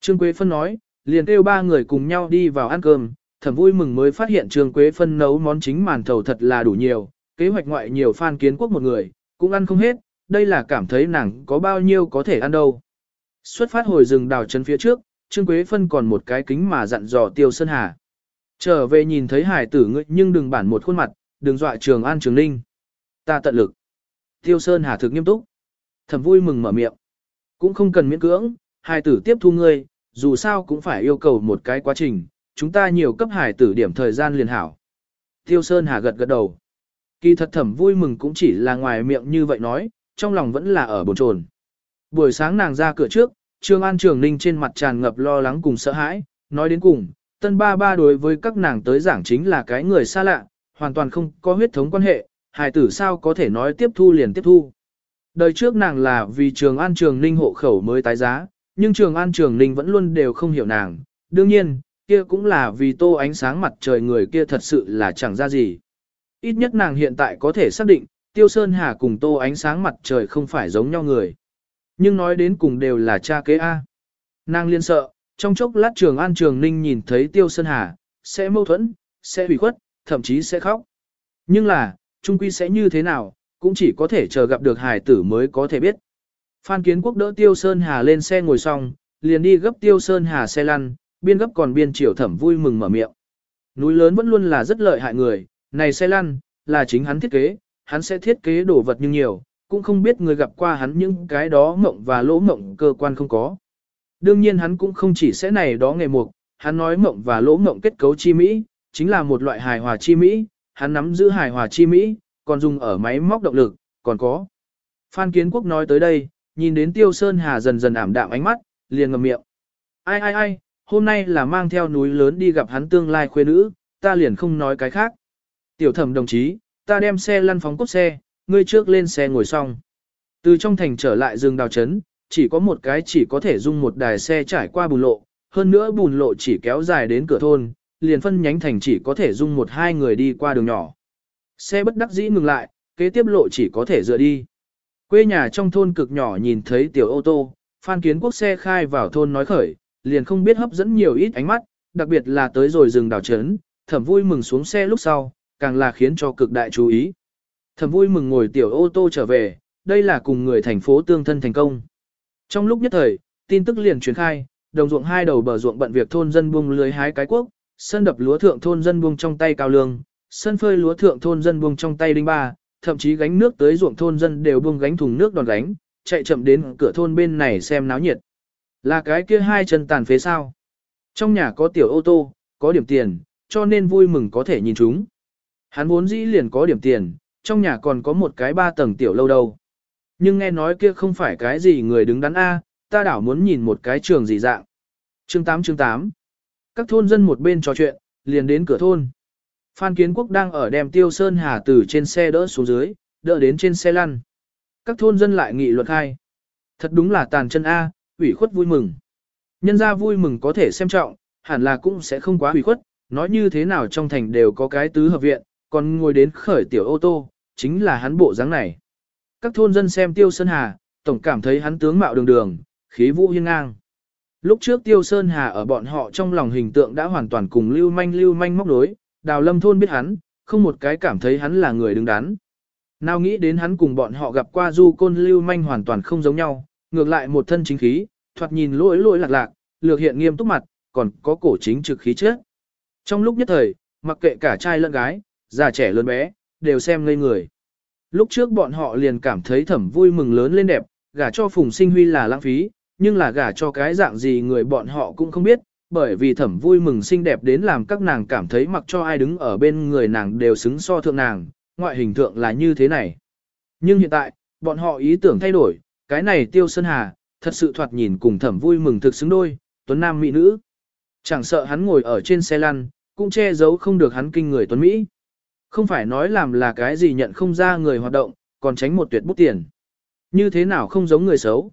A: Trương Quế Phân nói, liền kêu ba người cùng nhau đi vào ăn cơm, Thẩm vui mừng mới phát hiện Trương Quế Phân nấu món chính màn thầu thật là đủ nhiều, kế hoạch ngoại nhiều phan kiến quốc một người, cũng ăn không hết, đây là cảm thấy nàng có bao nhiêu có thể ăn đâu. Xuất phát hồi rừng đào chân phía trước, Trương Quế Phân còn một cái kính mà dặn dò Tiêu Sơn Hà. Trở về nhìn thấy hải tử ngươi nhưng đừng bản một khuôn mặt, đừng dọa trường an trường ninh. Ta tận lực. Tiêu Sơn Hà thực nghiêm túc. Thầm vui mừng mở miệng. Cũng không cần miễn cưỡng, hải tử tiếp thu ngươi, dù sao cũng phải yêu cầu một cái quá trình, chúng ta nhiều cấp hải tử điểm thời gian liền hảo. Tiêu Sơn Hà gật gật đầu. Kỳ thật thẩm vui mừng cũng chỉ là ngoài miệng như vậy nói, trong lòng vẫn là ở bồn chồn. Buổi sáng nàng ra cửa trước, Trương An Trường Ninh trên mặt tràn ngập lo lắng cùng sợ hãi, nói đến cùng, tân ba ba đối với các nàng tới giảng chính là cái người xa lạ, hoàn toàn không có huyết thống quan hệ, hài tử sao có thể nói tiếp thu liền tiếp thu. Đời trước nàng là vì Trường An Trường Ninh hộ khẩu mới tái giá, nhưng Trường An Trường Ninh vẫn luôn đều không hiểu nàng, đương nhiên, kia cũng là vì tô ánh sáng mặt trời người kia thật sự là chẳng ra gì. Ít nhất nàng hiện tại có thể xác định, Tiêu Sơn Hà cùng tô ánh sáng mặt trời không phải giống nhau người. Nhưng nói đến cùng đều là cha kế A. Nàng liên sợ, trong chốc lát trường an trường ninh nhìn thấy Tiêu Sơn Hà, sẽ mâu thuẫn, sẽ hủy khuất, thậm chí sẽ khóc. Nhưng là, trung quy sẽ như thế nào, cũng chỉ có thể chờ gặp được hải tử mới có thể biết. Phan Kiến Quốc đỡ Tiêu Sơn Hà lên xe ngồi xong, liền đi gấp Tiêu Sơn Hà xe lăn, biên gấp còn biên triều thẩm vui mừng mở miệng. Núi lớn vẫn luôn là rất lợi hại người, này xe lăn, là chính hắn thiết kế, hắn sẽ thiết kế đồ vật nhưng nhiều, cũng không biết người gặp qua hắn những cái đó mộng và lỗ mộng cơ quan không có. Đương nhiên hắn cũng không chỉ sẽ này đó nghề mục, hắn nói mộng và lỗ mộng kết cấu chi Mỹ, chính là một loại hài hòa chi Mỹ, hắn nắm giữ hài hòa chi Mỹ, còn dùng ở máy móc động lực, còn có. Phan Kiến Quốc nói tới đây, nhìn đến Tiêu Sơn Hà dần dần ảm đạm ánh mắt, liền ngậm miệng. Ai ai ai, hôm nay là mang theo núi lớn đi gặp hắn tương lai khuê nữ, ta liền không nói cái khác. Tiểu thẩm đồng chí, ta đem xe lăn phóng cốt xe, ngươi trước lên xe ngồi xong. Từ trong thành trở lại rừng đào trấn, chỉ có một cái chỉ có thể dung một đài xe trải qua bùn lộ, hơn nữa bùn lộ chỉ kéo dài đến cửa thôn, liền phân nhánh thành chỉ có thể dung một hai người đi qua đường nhỏ. Xe bất đắc dĩ ngừng lại, kế tiếp lộ chỉ có thể dựa đi. Quê nhà trong thôn cực nhỏ nhìn thấy tiểu ô tô, Phan Kiến Quốc xe khai vào thôn nói khởi, liền không biết hấp dẫn nhiều ít ánh mắt, đặc biệt là tới rồi rừng đảo trấn, thẩm vui mừng xuống xe lúc sau, càng là khiến cho cực đại chú ý. Thẩm vui mừng ngồi tiểu ô tô trở về, đây là cùng người thành phố tương thân thành công. Trong lúc nhất thời, tin tức liền truyền khai, đồng ruộng hai đầu bờ ruộng bận việc thôn dân buông lưới hái cái quốc, sân đập lúa thượng thôn dân buông trong tay cao lương, sân phơi lúa thượng thôn dân buông trong tay đinh ba, thậm chí gánh nước tới ruộng thôn dân đều buông gánh thùng nước đòn gánh, chạy chậm đến cửa thôn bên này xem náo nhiệt. Là cái kia hai chân tàn phế sao? Trong nhà có tiểu ô tô, có điểm tiền, cho nên vui mừng có thể nhìn chúng. Hắn vốn dĩ liền có điểm tiền, trong nhà còn có một cái ba tầng tiểu lâu đâu. Nhưng nghe nói kia không phải cái gì người đứng đắn A, ta đảo muốn nhìn một cái trường gì dạng. Chương 8 chương 8 các thôn dân một bên trò chuyện, liền đến cửa thôn. Phan Kiến Quốc đang ở đem Tiêu Sơn Hà từ trên xe đỡ xuống dưới, đỡ đến trên xe lăn. Các thôn dân lại nghị luật hai. Thật đúng là tàn chân A, ủy khuất vui mừng. Nhân ra vui mừng có thể xem trọng, hẳn là cũng sẽ không quá ủy khuất, nói như thế nào trong thành đều có cái tứ hợp viện, còn ngồi đến khởi tiểu ô tô, chính là hắn bộ dáng này. Các thôn dân xem Tiêu Sơn Hà, tổng cảm thấy hắn tướng mạo đường đường, khí vũ hiên ngang. Lúc trước Tiêu Sơn Hà ở bọn họ trong lòng hình tượng đã hoàn toàn cùng lưu manh lưu manh móc đối, đào lâm thôn biết hắn, không một cái cảm thấy hắn là người đứng đắn. Nào nghĩ đến hắn cùng bọn họ gặp qua du côn lưu manh hoàn toàn không giống nhau, ngược lại một thân chính khí, thoạt nhìn lỗi lỗi lạc lạc, lược hiện nghiêm túc mặt, còn có cổ chính trực khí trước. Trong lúc nhất thời, mặc kệ cả trai lẫn gái, già trẻ lớn bé, đều xem ngây người. Lúc trước bọn họ liền cảm thấy thẩm vui mừng lớn lên đẹp, gả cho Phùng Sinh Huy là lãng phí, nhưng là gả cho cái dạng gì người bọn họ cũng không biết, bởi vì thẩm vui mừng xinh đẹp đến làm các nàng cảm thấy mặc cho ai đứng ở bên người nàng đều xứng so thượng nàng, ngoại hình thượng là như thế này. Nhưng hiện tại, bọn họ ý tưởng thay đổi, cái này tiêu sơn hà, thật sự thoạt nhìn cùng thẩm vui mừng thực xứng đôi, tuấn nam mỹ nữ. Chẳng sợ hắn ngồi ở trên xe lăn, cũng che giấu không được hắn kinh người tuấn Mỹ. Không phải nói làm là cái gì nhận không ra người hoạt động, còn tránh một tuyệt bút tiền. Như thế nào không giống người xấu.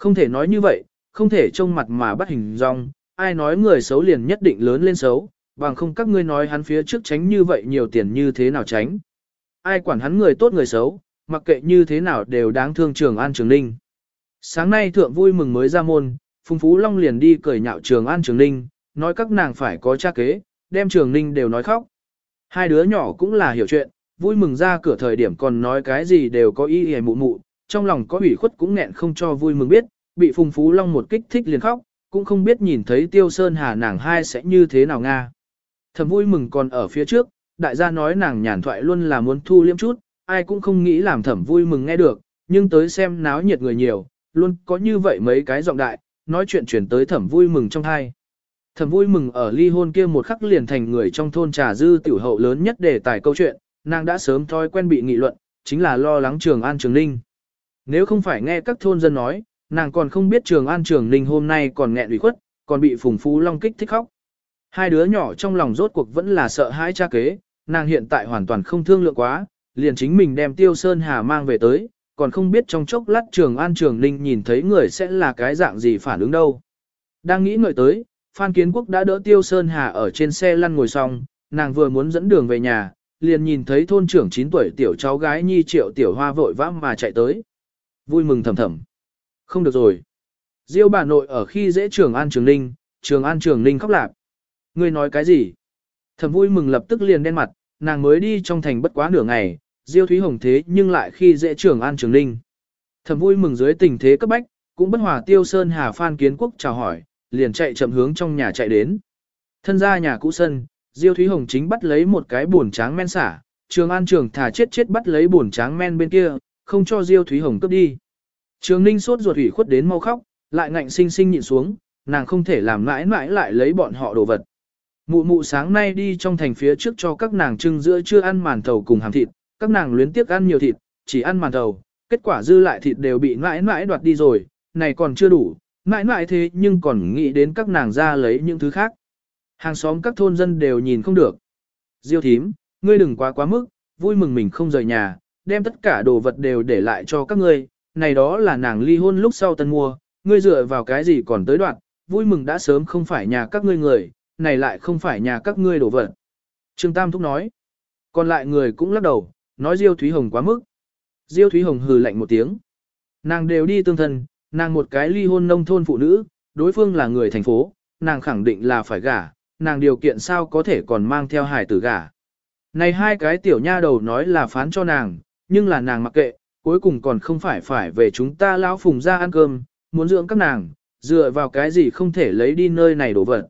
A: Không thể nói như vậy, không thể trông mặt mà bắt hình dong, ai nói người xấu liền nhất định lớn lên xấu, bằng không các ngươi nói hắn phía trước tránh như vậy nhiều tiền như thế nào tránh. Ai quản hắn người tốt người xấu, mặc kệ như thế nào đều đáng thương trường An Trường Ninh. Sáng nay thượng vui mừng mới ra môn, Phùng Phú Long liền đi cười nhạo trường An Trường Ninh, nói các nàng phải có cha kế, đem Trường Ninh đều nói khóc. Hai đứa nhỏ cũng là hiểu chuyện, vui mừng ra cửa thời điểm còn nói cái gì đều có ý hề mụ mụ, trong lòng có ủy khuất cũng nghẹn không cho vui mừng biết, bị Phùng Phú Long một kích thích liền khóc, cũng không biết nhìn thấy Tiêu Sơn Hà nàng hai sẽ như thế nào nga. Thầm vui mừng còn ở phía trước, đại gia nói nàng nhàn thoại luôn là muốn thu liêm chút, ai cũng không nghĩ làm thẩm vui mừng nghe được, nhưng tới xem náo nhiệt người nhiều, luôn có như vậy mấy cái giọng đại, nói chuyện chuyển tới thẩm vui mừng trong hai. Thẩm vui mừng ở ly hôn kia một khắc liền thành người trong thôn trà dư tiểu hậu lớn nhất để tải câu chuyện, nàng đã sớm thói quen bị nghị luận, chính là lo lắng trường an trường ninh. Nếu không phải nghe các thôn dân nói, nàng còn không biết trường an trường ninh hôm nay còn nghẹn ủy khuất, còn bị phùng phú long kích thích khóc. Hai đứa nhỏ trong lòng rốt cuộc vẫn là sợ hãi cha kế, nàng hiện tại hoàn toàn không thương lượng quá, liền chính mình đem tiêu sơn hà mang về tới, còn không biết trong chốc lát trường an trường ninh nhìn thấy người sẽ là cái dạng gì phản ứng đâu. Đang nghĩ ngợi tới, Phan Kiến Quốc đã đỡ Tiêu Sơn Hà ở trên xe lăn ngồi xong, nàng vừa muốn dẫn đường về nhà, liền nhìn thấy thôn trưởng 9 tuổi tiểu cháu gái Nhi Triệu Tiểu Hoa vội vã mà chạy tới. Vui mừng thầm thầm. Không được rồi. Diêu bà nội ở khi dễ trường An Trường Ninh, trường An Trường Ninh khóc lạp. Ngươi nói cái gì? Thầm vui mừng lập tức liền đen mặt, nàng mới đi trong thành bất quá nửa ngày, Diêu Thúy Hồng thế nhưng lại khi dễ trường An Trường Ninh. Thầm vui mừng dưới tình thế cấp bách, cũng bất hòa Tiêu Sơn Hà Phan Kiến Quốc chào hỏi, liền chạy chậm hướng trong nhà chạy đến. Thân ra nhà cũ sân, Diêu Thúy Hồng chính bắt lấy một cái buồn tráng men xả, Trường An Trường thả chết chết bắt lấy buồn tráng men bên kia, không cho Diêu Thúy Hồng cướp đi. Trường Ninh sốt ruột ủy khuất đến mau khóc, lại ngạnh sinh sinh nhịn xuống, nàng không thể làm mãi mãi lại lấy bọn họ đồ vật. Mụ mụ sáng nay đi trong thành phía trước cho các nàng trưng giữa chưa ăn màn thầu cùng hàm thịt, các nàng luyến tiếc ăn nhiều thịt, chỉ ăn màn thầu, kết quả dư lại thịt đều bị mãi mãi đoạt đi rồi, này còn chưa đủ, mãi mãi thế nhưng còn nghĩ đến các nàng ra lấy những thứ khác. Hàng xóm các thôn dân đều nhìn không được. Diêu thím, ngươi đừng quá quá mức, vui mừng mình không rời nhà, đem tất cả đồ vật đều để lại cho các ngươi, này đó là nàng ly hôn lúc sau tân mua, ngươi dựa vào cái gì còn tới đoạn, vui mừng đã sớm không phải nhà các ngươi người, này lại không phải nhà các ngươi đồ vật. Trương Tam Thúc nói, còn lại người cũng lắc đầu, nói Diêu Thúy Hồng quá mức. Diêu Thúy Hồng hừ lạnh một tiếng. Nàng đều đi tương thân, nàng một cái ly hôn nông thôn phụ nữ, đối phương là người thành phố, nàng khẳng định là phải gả, nàng điều kiện sao có thể còn mang theo hải tử gả. Này hai cái tiểu nha đầu nói là phán cho nàng, nhưng là nàng mặc kệ, cuối cùng còn không phải phải về chúng ta lão phùng ra ăn cơm, muốn dưỡng các nàng, dựa vào cái gì không thể lấy đi nơi này đổ vật.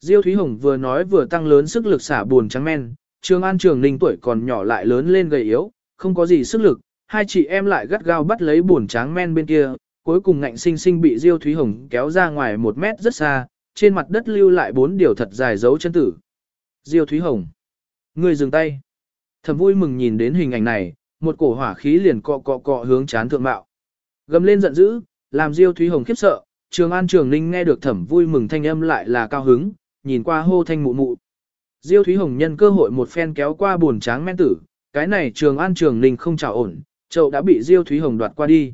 A: Diêu Thúy Hồng vừa nói vừa tăng lớn sức lực xả buồn trắng men, Trường An Trường Ninh tuổi còn nhỏ lại lớn lên gầy yếu, không có gì sức lực, hai chị em lại gắt gao bắt lấy buồn tráng men bên kia, cuối cùng ngạnh sinh sinh bị Diêu Thúy Hồng kéo ra ngoài một mét rất xa, trên mặt đất lưu lại bốn điều thật dài dấu chân tử. Diêu Thúy Hồng. Người dừng tay. Thầm vui mừng nhìn đến hình ảnh này, một cổ hỏa khí liền cọ cọ cọ hướng chán thượng mạo. Gầm lên giận dữ, làm Diêu Thúy Hồng khiếp sợ, Trường An Trường Ninh nghe được thẩm vui mừng thanh âm lại là cao hứng, nhìn qua hô thanh mụ mụ. Diêu Thúy Hồng nhân cơ hội một phen kéo qua buồn tráng men tử, cái này Trường An Trường Ninh không chào ổn, chậu đã bị Diêu Thúy Hồng đoạt qua đi.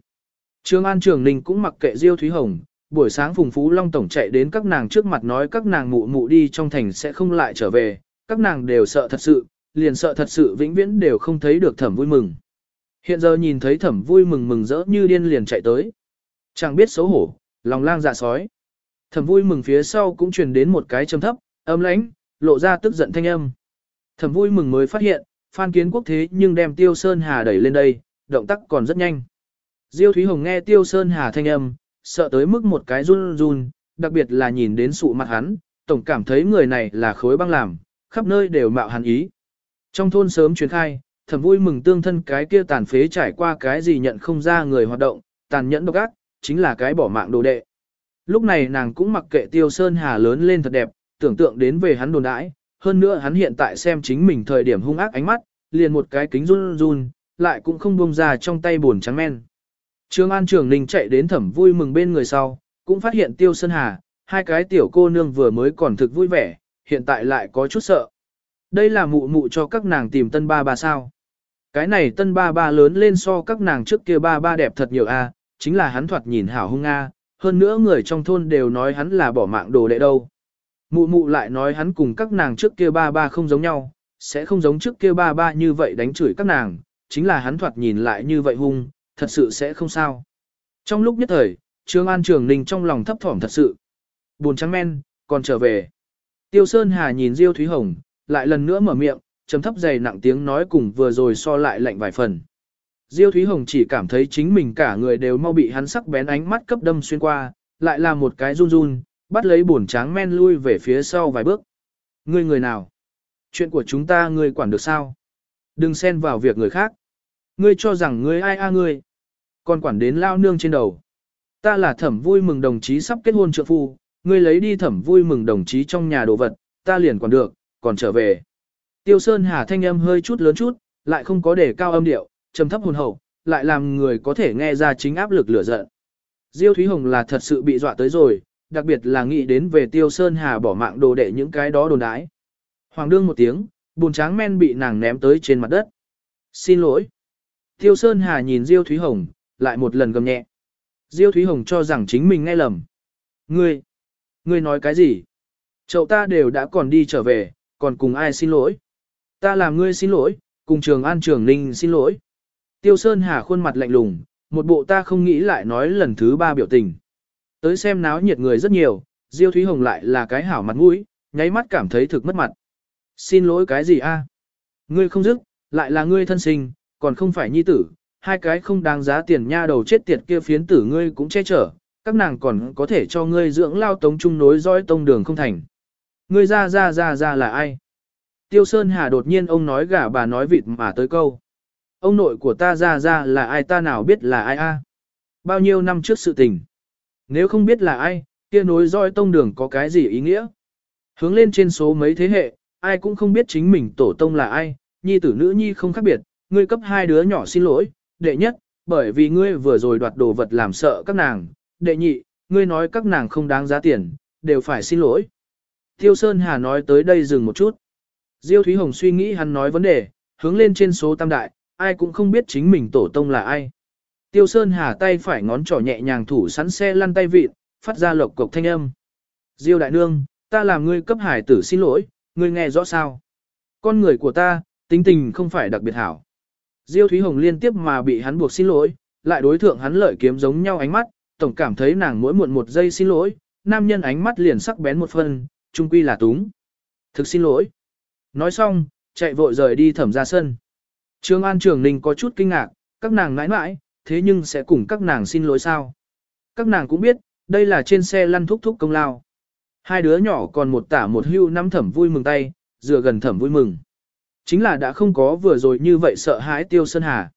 A: Trường An Trường Ninh cũng mặc kệ Diêu Thúy Hồng, buổi sáng Phùng Phú Long Tổng chạy đến các nàng trước mặt nói các nàng mụ mụ đi trong thành sẽ không lại trở về, các nàng đều sợ thật sự, liền sợ thật sự vĩnh viễn đều không thấy được thẩm vui mừng. Hiện giờ nhìn thấy thẩm vui mừng mừng rỡ như điên liền chạy tới. Chẳng biết xấu hổ, lòng lang dạ sói. Thẩm vui mừng phía sau cũng truyền đến một cái trầm thấp, âm lãnh, lộ ra tức giận thanh âm. Thẩm vui mừng mới phát hiện, Phan Kiến Quốc thế nhưng đem Tiêu Sơn Hà đẩy lên đây, động tác còn rất nhanh. Diêu Thúy Hồng nghe Tiêu Sơn Hà thanh âm, sợ tới mức một cái run run, đặc biệt là nhìn đến sụ mặt hắn, tổng cảm thấy người này là khối băng làm, khắp nơi đều mạo hắn ý. Trong thôn sớm truyền khai, thẩm vui mừng tương thân cái kia tàn phế trải qua cái gì nhận không ra người hoạt động, tàn nhẫn độc ác, chính là cái bỏ mạng đồ đệ. Lúc này nàng cũng mặc kệ Tiêu Sơn Hà lớn lên thật đẹp, tưởng tượng đến về hắn đồn đãi, hơn nữa hắn hiện tại xem chính mình thời điểm hung ác ánh mắt, liền một cái kính run run, lại cũng không buông ra trong tay buồn trắng men. Trương An Trường Ninh chạy đến thẩm vui mừng bên người sau, cũng phát hiện Tiêu Sơn Hà, hai cái tiểu cô nương vừa mới còn thực vui vẻ, hiện tại lại có chút sợ. Đây là mụ mụ cho các nàng tìm tân ba ba sao. Cái này tân ba ba lớn lên so các nàng trước kia ba ba đẹp thật nhiều a, chính là hắn thoạt nhìn hảo hung a, hơn nữa người trong thôn đều nói hắn là bỏ mạng đồ đệ đâu. Mụ mụ lại nói hắn cùng các nàng trước kia ba ba không giống nhau, sẽ không giống trước kia ba ba như vậy đánh chửi các nàng, chính là hắn thoạt nhìn lại như vậy hung, thật sự sẽ không sao. Trong lúc nhất thời, Trương An Trường Ninh trong lòng thấp thỏm thật sự. Buồn trắng men, còn trở về. Tiêu Sơn Hà nhìn Diêu Thúy Hồng, lại lần nữa mở miệng, trầm thấp dày nặng tiếng nói cùng vừa rồi so lại lạnh vài phần. Diêu Thúy Hồng chỉ cảm thấy chính mình cả người đều mau bị hắn sắc bén ánh mắt cấp đâm xuyên qua, lại là một cái run run, bắt lấy bổn tráng men lui về phía sau vài bước. Ngươi người nào? Chuyện của chúng ta ngươi quản được sao? Đừng xen vào việc người khác. Ngươi cho rằng ngươi ai a ngươi? Còn quản đến lao nương trên đầu. Ta là thẩm vui mừng đồng chí sắp kết hôn trượng phu, ngươi lấy đi thẩm vui mừng đồng chí trong nhà đồ vật, ta liền quản được, còn trở về. Tiêu Sơn Hà thanh âm hơi chút lớn chút, lại không có để cao âm điệu, trầm thấp hồn hậu, lại làm người có thể nghe ra chính áp lực lửa giận. Diêu Thúy Hồng là thật sự bị dọa tới rồi, đặc biệt là nghĩ đến về Tiêu Sơn Hà bỏ mạng đồ đệ những cái đó đồn đãi. Hoàng đương một tiếng, bùn tráng men bị nàng ném tới trên mặt đất. Xin lỗi. Tiêu Sơn Hà nhìn Diêu Thúy Hồng, lại một lần gầm nhẹ. Diêu Thúy Hồng cho rằng chính mình nghe lầm. Ngươi, ngươi nói cái gì? Chậu ta đều đã còn đi trở về, còn cùng ai xin lỗi? Ta làm ngươi xin lỗi, cùng trường an trường ninh xin lỗi. Tiêu Sơn Hà khuôn mặt lạnh lùng, một bộ ta không nghĩ lại nói lần thứ ba biểu tình. Tới xem náo nhiệt người rất nhiều, Diêu Thúy Hồng lại là cái hảo mặt mũi, nháy mắt cảm thấy thực mất mặt. Xin lỗi cái gì a? Ngươi không dứt, lại là ngươi thân sinh, còn không phải nhi tử, hai cái không đáng giá tiền nha đầu chết tiệt kia phiến tử ngươi cũng che chở, các nàng còn có thể cho ngươi dưỡng lao tống trung nối dõi tông đường không thành. Ngươi ra ra ra ra là ai? Tiêu Sơn Hà đột nhiên ông nói gả bà nói vịt mà tới câu. Ông nội của ta ra ra là ai ta nào biết là ai a? Bao nhiêu năm trước sự tình? Nếu không biết là ai, kia nối dõi tông đường có cái gì ý nghĩa? Hướng lên trên số mấy thế hệ, ai cũng không biết chính mình tổ tông là ai, nhi tử nữ nhi không khác biệt, ngươi cấp hai đứa nhỏ xin lỗi, đệ nhất, bởi vì ngươi vừa rồi đoạt đồ vật làm sợ các nàng, đệ nhị, ngươi nói các nàng không đáng giá tiền, đều phải xin lỗi. Tiêu Sơn Hà nói tới đây dừng một chút. Diêu Thúy Hồng suy nghĩ hắn nói vấn đề, hướng lên trên số tam đại, ai cũng không biết chính mình tổ tông là ai. Tiêu Sơn Hà tay phải ngón trỏ nhẹ nhàng thủ sẵn xe lăn tay vịt, phát ra lộc cộc thanh âm. Diêu Đại Nương, ta làm ngươi cấp hải tử xin lỗi, ngươi nghe rõ sao? Con người của ta, tính tình không phải đặc biệt hảo. Diêu Thúy Hồng liên tiếp mà bị hắn buộc xin lỗi, lại đối thượng hắn lợi kiếm giống nhau ánh mắt, tổng cảm thấy nàng mỗi muộn một giây xin lỗi, nam nhân ánh mắt liền sắc bén một phần trung quy là túng. Thực xin lỗi. Nói xong, chạy vội rời đi thẩm ra sân. Trương An Trường Ninh có chút kinh ngạc, các nàng nãi nãi, thế nhưng sẽ cùng các nàng xin lỗi sao? Các nàng cũng biết, đây là trên xe lăn thúc thúc công lao. Hai đứa nhỏ còn một tả một hưu năm thẩm vui mừng tay, dựa gần thẩm vui mừng. Chính là đã không có vừa rồi như vậy sợ hãi Tiêu Sơn Hà.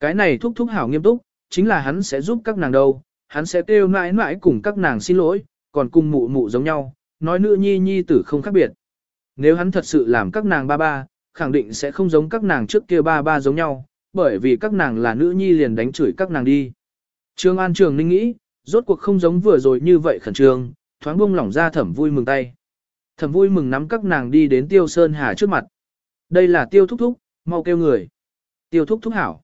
A: Cái này thúc thúc hảo nghiêm túc, chính là hắn sẽ giúp các nàng đâu, hắn sẽ kêu mãi mãi cùng các nàng xin lỗi, còn cùng mụ mụ giống nhau, nói nữ nhi nhi tử không khác biệt. Nếu hắn thật sự làm các nàng ba ba, khẳng định sẽ không giống các nàng trước kia ba ba giống nhau, bởi vì các nàng là nữ nhi liền đánh chửi các nàng đi. Trương An Trường Ninh nghĩ, rốt cuộc không giống vừa rồi như vậy khẩn trương, thoáng buông lỏng ra thẩm vui mừng tay. Thẩm vui mừng nắm các nàng đi đến Tiêu Sơn Hà trước mặt. Đây là Tiêu Thúc Thúc, mau kêu người. Tiêu Thúc Thúc hảo.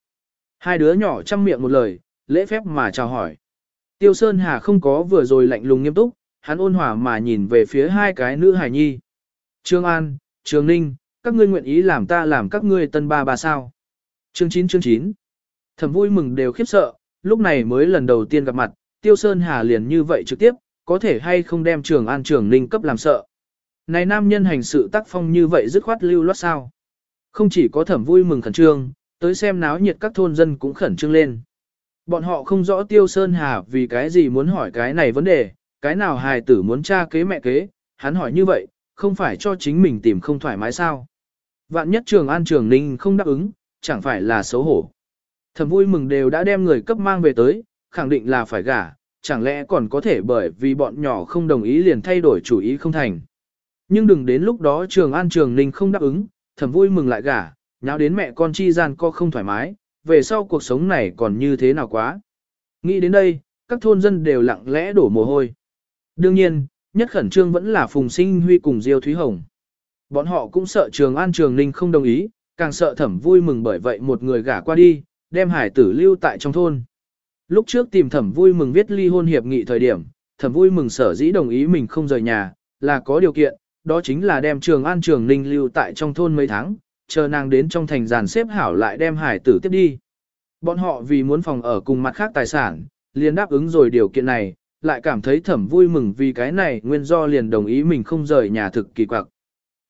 A: Hai đứa nhỏ chăm miệng một lời, lễ phép mà chào hỏi. Tiêu Sơn Hà không có vừa rồi lạnh lùng nghiêm túc, hắn ôn hòa mà nhìn về phía hai cái nữ hài nhi. Trương An, Trương Ninh, các ngươi nguyện ý làm ta làm các ngươi tân ba bà sao. Chương 9 chương 9 thầm vui mừng đều khiếp sợ, lúc này mới lần đầu tiên gặp mặt, Tiêu Sơn Hà liền như vậy trực tiếp, có thể hay không đem Trường An Trường Ninh cấp làm sợ. Này nam nhân hành sự tác phong như vậy dứt khoát lưu loát sao. Không chỉ có thẩm vui mừng khẩn trương, tới xem náo nhiệt các thôn dân cũng khẩn trương lên. Bọn họ không rõ Tiêu Sơn Hà vì cái gì muốn hỏi cái này vấn đề, cái nào hài tử muốn cha kế mẹ kế, hắn hỏi như vậy, không phải cho chính mình tìm không thoải mái sao. Vạn nhất trường an trường ninh không đáp ứng, chẳng phải là xấu hổ. Thầm vui mừng đều đã đem người cấp mang về tới, khẳng định là phải gả, chẳng lẽ còn có thể bởi vì bọn nhỏ không đồng ý liền thay đổi chủ ý không thành. Nhưng đừng đến lúc đó trường an trường ninh không đáp ứng, thầm vui mừng lại gả, nháo đến mẹ con chi gian co không thoải mái, về sau cuộc sống này còn như thế nào quá. Nghĩ đến đây, các thôn dân đều lặng lẽ đổ mồ hôi. Đương nhiên, nhất khẩn trương vẫn là Phùng Sinh Huy cùng Diêu Thúy Hồng. Bọn họ cũng sợ Trường An Trường Ninh không đồng ý, càng sợ thẩm vui mừng bởi vậy một người gả qua đi, đem hải tử lưu tại trong thôn. Lúc trước tìm thẩm vui mừng viết ly hôn hiệp nghị thời điểm, thẩm vui mừng sở dĩ đồng ý mình không rời nhà, là có điều kiện, đó chính là đem Trường An Trường Ninh lưu tại trong thôn mấy tháng, chờ nàng đến trong thành giàn xếp hảo lại đem hải tử tiếp đi. Bọn họ vì muốn phòng ở cùng mặt khác tài sản, liền đáp ứng rồi điều kiện này, lại cảm thấy thẩm vui mừng vì cái này nguyên do liền đồng ý mình không rời nhà thực kỳ quặc.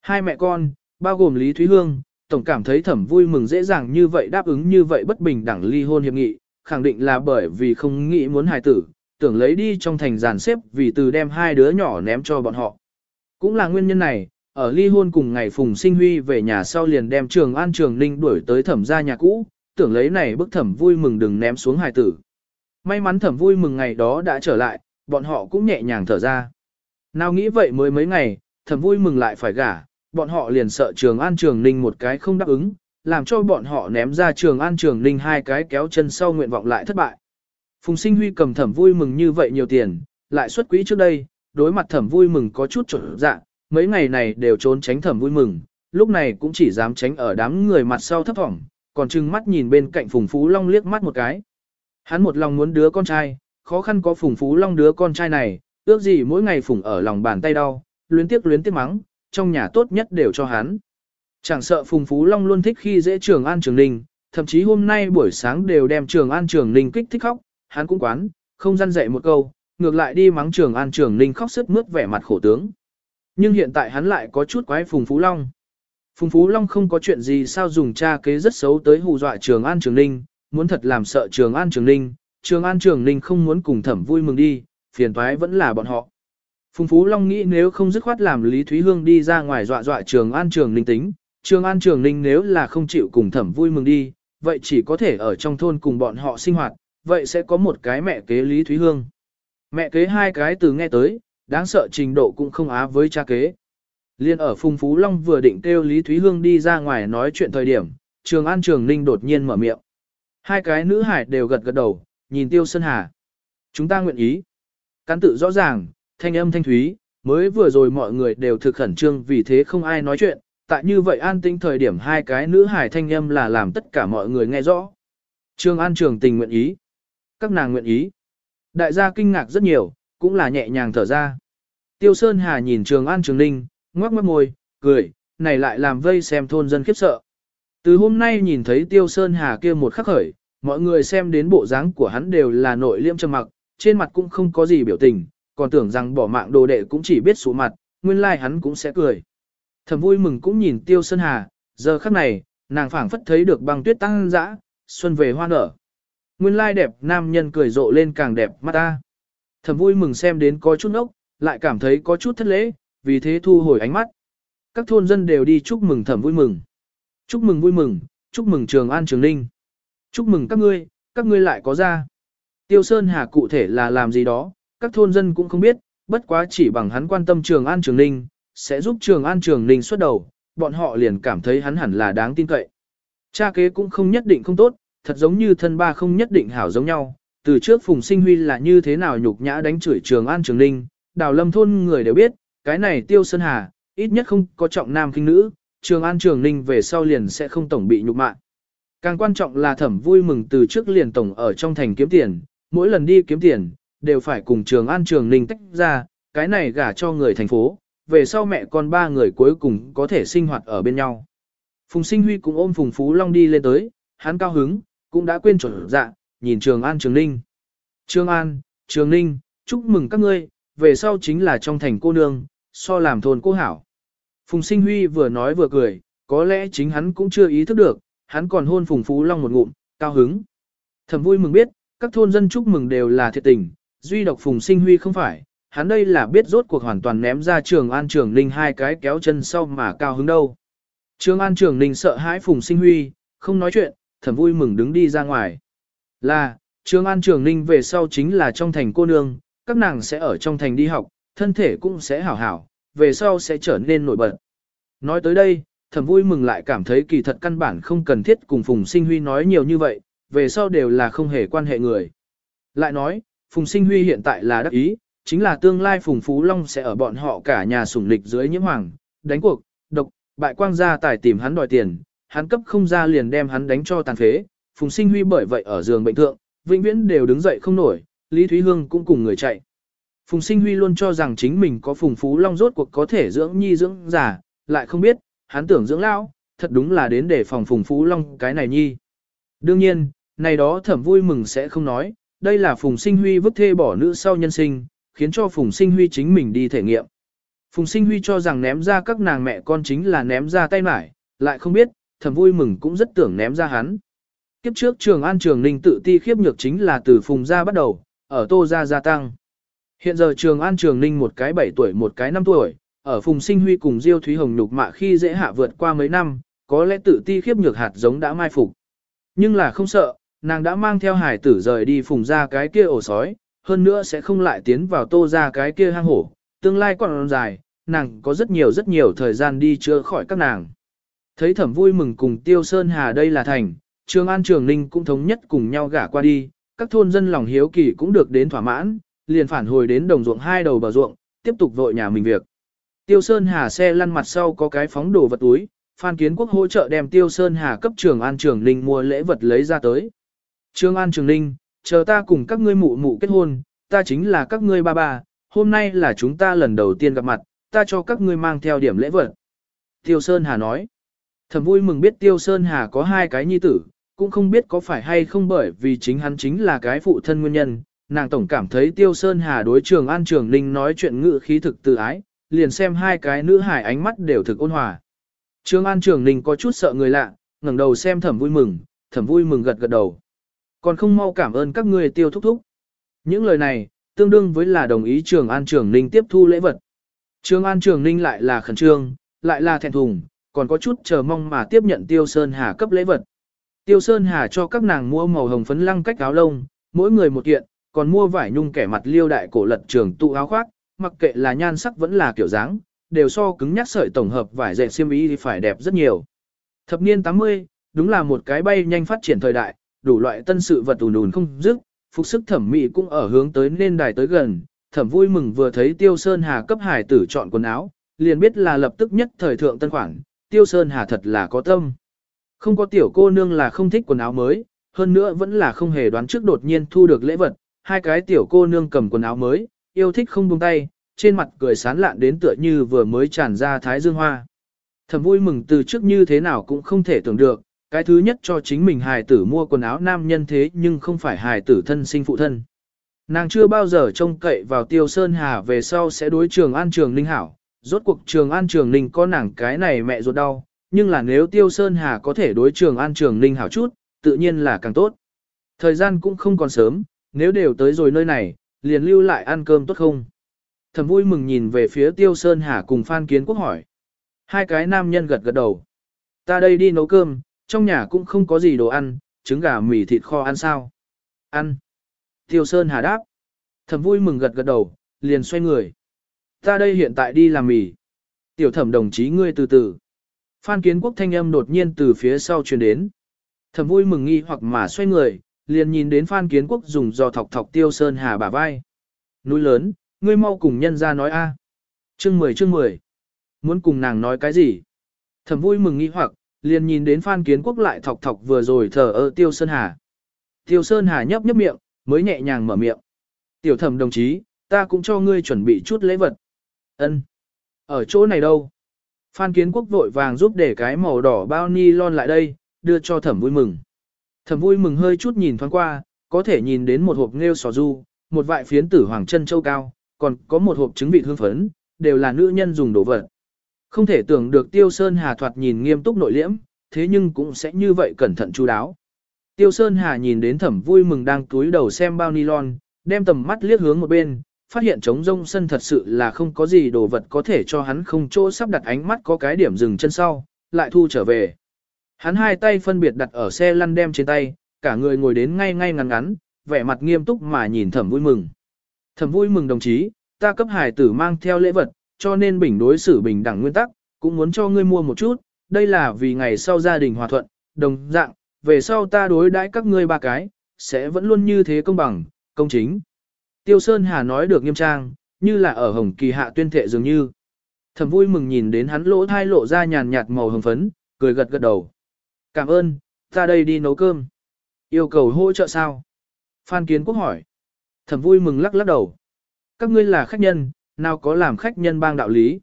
A: Hai mẹ con, bao gồm Lý Thúy Hương, tổng cảm thấy thẩm vui mừng dễ dàng như vậy đáp ứng như vậy bất bình đẳng ly hôn hiệp nghị, khẳng định là bởi vì không nghĩ muốn hài tử, tưởng lấy đi trong thành giàn xếp vì từ đem hai đứa nhỏ ném cho bọn họ. Cũng là nguyên nhân này, ở ly hôn cùng ngày Phùng Sinh Huy về nhà sau liền đem Trường An Trường Ninh đuổi tới thẩm gia nhà cũ, tưởng lấy này bức thẩm vui mừng đừng ném xuống hài tử. May mắn thẩm vui mừng ngày đó đã trở lại, bọn họ cũng nhẹ nhàng thở ra. Nào nghĩ vậy mới mấy ngày, thẩm vui mừng lại phải gả, bọn họ liền sợ Trường An Trường Ninh một cái không đáp ứng, làm cho bọn họ ném ra Trường An Trường Ninh hai cái kéo chân sau nguyện vọng lại thất bại. Phùng Sinh Huy cầm thẩm vui mừng như vậy nhiều tiền, lại xuất quỹ trước đây, đối mặt thẩm vui mừng có chút trở dạng, mấy ngày này đều trốn tránh thẩm vui mừng, lúc này cũng chỉ dám tránh ở đám người mặt sau thấp thỏm, còn trừng mắt nhìn bên cạnh Phùng Phú Long liếc mắt một cái. Hắn một lòng muốn đứa con trai, khó khăn có Phùng Phú Long đứa con trai này, ước gì mỗi ngày Phùng ở lòng bàn tay đau, luyến tiếc luyến tiếc mắng, trong nhà tốt nhất đều cho hắn. Chẳng sợ Phùng Phú Long luôn thích khi dễ Trường An Trường Ninh, thậm chí hôm nay buổi sáng đều đem Trường An Trường Ninh kích thích khóc, hắn cũng quán, không răn dạy một câu, ngược lại đi mắng Trường An Trường Ninh khóc sức mướt vẻ mặt khổ tướng. Nhưng hiện tại hắn lại có chút quái Phùng Phú Long. Phùng Phú Long không có chuyện gì sao dùng cha kế rất xấu tới hù dọa Trường An Trường Ninh, muốn thật làm sợ Trường An Trường Ninh, Trường An Trường Ninh không muốn cùng thẩm vui mừng đi, phiền toái vẫn là bọn họ. Phùng Phú Long nghĩ nếu không dứt khoát làm Lý Thúy Hương đi ra ngoài dọa dọa Trường An Trường Ninh tính, Trường An Trường Ninh nếu là không chịu cùng thẩm vui mừng đi, vậy chỉ có thể ở trong thôn cùng bọn họ sinh hoạt, vậy sẽ có một cái mẹ kế Lý Thúy Hương. Mẹ kế hai cái từ nghe tới, đáng sợ trình độ cũng không á với cha kế. Liên ở Phùng Phú Long vừa định kêu Lý Thúy Hương đi ra ngoài nói chuyện thời điểm, Trường An Trường Ninh đột nhiên mở miệng. Hai cái nữ hải đều gật gật đầu, nhìn Tiêu Sơn Hà. Chúng ta nguyện ý. Cán tự rõ ràng, thanh âm thanh thúy, mới vừa rồi mọi người đều thực khẩn trương vì thế không ai nói chuyện. Tại như vậy an tĩnh thời điểm hai cái nữ hải thanh âm là làm tất cả mọi người nghe rõ. Trường An Trường tình nguyện ý. Các nàng nguyện ý. Đại gia kinh ngạc rất nhiều, cũng là nhẹ nhàng thở ra. Tiêu Sơn Hà nhìn Trường An Trường Ninh, ngoắc mất môi, cười, này lại làm vây xem thôn dân khiếp sợ. Từ hôm nay nhìn thấy Tiêu Sơn Hà kia một khắc khởi, mọi người xem đến bộ dáng của hắn đều là nội liêm trầm mặc, trên mặt cũng không có gì biểu tình, còn tưởng rằng bỏ mạng đồ đệ cũng chỉ biết sụ mặt, nguyên lai like hắn cũng sẽ cười. Thầm vui mừng cũng nhìn Tiêu Sơn Hà, giờ khắc này, nàng phảng phất thấy được băng tuyết tăng dã, xuân về hoa nở. Nguyên lai like đẹp nam nhân cười rộ lên càng đẹp mắt ta. Thầm vui mừng xem đến có chút ốc, lại cảm thấy có chút thất lễ, vì thế thu hồi ánh mắt. Các thôn dân đều đi chúc mừng thẩm vui mừng. Chúc mừng vui mừng, chúc mừng Trường An Trường Ninh. Chúc mừng các ngươi, các ngươi lại có ra. Tiêu Sơn Hà cụ thể là làm gì đó, các thôn dân cũng không biết, bất quá chỉ bằng hắn quan tâm Trường An Trường Ninh, sẽ giúp Trường An Trường Ninh xuất đầu, bọn họ liền cảm thấy hắn hẳn là đáng tin cậy. Cha kế cũng không nhất định không tốt, thật giống như thân ba không nhất định hảo giống nhau. Từ trước Phùng Sinh Huy là như thế nào nhục nhã đánh chửi Trường An Trường Ninh, đào lâm thôn người đều biết, cái này Tiêu Sơn Hà, ít nhất không có trọng nam kinh nữ, Trường An Trường Ninh về sau liền sẽ không tổng bị nhục mạ. Càng quan trọng là thẩm vui mừng từ trước liền tổng ở trong thành kiếm tiền, mỗi lần đi kiếm tiền, đều phải cùng Trường An Trường Ninh tách ra, cái này gả cho người thành phố, về sau mẹ con ba người cuối cùng có thể sinh hoạt ở bên nhau. Phùng Sinh Huy cũng ôm Phùng Phú Long đi lên tới, hắn cao hứng, cũng đã quên chuẩn dạ, nhìn Trường An Trường Ninh. Trường An, Trường Ninh, chúc mừng các ngươi, về sau chính là trong thành cô nương, so làm thôn cô hảo. Phùng Sinh Huy vừa nói vừa cười, có lẽ chính hắn cũng chưa ý thức được, hắn còn hôn Phùng Phú Long một ngụm, cao hứng. Thẩm vui mừng biết, các thôn dân chúc mừng đều là thiệt tình, duy độc Phùng Sinh Huy không phải, hắn đây là biết rốt cuộc hoàn toàn ném ra trường An Trường Ninh hai cái kéo chân sau mà cao hứng đâu. Trường An Trường Ninh sợ hãi Phùng Sinh Huy, không nói chuyện, Thẩm vui mừng đứng đi ra ngoài. Là, Trường An Trường Ninh về sau chính là trong thành cô nương, các nàng sẽ ở trong thành đi học, thân thể cũng sẽ hảo hảo, về sau sẽ trở nên nổi bật. Nói tới đây, thầm vui mừng lại cảm thấy kỳ thật căn bản không cần thiết cùng Phùng Sinh Huy nói nhiều như vậy, về sau đều là không hề quan hệ người. Lại nói, Phùng Sinh Huy hiện tại là đắc ý, chính là tương lai Phùng Phú Long sẽ ở bọn họ cả nhà sủng lịch dưới nhiễm hoàng, đánh cuộc, độc, bại quang gia tài tìm hắn đòi tiền, hắn cấp không ra liền đem hắn đánh cho tàn phế, Phùng Sinh Huy bởi vậy ở giường bệnh thượng, vĩnh viễn đều đứng dậy không nổi, Lý Thúy Hương cũng cùng người chạy. Phùng Sinh Huy luôn cho rằng chính mình có Phùng Phú Long rốt cuộc có thể dưỡng nhi dưỡng già, lại không biết, hắn tưởng dưỡng lão, thật đúng là đến để phòng Phùng Phú Long cái này nhi. Đương nhiên, này đó thẩm vui mừng sẽ không nói, đây là Phùng Sinh Huy vứt thê bỏ nữ sau nhân sinh, khiến cho Phùng Sinh Huy chính mình đi thể nghiệm. Phùng Sinh Huy cho rằng ném ra các nàng mẹ con chính là ném ra tay mải, lại không biết, thẩm vui mừng cũng rất tưởng ném ra hắn. Kiếp trước trường an trường ninh tự ti khiếp nhược chính là từ Phùng gia bắt đầu, ở tô gia gia tăng. Hiện giờ trường an trường ninh một cái 7 tuổi một cái 5 tuổi, ở Phùng Sinh Huy cùng Diêu Thúy Hồng nhục mạ khi dễ hạ vượt qua mấy năm, có lẽ tự ti khiếp nhược hạt giống đã mai phục. Nhưng là không sợ, nàng đã mang theo hải tử rời đi Phùng ra cái kia ổ sói, hơn nữa sẽ không lại tiến vào tô ra cái kia hang hổ, tương lai còn dài, nàng có rất nhiều rất nhiều thời gian đi chữa khỏi các nàng. Thấy thẩm vui mừng cùng Tiêu Sơn Hà đây là thành, Trường An Trường Ninh cũng thống nhất cùng nhau gả qua đi, các thôn dân lòng hiếu kỳ cũng được đến thỏa mãn, liền phản hồi đến đồng ruộng hai đầu bờ ruộng, tiếp tục vội nhà mình việc. Tiêu Sơn Hà xe lăn mặt sau có cái phóng đồ vật túi, Phan Kiến Quốc hỗ trợ đem Tiêu Sơn Hà cấp Trường An Trường Ninh mua lễ vật lấy ra tới. Trường An Trường Ninh, chờ ta cùng các ngươi mụ mụ kết hôn, ta chính là các ngươi ba ba, hôm nay là chúng ta lần đầu tiên gặp mặt, ta cho các ngươi mang theo điểm lễ vật. Tiêu Sơn Hà nói, thầm vui mừng biết Tiêu Sơn Hà có hai cái nhi tử, cũng không biết có phải hay không bởi vì chính hắn chính là cái phụ thân nguyên nhân, nàng tổng cảm thấy Tiêu Sơn Hà đối trường An Trường Ninh nói chuyện ngự khí thực tự ái, liền xem hai cái nữ hải ánh mắt đều thực ôn hòa. Trường An Trường Ninh có chút sợ người lạ, ngẩng đầu xem thẩm vui mừng, thẩm vui mừng gật gật đầu. Còn không mau cảm ơn các ngươi tiêu thúc thúc. Những lời này, tương đương với là đồng ý Trường An Trường Ninh tiếp thu lễ vật. Trường An Trường Ninh lại là khẩn trương, lại là thẹn thùng, còn có chút chờ mong mà tiếp nhận Tiêu Sơn Hà cấp lễ vật. Tiêu Sơn Hà cho các nàng mua màu hồng phấn lăng cách áo lông, mỗi người một kiện, còn mua vải nhung kẻ mặt liêu đại cổ lật trường tụ áo khoác, mặc kệ là nhan sắc vẫn là kiểu dáng, đều so cứng nhắc sợi tổng hợp vải dệt xiêm y thì phải đẹp rất nhiều. Thập niên 80, đúng là một cái bay nhanh phát triển thời đại, đủ loại tân sự vật ùn ùn không dứt, phục sức thẩm mỹ cũng ở hướng tới nên đài tới gần, thẩm vui mừng vừa thấy Tiêu Sơn Hà cấp hải tử chọn quần áo, liền biết là lập tức nhất thời thượng tân khoản, Tiêu Sơn Hà thật là có tâm. Không có tiểu cô nương là không thích quần áo mới, hơn nữa vẫn là không hề đoán trước đột nhiên thu được lễ vật, hai cái tiểu cô nương cầm quần áo mới, yêu thích không buông tay, trên mặt cười sán lạn đến tựa như vừa mới tràn ra thái dương hoa. Thầm vui mừng từ trước như thế nào cũng không thể tưởng được, cái thứ nhất cho chính mình hài tử mua quần áo nam nhân thế nhưng không phải hài tử thân sinh phụ thân. Nàng chưa bao giờ trông cậy vào tiêu sơn hà về sau sẽ đối trường an trường ninh hảo, rốt cuộc trường an trường ninh có nàng cái này mẹ ruột đau, nhưng là nếu tiêu sơn hà có thể đối trường an trường ninh hảo chút, tự nhiên là càng tốt. Thời gian cũng không còn sớm, nếu đều tới rồi nơi này, liền lưu lại ăn cơm tốt không? Thầm vui mừng nhìn về phía Tiêu Sơn Hà cùng Phan Kiến Quốc hỏi. Hai cái nam nhân gật gật đầu. Ta đây đi nấu cơm, trong nhà cũng không có gì đồ ăn, trứng gà mì thịt kho ăn sao? Ăn. Tiêu Sơn Hà đáp. Thẩm vui mừng gật gật đầu, liền xoay người. Ta đây hiện tại đi làm mì. Tiểu thẩm đồng chí ngươi từ từ. Phan kiến quốc thanh âm đột nhiên từ phía sau truyền đến. Thẩm vui mừng nghi hoặc mà xoay người, liền nhìn đến Phan kiến quốc dùng dò thọc thọc Tiêu Sơn Hà bả vai. Núi lớn, ngươi mau cùng nhân ra nói a. Chương 10 chương 10. Muốn cùng nàng nói cái gì? Thẩm vui mừng nghi hoặc, liền nhìn đến Phan Kiến Quốc lại thọc thọc vừa rồi thở ơ Tiêu Sơn Hà. Tiêu Sơn Hà nhấp nhấp miệng, mới nhẹ nhàng mở miệng. Tiểu thẩm đồng chí, ta cũng cho ngươi chuẩn bị chút lễ vật. Ân. Ở chỗ này đâu? Phan Kiến Quốc vội vàng giúp để cái màu đỏ bao ni lon lại đây, đưa cho thẩm vui mừng. Thẩm vui mừng hơi chút nhìn thoáng qua, có thể nhìn đến một hộp nghêu sò du, một vại phiến tử hoàng chân châu cao, còn có một hộp trứng vịt hương phấn, đều là nữ nhân dùng đồ vật. Không thể tưởng được Tiêu Sơn Hà thoạt nhìn nghiêm túc nội liễm, thế nhưng cũng sẽ như vậy cẩn thận chu đáo. Tiêu Sơn Hà nhìn đến thẩm vui mừng đang túi đầu xem bao nylon, đem tầm mắt liếc hướng một bên, phát hiện trống rông sân thật sự là không có gì đồ vật có thể cho hắn không chỗ sắp đặt ánh mắt có cái điểm dừng chân sau, lại thu trở về. Hắn hai tay phân biệt đặt ở xe lăn đem trên tay, cả người ngồi đến ngay ngay ngắn ngắn, vẻ mặt nghiêm túc mà nhìn thẩm vui mừng. Thẩm vui mừng đồng chí, ta cấp hải tử mang theo lễ vật, cho nên bình đối xử bình đẳng nguyên tắc, cũng muốn cho ngươi mua một chút, đây là vì ngày sau gia đình hòa thuận, đồng dạng, về sau ta đối đãi các ngươi ba cái, sẽ vẫn luôn như thế công bằng, công chính. Tiêu Sơn Hà nói được nghiêm trang, như là ở hồng kỳ hạ tuyên thệ dường như. Thầm vui mừng nhìn đến hắn lỗ thai lộ ra nhàn nhạt màu hồng phấn, cười gật gật đầu. Cảm ơn, ta đây đi nấu cơm. Yêu cầu hỗ trợ sao? Phan Kiến Quốc hỏi. Thầm vui mừng lắc lắc đầu. Các ngươi là khách nhân, nào có làm khách nhân bang đạo lý.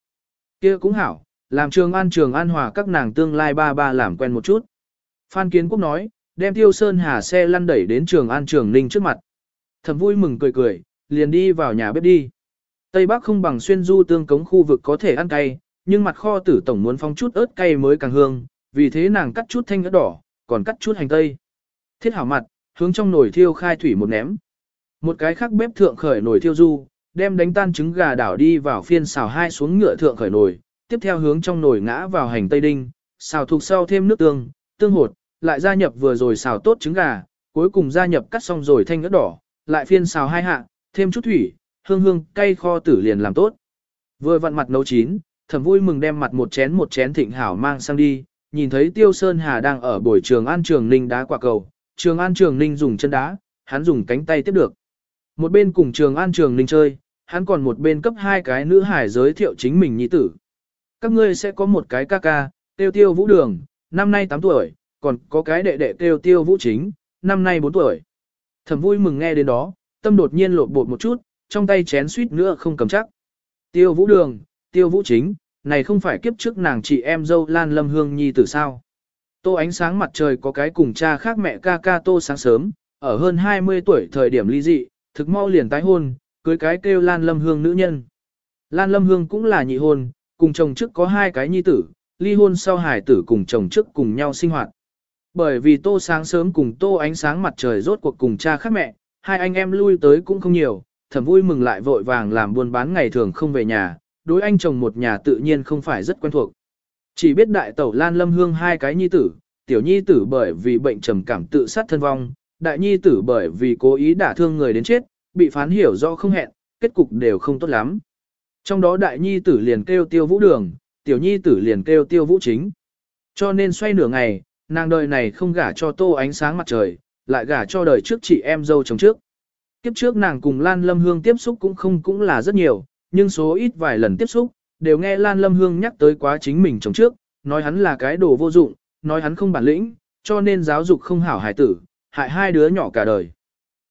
A: kia cũng hảo, làm trường an trường an hòa các nàng tương lai ba ba làm quen một chút. Phan Kiến Quốc nói, đem Tiêu Sơn Hà xe lăn đẩy đến trường an trường ninh trước mặt. Thầm vui mừng cười cười, liền đi vào nhà bếp đi. Tây Bắc không bằng xuyên du tương cống khu vực có thể ăn cay, nhưng mặt kho tử tổng muốn phong chút ớt cay mới càng hương, vì thế nàng cắt chút thanh ớt đỏ, còn cắt chút hành tây. Thiết hảo mặt, hướng trong nồi thiêu khai thủy một ném. Một cái khác bếp thượng khởi nồi thiêu du, đem đánh tan trứng gà đảo đi vào phiên xào hai xuống ngựa thượng khởi nồi, tiếp theo hướng trong nồi ngã vào hành tây đinh, xào thuộc sau thêm nước tương, tương hột, lại gia nhập vừa rồi xào tốt trứng gà, cuối cùng gia nhập cắt xong rồi thanh ớt đỏ, lại phiên xào hai hạ, thêm chút thủy, hương hương, cay kho tử liền làm tốt. Vừa vặn mặt nấu chín, thầm vui mừng đem mặt một chén một chén thịnh hảo mang sang đi, nhìn thấy Tiêu Sơn Hà đang ở buổi trường An Trường Ninh đá quả cầu, Trường An Trường Ninh dùng chân đá, hắn dùng cánh tay tiếp được. Một bên cùng Trường An Trường Ninh chơi, hắn còn một bên cấp hai cái nữ hải giới thiệu chính mình nhi tử. Các ngươi sẽ có một cái ca ca, tiêu tiêu vũ đường, năm nay 8 tuổi, còn có cái đệ đệ tiêu tiêu vũ chính, năm nay 4 tuổi. Thẩm vui mừng nghe đến đó, tâm đột nhiên lột bột một chút, trong tay chén suýt nữa không cầm chắc. Tiêu vũ đường, tiêu vũ chính, này không phải kiếp trước nàng chị em dâu Lan Lâm Hương Nhi tử sao. Tô ánh sáng mặt trời có cái cùng cha khác mẹ ca ca tô sáng sớm, ở hơn 20 tuổi thời điểm ly dị, thực mau liền tái hôn, cưới cái kêu Lan Lâm Hương nữ nhân. Lan Lâm Hương cũng là nhị hôn, cùng chồng trước có hai cái nhi tử, ly hôn sau hải tử cùng chồng trước cùng nhau sinh hoạt. Bởi vì tô sáng sớm cùng tô ánh sáng mặt trời rốt cuộc cùng cha khác mẹ, hai anh em lui tới cũng không nhiều, thầm vui mừng lại vội vàng làm buôn bán ngày thường không về nhà, đối anh chồng một nhà tự nhiên không phải rất quen thuộc. Chỉ biết đại tẩu Lan Lâm Hương hai cái nhi tử, tiểu nhi tử bởi vì bệnh trầm cảm tự sát thân vong, đại nhi tử bởi vì cố ý đả thương người đến chết, bị phán hiểu do không hẹn, kết cục đều không tốt lắm. Trong đó đại nhi tử liền kêu tiêu vũ đường, tiểu nhi tử liền kêu tiêu vũ chính. Cho nên xoay nửa ngày, nàng đời này không gả cho tô ánh sáng mặt trời, lại gả cho đời trước chị em dâu chồng trước. Kiếp trước nàng cùng Lan Lâm Hương tiếp xúc cũng không cũng là rất nhiều, nhưng số ít vài lần tiếp xúc, đều nghe Lan Lâm Hương nhắc tới quá chính mình chồng trước, nói hắn là cái đồ vô dụng, nói hắn không bản lĩnh, cho nên giáo dục không hảo hài tử, hại hai đứa nhỏ cả đời.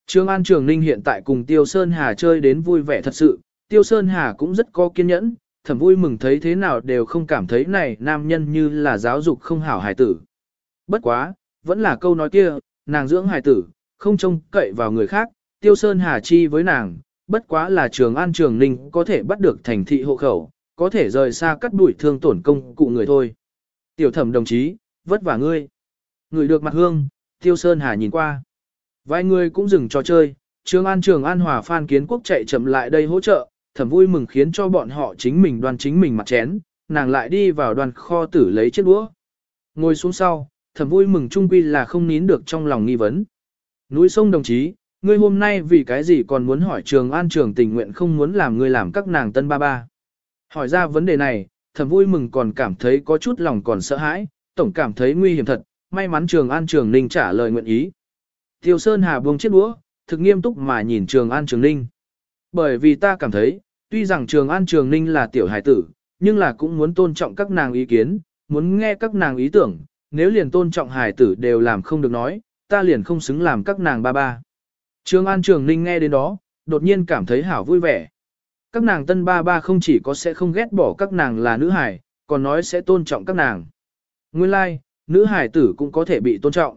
A: Trương An Trường Ninh hiện tại cùng Tiêu Sơn Hà chơi đến vui vẻ thật sự, Tiêu Sơn Hà cũng rất có kiên nhẫn, thầm vui mừng thấy thế nào đều không cảm thấy này nam nhân như là giáo dục không hảo hài tử. Bất quá, vẫn là câu nói kia, nàng dưỡng hài tử, không trông cậy vào người khác, Tiêu Sơn Hà chi với nàng, bất quá là Trường An Trường Ninh có thể bắt được thành thị hộ khẩu, có thể rời xa cắt đuổi thương tổn công cụ người thôi. Tiểu thẩm đồng chí, vất vả ngươi. Người được mặt hương, Tiêu Sơn Hà nhìn qua. Vài người cũng dừng trò chơi, Trường An Trường An Hòa Phan Kiến Quốc chạy chậm lại đây hỗ trợ, thẩm vui mừng khiến cho bọn họ chính mình đoan chính mình mặt chén, nàng lại đi vào đoàn kho tử lấy chiếc đũa. ngồi xuống sau, Thẩm vui mừng trung quy là không nín được trong lòng nghi vấn. Núi sông đồng chí, ngươi hôm nay vì cái gì còn muốn hỏi trường an trường tình nguyện không muốn làm ngươi làm các nàng tân ba ba. Hỏi ra vấn đề này, thầm vui mừng còn cảm thấy có chút lòng còn sợ hãi, tổng cảm thấy nguy hiểm thật, may mắn trường an trường ninh trả lời nguyện ý. Tiêu Sơn Hà buông chiếc đũa, thực nghiêm túc mà nhìn trường an trường ninh. Bởi vì ta cảm thấy, tuy rằng trường an trường ninh là tiểu hải tử, nhưng là cũng muốn tôn trọng các nàng ý kiến, muốn nghe các nàng ý tưởng, nếu liền tôn trọng hải tử đều làm không được nói, ta liền không xứng làm các nàng ba ba. Trường An Trường Ninh nghe đến đó, đột nhiên cảm thấy hảo vui vẻ. Các nàng tân ba ba không chỉ có sẽ không ghét bỏ các nàng là nữ hài, còn nói sẽ tôn trọng các nàng. Nguyên lai, like, nữ hài tử cũng có thể bị tôn trọng.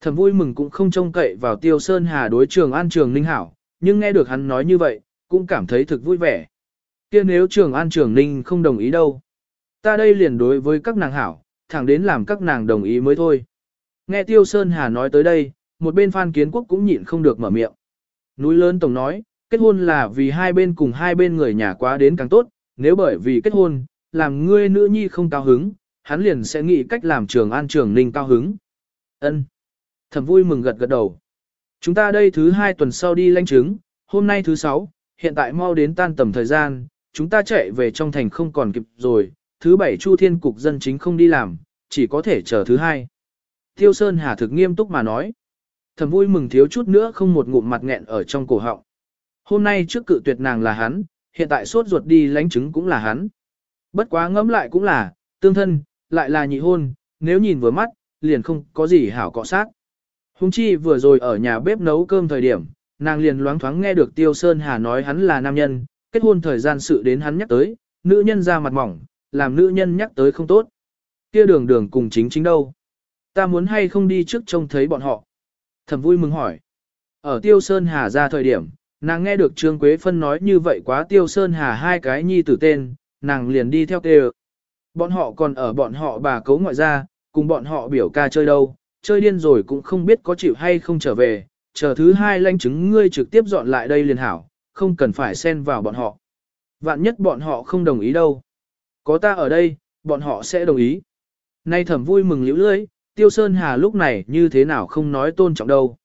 A: Thầm vui mừng cũng không trông cậy vào Tiêu Sơn Hà đối Trường An Trường Ninh hảo, nhưng nghe được hắn nói như vậy, cũng cảm thấy thực vui vẻ. kia nếu Trường An Trường Ninh không đồng ý đâu. Ta đây liền đối với các nàng hảo, thẳng đến làm các nàng đồng ý mới thôi. Nghe Tiêu Sơn Hà nói tới đây, một bên Phan Kiến Quốc cũng nhịn không được mở miệng. Núi lớn tổng nói, kết hôn là vì hai bên cùng hai bên người nhà quá đến càng tốt, nếu bởi vì kết hôn, làm ngươi nữ nhi không cao hứng, hắn liền sẽ nghĩ cách làm trường an trường ninh cao hứng. Ân, Thẩm vui mừng gật gật đầu. Chúng ta đây thứ hai tuần sau đi lanh chứng, hôm nay thứ sáu, hiện tại mau đến tan tầm thời gian, chúng ta chạy về trong thành không còn kịp rồi, thứ bảy Chu Thiên Cục dân chính không đi làm, chỉ có thể chờ thứ hai. Tiêu Sơn Hà thực nghiêm túc mà nói. Thầm vui mừng thiếu chút nữa không một ngụm mặt nghẹn ở trong cổ họng. Hôm nay trước cự tuyệt nàng là hắn, hiện tại sốt ruột đi lánh chứng cũng là hắn. Bất quá ngẫm lại cũng là, tương thân, lại là nhị hôn, nếu nhìn vừa mắt, liền không có gì hảo cọ sát. Hùng chi vừa rồi ở nhà bếp nấu cơm thời điểm, nàng liền loáng thoáng nghe được Tiêu Sơn Hà nói hắn là nam nhân, kết hôn thời gian sự đến hắn nhắc tới, nữ nhân ra mặt mỏng, làm nữ nhân nhắc tới không tốt. Kia đường đường cùng chính chính đâu. Ta muốn hay không đi trước trông thấy bọn họ. Thẩm vui mừng hỏi. Ở Tiêu Sơn Hà ra thời điểm, nàng nghe được Trương Quế Phân nói như vậy quá Tiêu Sơn Hà hai cái nhi tử tên, nàng liền đi theo kêu. Bọn họ còn ở bọn họ bà cấu ngoại ra, cùng bọn họ biểu ca chơi đâu, chơi điên rồi cũng không biết có chịu hay không trở về, chờ thứ hai lanh chứng ngươi trực tiếp dọn lại đây liền hảo, không cần phải xen vào bọn họ. Vạn nhất bọn họ không đồng ý đâu. Có ta ở đây, bọn họ sẽ đồng ý. Nay thẩm vui mừng liễu lưỡi, Tiêu Sơn Hà lúc này như thế nào không nói tôn trọng đâu.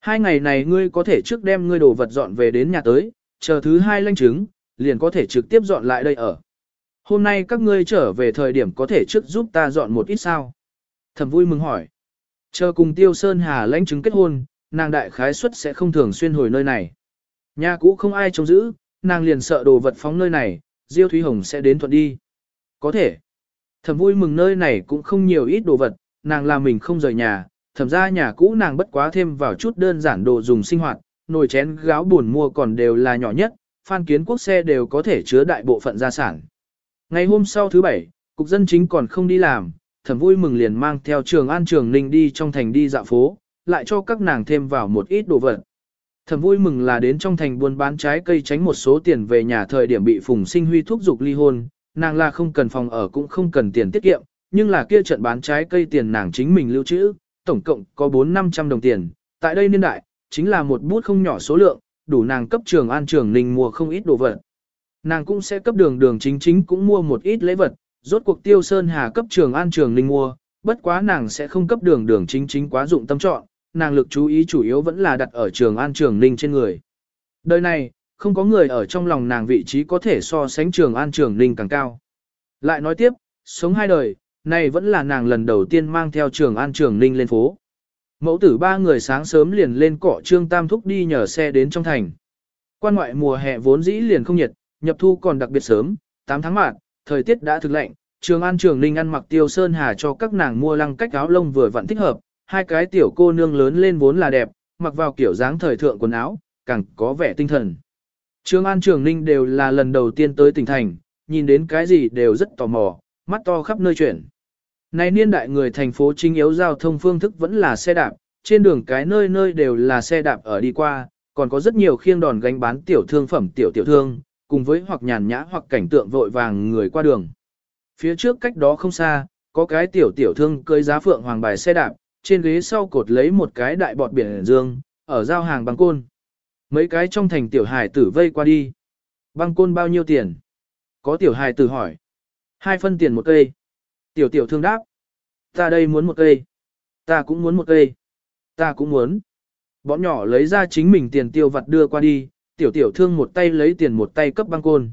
A: Hai ngày này ngươi có thể trước đem ngươi đồ vật dọn về đến nhà tới, chờ thứ hai lanh chứng, liền có thể trực tiếp dọn lại đây ở. Hôm nay các ngươi trở về thời điểm có thể trước giúp ta dọn một ít sao. Thẩm vui mừng hỏi. Chờ cùng Tiêu Sơn Hà lãnh chứng kết hôn, nàng đại khái suất sẽ không thường xuyên hồi nơi này. Nhà cũ không ai trông giữ, nàng liền sợ đồ vật phóng nơi này, Diêu Thúy Hồng sẽ đến thuận đi. Có thể. Thẩm vui mừng nơi này cũng không nhiều ít đồ vật, nàng là mình không rời nhà, thẩm ra nhà cũ nàng bất quá thêm vào chút đơn giản đồ dùng sinh hoạt, nồi chén gáo buồn mua còn đều là nhỏ nhất, phan kiến quốc xe đều có thể chứa đại bộ phận gia sản. Ngày hôm sau thứ bảy, cục dân chính còn không đi làm, thẩm vui mừng liền mang theo trường an trường ninh đi trong thành đi dạo phố, lại cho các nàng thêm vào một ít đồ vật. Thẩm vui mừng là đến trong thành buôn bán trái cây tránh một số tiền về nhà thời điểm bị Phùng Sinh Huy thúc giục ly hôn, nàng là không cần phòng ở cũng không cần tiền tiết kiệm, nhưng là kia trận bán trái cây tiền nàng chính mình lưu trữ, tổng cộng có 4-500 đồng tiền, tại đây niên đại, chính là một bút không nhỏ số lượng, đủ nàng cấp trường an trường ninh mua không ít đồ vật. Nàng cũng sẽ cấp đường đường chính chính cũng mua một ít lễ vật, rốt cuộc tiêu sơn hà cấp trường an trường ninh mua, bất quá nàng sẽ không cấp đường đường chính chính quá dụng tâm chọn, nàng lực chú ý chủ yếu vẫn là đặt ở trường an trường ninh trên người. Đời này, không có người ở trong lòng nàng vị trí có thể so sánh trường an trường ninh càng cao. Lại nói tiếp, sống hai đời, này vẫn là nàng lần đầu tiên mang theo trường an trường ninh lên phố. Mẫu tử ba người sáng sớm liền lên cọ trương tam thúc đi nhờ xe đến trong thành. Quan ngoại mùa hè vốn dĩ liền không nhiệt, nhập thu còn đặc biệt sớm, 8 tháng mạt, thời tiết đã thực lạnh, trường an trường ninh ăn mặc tiêu sơn hà cho các nàng mua lăng cách áo lông vừa vặn thích hợp, hai cái tiểu cô nương lớn lên vốn là đẹp, mặc vào kiểu dáng thời thượng quần áo, càng có vẻ tinh thần. Trường an trường ninh đều là lần đầu tiên tới tỉnh thành, nhìn đến cái gì đều rất tò mò, mắt to khắp nơi chuyển. Này niên đại người thành phố chính yếu giao thông phương thức vẫn là xe đạp, trên đường cái nơi nơi đều là xe đạp ở đi qua, còn có rất nhiều khiêng đòn gánh bán tiểu thương phẩm tiểu tiểu thương, cùng với hoặc nhàn nhã hoặc cảnh tượng vội vàng người qua đường. Phía trước cách đó không xa, có cái tiểu tiểu thương cưới giá phượng hoàng bài xe đạp, trên ghế sau cột lấy một cái đại bọt biển dương, ở giao hàng băng côn. Mấy cái trong thành tiểu hài tử vây qua đi. Băng côn bao nhiêu tiền? Có tiểu hài tử hỏi. Hai phân tiền một cây. Tiểu tiểu thương đáp. Ta đây muốn một cây. Ta cũng muốn một cây. Ta cũng muốn. Bọn nhỏ lấy ra chính mình tiền tiêu vặt đưa qua đi, tiểu tiểu thương một tay lấy tiền một tay cấp băng côn.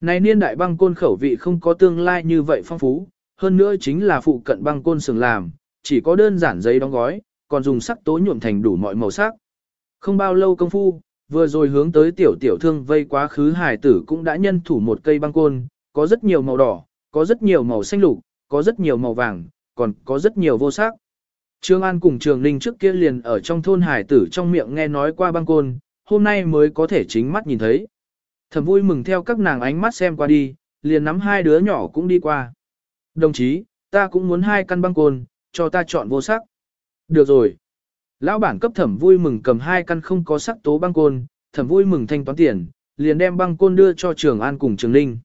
A: Này niên đại băng côn khẩu vị không có tương lai như vậy phong phú, hơn nữa chính là phụ cận băng côn sừng làm, chỉ có đơn giản giấy đóng gói, còn dùng sắc tố nhuộm thành đủ mọi màu sắc. Không bao lâu công phu, vừa rồi hướng tới tiểu tiểu thương vây quá khứ hải tử cũng đã nhân thủ một cây băng côn, có rất nhiều màu đỏ, có rất nhiều màu xanh lục, có rất nhiều màu vàng, còn có rất nhiều vô sắc. Trương An cùng Trường Ninh trước kia liền ở trong thôn hải tử trong miệng nghe nói qua băng côn, hôm nay mới có thể chính mắt nhìn thấy. Thầm vui mừng theo các nàng ánh mắt xem qua đi, liền nắm hai đứa nhỏ cũng đi qua. Đồng chí, ta cũng muốn hai căn băng côn, cho ta chọn vô sắc. Được rồi. Lão bản cấp thẩm vui mừng cầm hai căn không có sắc tố băng côn, thẩm vui mừng thanh toán tiền, liền đem băng côn đưa cho trường an cùng trường Ninh.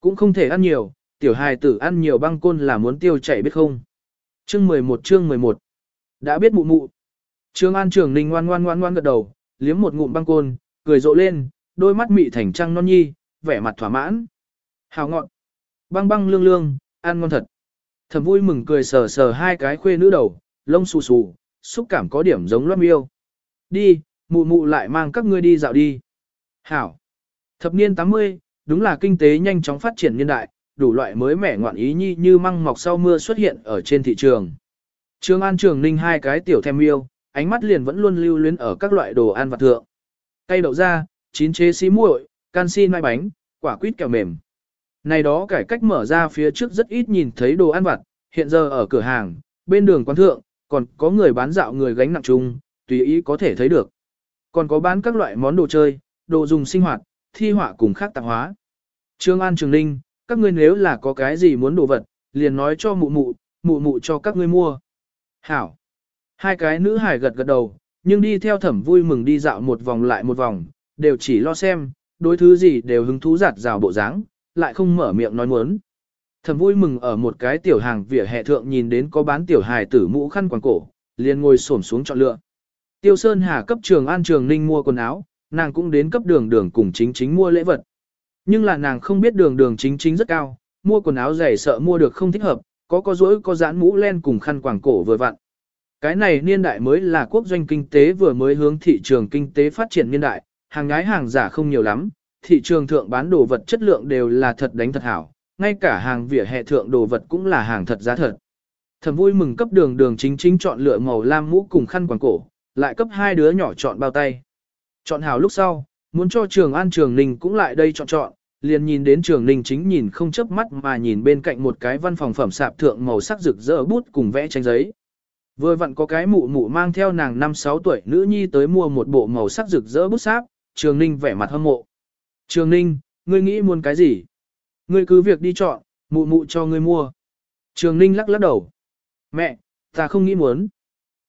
A: Cũng không thể ăn nhiều, tiểu hài tử ăn nhiều băng côn là muốn tiêu chảy biết không. Chương 11 chương 11 Đã biết mụ mụ. trương an trường Ninh ngoan ngoan ngoan ngoan gật đầu, liếm một ngụm băng côn, cười rộ lên, đôi mắt mị thành trăng non nhi, vẻ mặt thỏa mãn. Hào ngọn. Băng băng lương lương, ăn ngon thật. Thầm vui mừng cười sờ sờ hai cái khuê nữ đầu, lông xù xù, xúc cảm có điểm giống loát miêu. Đi, mụ mụ lại mang các ngươi đi dạo đi. Hảo. Thập niên 80, đúng là kinh tế nhanh chóng phát triển nhân đại, đủ loại mới mẻ ngoạn ý nhi như măng mọc sau mưa xuất hiện ở trên thị trường. Trương An Trường Ninh hai cái tiểu thêm yêu, ánh mắt liền vẫn luôn lưu luyến ở các loại đồ ăn vặt thượng. Cây đậu da, chín chế xí muội, canxi mai bánh, quả quýt kẹo mềm. Này đó cải cách mở ra phía trước rất ít nhìn thấy đồ ăn vặt, hiện giờ ở cửa hàng, bên đường quán thượng, còn có người bán dạo người gánh nặng chung, tùy ý có thể thấy được. Còn có bán các loại món đồ chơi, đồ dùng sinh hoạt, thi họa cùng khác tạp hóa. Trương An Trường Ninh, các ngươi nếu là có cái gì muốn đồ vật, liền nói cho mụ mụ, mụ mụ cho các ngươi mua. Hảo. Hai cái nữ hải gật gật đầu, nhưng đi theo thẩm vui mừng đi dạo một vòng lại một vòng, đều chỉ lo xem, đối thứ gì đều hứng thú giặt rào bộ dáng, lại không mở miệng nói muốn. Thẩm vui mừng ở một cái tiểu hàng vỉa hè thượng nhìn đến có bán tiểu hài tử mũ khăn quàng cổ, liền ngồi xổm xuống chọn lựa. Tiêu Sơn Hà cấp trường An Trường Ninh mua quần áo, nàng cũng đến cấp đường đường cùng chính chính mua lễ vật. Nhưng là nàng không biết đường đường chính chính rất cao, mua quần áo dày sợ mua được không thích hợp, có có rỗi có dán mũ len cùng khăn quàng cổ vừa vặn. Cái này niên đại mới là quốc doanh kinh tế vừa mới hướng thị trường kinh tế phát triển niên đại, hàng nhái hàng giả không nhiều lắm, thị trường thượng bán đồ vật chất lượng đều là thật đánh thật hảo, ngay cả hàng vỉa hè thượng đồ vật cũng là hàng thật giá thật. Thầm vui mừng cấp đường đường chính chính chọn lựa màu lam mũ cùng khăn quàng cổ, lại cấp hai đứa nhỏ chọn bao tay. Chọn hảo lúc sau, muốn cho trường an trường ninh cũng lại đây chọn chọn, liền nhìn đến trường ninh chính nhìn không chớp mắt mà nhìn bên cạnh một cái văn phòng phẩm sạp thượng màu sắc rực rỡ bút cùng vẽ tranh giấy. Vừa vặn có cái mụ mụ mang theo nàng 5-6 tuổi nữ nhi tới mua một bộ màu sắc rực rỡ bút sáp, trường ninh vẻ mặt hâm mộ. Trường ninh, ngươi nghĩ muốn cái gì? Ngươi cứ việc đi chọn, mụ mụ cho ngươi mua. Trường ninh lắc lắc đầu. Mẹ, ta không nghĩ muốn.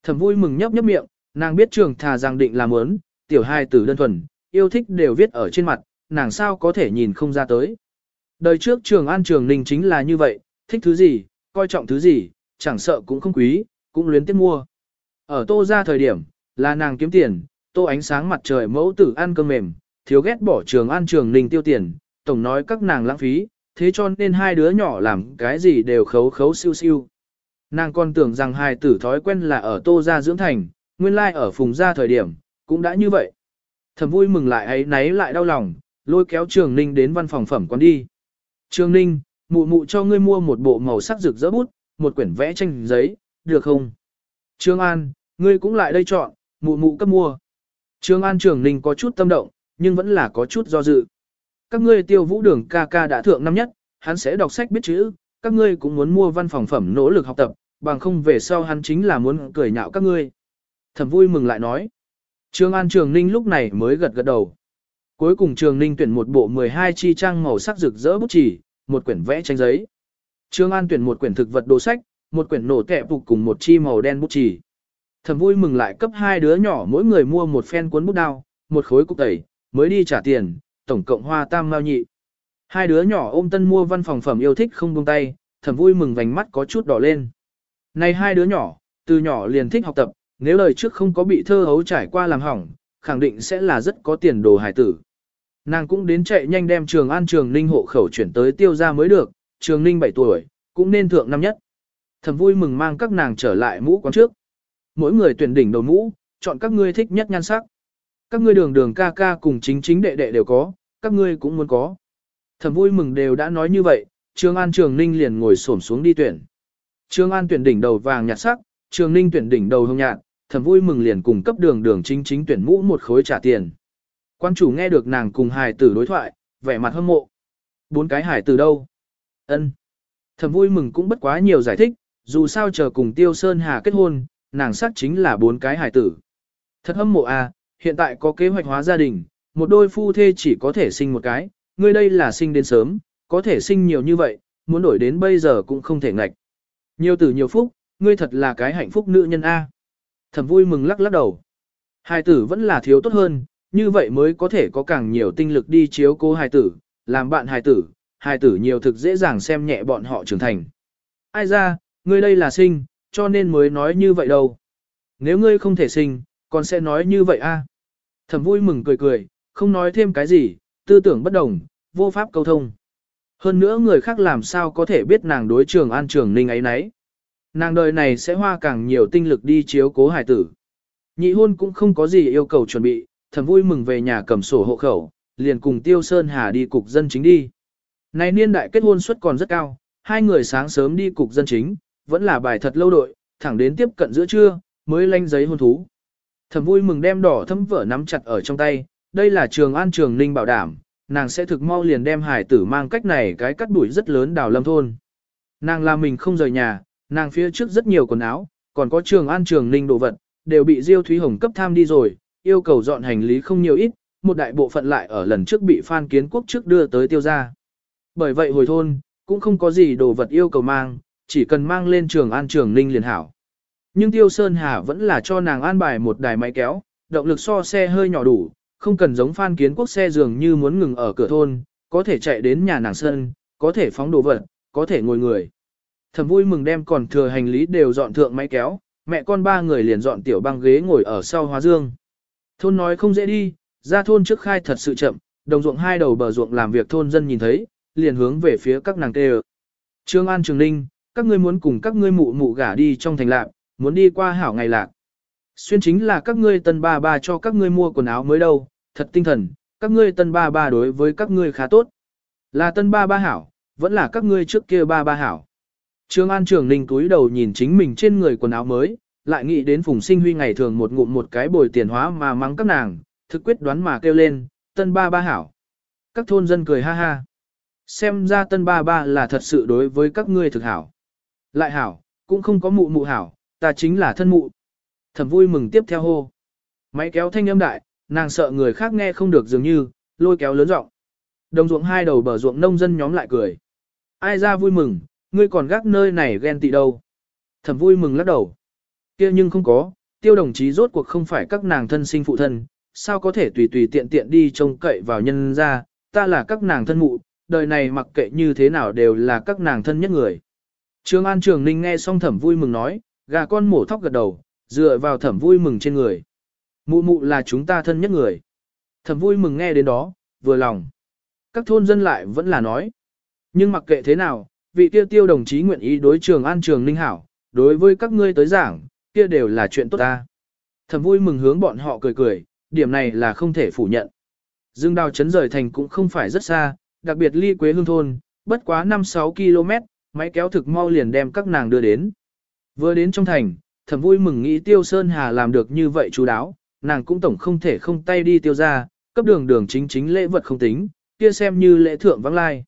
A: Thẩm vui mừng nhấp nhấp miệng, nàng biết trường thà rằng định là muốn, tiểu hai tử đơn thuần, yêu thích đều viết ở trên mặt, nàng sao có thể nhìn không ra tới. Đời trước trường an trường ninh chính là như vậy, thích thứ gì, coi trọng thứ gì, chẳng sợ cũng không quý, cũng luyến tiếc mua. Ở tô ra thời điểm, là nàng kiếm tiền, tô ánh sáng mặt trời mẫu tử ăn cơm mềm, thiếu ghét bỏ trường an trường ninh tiêu tiền, tổng nói các nàng lãng phí, thế cho nên hai đứa nhỏ làm cái gì đều khấu khấu siêu siêu. Nàng còn tưởng rằng hai tử thói quen là ở tô ra dưỡng thành, nguyên lai like ở phùng ra thời điểm, cũng đã như vậy. Thầm vui mừng lại ấy náy lại đau lòng, lôi kéo trường ninh đến văn phòng phẩm quán đi. Trường ninh, mụ mụ cho ngươi mua một bộ màu sắc rực rỡ bút, một quyển vẽ tranh giấy, được không? Trương An, ngươi cũng lại đây chọn, mụ mụ cấp mua. Trương An trường ninh có chút tâm động, nhưng vẫn là có chút do dự. Các ngươi tiêu vũ đường ca ca đã thượng năm nhất, hắn sẽ đọc sách biết chữ, các ngươi cũng muốn mua văn phòng phẩm nỗ lực học tập, bằng không về sau hắn chính là muốn cười nhạo các ngươi. Thẩm vui mừng lại nói. Trương An Trường Ninh lúc này mới gật gật đầu. Cuối cùng Trường Ninh tuyển một bộ 12 chi trang màu sắc rực rỡ bút chỉ, một quyển vẽ tranh giấy. Trương An tuyển một quyển thực vật đồ sách, một quyển nổ kẹp phục cùng một chi màu đen bút chỉ. Thẩm vui mừng lại cấp hai đứa nhỏ mỗi người mua một phen cuốn bút đao, một khối cục tẩy, mới đi trả tiền, tổng cộng hoa tam mao nhị. Hai đứa nhỏ ôm tân mua văn phòng phẩm yêu thích không buông tay, thầm vui mừng vành mắt có chút đỏ lên. Này hai đứa nhỏ, từ nhỏ liền thích học tập, nếu đời trước không có bị thơ hấu trải qua làm hỏng, khẳng định sẽ là rất có tiền đồ hải tử. Nàng cũng đến chạy nhanh đem trường an trường ninh hộ khẩu chuyển tới tiêu ra mới được, trường ninh 7 tuổi, cũng nên thượng năm nhất. Thầm vui mừng mang các nàng trở lại mũ quán trước. Mỗi người tuyển đỉnh đầu mũ, chọn các ngươi thích nhất nhan sắc. Các ngươi đường đường ca ca cùng chính chính đệ đệ đều có, các ngươi cũng muốn có. Thầm vui mừng đều đã nói như vậy, trường An Trường Ninh liền ngồi xổm xuống đi tuyển. trường An tuyển đỉnh đầu vàng nhạt sắc, Trường Ninh tuyển đỉnh đầu hồng nhạt, thầm vui mừng liền cùng cấp đường đường chính chính tuyển mũ một khối trả tiền. Quan chủ nghe được nàng cùng hài tử đối thoại, vẻ mặt hâm mộ. Bốn cái hài tử đâu? Ân. Thầm vui mừng cũng bất quá nhiều giải thích, dù sao chờ cùng Tiêu Sơn Hà kết hôn, nàng xác chính là bốn cái hài tử. Thật hâm mộ à, hiện tại có kế hoạch hóa gia đình, một đôi phu thê chỉ có thể sinh một cái, ngươi đây là sinh đến sớm, có thể sinh nhiều như vậy, muốn đổi đến bây giờ cũng không thể ngạch. Nhiều tử nhiều phúc, ngươi thật là cái hạnh phúc nữ nhân A. Thầm vui mừng lắc lắc đầu. Hài tử vẫn là thiếu tốt hơn, như vậy mới có thể có càng nhiều tinh lực đi chiếu cố hài tử, làm bạn hài tử, hài tử nhiều thực dễ dàng xem nhẹ bọn họ trưởng thành. Ai ra, ngươi đây là sinh, cho nên mới nói như vậy đâu. Nếu ngươi không thể sinh, còn sẽ nói như vậy a. Thẩm vui mừng cười cười, không nói thêm cái gì, tư tưởng bất đồng, vô pháp câu thông. Hơn nữa người khác làm sao có thể biết nàng đối trường an trường ninh ấy nấy. Nàng đời này sẽ hoa càng nhiều tinh lực đi chiếu cố hải tử. Nhị hôn cũng không có gì yêu cầu chuẩn bị, thầm vui mừng về nhà cầm sổ hộ khẩu, liền cùng Tiêu Sơn Hà đi cục dân chính đi. Này niên đại kết hôn suất còn rất cao, hai người sáng sớm đi cục dân chính, vẫn là bài thật lâu đội, thẳng đến tiếp cận giữa trưa, mới lanh giấy hôn thú. Thầm vui mừng đem đỏ thấm vở nắm chặt ở trong tay, đây là trường an trường ninh bảo đảm, nàng sẽ thực mau liền đem hải tử mang cách này cái cắt đuổi rất lớn đào lâm thôn. Nàng là mình không rời nhà, nàng phía trước rất nhiều quần áo, còn có trường an trường ninh đồ vật, đều bị Diêu Thúy Hồng cấp tham đi rồi, yêu cầu dọn hành lý không nhiều ít, một đại bộ phận lại ở lần trước bị Phan Kiến Quốc trước đưa tới tiêu gia. Bởi vậy hồi thôn, cũng không có gì đồ vật yêu cầu mang, chỉ cần mang lên trường an trường ninh liền hảo. Nhưng Tiêu Sơn Hà vẫn là cho nàng an bài một đài máy kéo, động lực so xe hơi nhỏ đủ, không cần giống Phan Kiến Quốc xe dường như muốn ngừng ở cửa thôn, có thể chạy đến nhà nàng sơn, có thể phóng đồ vật, có thể ngồi người. Thầm vui mừng đem còn thừa hành lý đều dọn thượng máy kéo, mẹ con ba người liền dọn tiểu băng ghế ngồi ở sau hóa dương. Thôn nói không dễ đi, ra thôn trước khai thật sự chậm, đồng ruộng hai đầu bờ ruộng làm việc thôn dân nhìn thấy, liền hướng về phía các nàng tê Trương An Trường Ninh, các ngươi muốn cùng các ngươi mụ mụ gả đi trong thành lạc, muốn đi qua hảo ngày lạc. Xuyên chính là các ngươi tân ba ba cho các ngươi mua quần áo mới đâu, thật tinh thần, các ngươi tân ba ba đối với các ngươi khá tốt. Là tân ba ba hảo, vẫn là các ngươi trước kia ba ba hảo. Trương An Trường Ninh túi đầu nhìn chính mình trên người quần áo mới, lại nghĩ đến Phùng Sinh Huy ngày thường một ngụm một cái bồi tiền hóa mà mắng các nàng, thực quyết đoán mà kêu lên, tân ba ba hảo. Các thôn dân cười ha ha. Xem ra tân ba ba là thật sự đối với các ngươi thực hảo. Lại hảo, cũng không có mụ mụ hảo, ta chính là thân mụ. Thẩm vui mừng tiếp theo hô. Máy kéo thanh âm đại, nàng sợ người khác nghe không được dường như, lôi kéo lớn giọng. Đồng ruộng hai đầu bờ ruộng nông dân nhóm lại cười. Ai ra vui mừng, ngươi còn gác nơi này ghen tị đâu. Thẩm vui mừng lắc đầu. kia nhưng không có, tiêu đồng chí rốt cuộc không phải các nàng thân sinh phụ thân, sao có thể tùy tùy tiện tiện đi trông cậy vào nhân ra, ta là các nàng thân mụ, đời này mặc kệ như thế nào đều là các nàng thân nhất người. Trương An Trường Ninh nghe xong thẩm vui mừng nói, gà con mổ thóc gật đầu, dựa vào thẩm vui mừng trên người. Mụ mụ là chúng ta thân nhất người. Thẩm vui mừng nghe đến đó, vừa lòng. Các thôn dân lại vẫn là nói. Nhưng mặc kệ thế nào, vị tiêu tiêu đồng chí nguyện ý đối trường an trường ninh hảo, đối với các ngươi tới giảng, kia đều là chuyện tốt ta. Thẩm vui mừng hướng bọn họ cười cười, điểm này là không thể phủ nhận. Dương đào chấn rời thành cũng không phải rất xa, đặc biệt ly quế hương thôn, bất quá 5-6 km, máy kéo thực mau liền đem các nàng đưa đến. Vừa đến trong thành, thẩm vui mừng nghĩ Tiêu Sơn Hà làm được như vậy chú đáo, nàng cũng tổng không thể không tay đi tiêu ra, cấp đường đường chính chính lễ vật không tính, kia xem như lễ thượng vắng lai.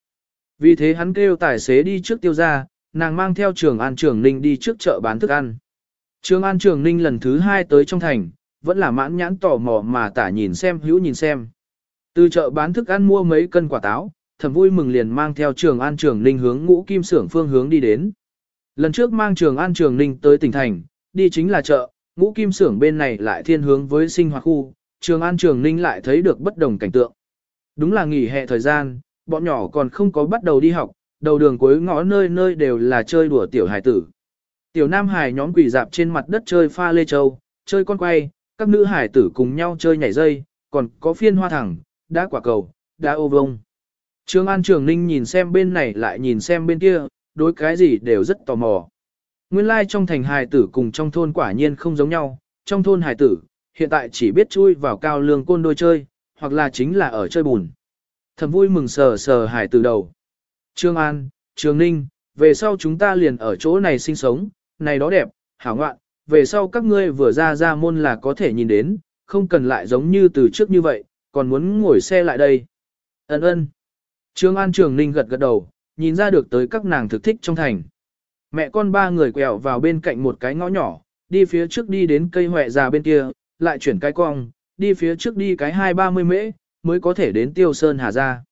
A: Vì thế hắn kêu tài xế đi trước tiêu ra, nàng mang theo trường An Trường Ninh đi trước chợ bán thức ăn. Trường An Trường Ninh lần thứ hai tới trong thành, vẫn là mãn nhãn tò mò mà tả nhìn xem hữu nhìn xem. Từ chợ bán thức ăn mua mấy cân quả táo, thầm vui mừng liền mang theo trường An Trường Ninh hướng ngũ kim sưởng phương hướng đi đến. Lần trước mang trường An Trường Ninh tới tỉnh thành, đi chính là chợ, ngũ kim sưởng bên này lại thiên hướng với sinh hoạt khu, trường An Trường Ninh lại thấy được bất đồng cảnh tượng. Đúng là nghỉ hè thời gian, bọn nhỏ còn không có bắt đầu đi học, đầu đường cuối ngõ nơi nơi đều là chơi đùa tiểu hải tử. Tiểu nam hải nhóm quỷ dạp trên mặt đất chơi pha lê châu, chơi con quay, các nữ hải tử cùng nhau chơi nhảy dây, còn có phiên hoa thẳng, đá quả cầu, đá ô vông. Trường An Trường Ninh nhìn xem bên này lại nhìn xem bên kia, đối cái gì đều rất tò mò. Nguyên lai like trong thành hài tử cùng trong thôn quả nhiên không giống nhau, trong thôn hài tử, hiện tại chỉ biết chui vào cao lương côn đôi chơi, hoặc là chính là ở chơi bùn. Thầm vui mừng sờ sờ hài từ đầu. Trương An, Trương Ninh, về sau chúng ta liền ở chỗ này sinh sống, này đó đẹp, hảo ngoạn, về sau các ngươi vừa ra ra môn là có thể nhìn đến, không cần lại giống như từ trước như vậy, còn muốn ngồi xe lại đây. Ấn ơn. Trương An Trường Ninh gật gật đầu, nhìn ra được tới các nàng thực thích trong thành. Mẹ con ba người quẹo vào bên cạnh một cái ngõ nhỏ, đi phía trước đi đến cây hòe già bên kia, lại chuyển cái cong, đi phía trước đi cái hai ba mươi mễ, mới có thể đến Tiêu Sơn Hà Gia.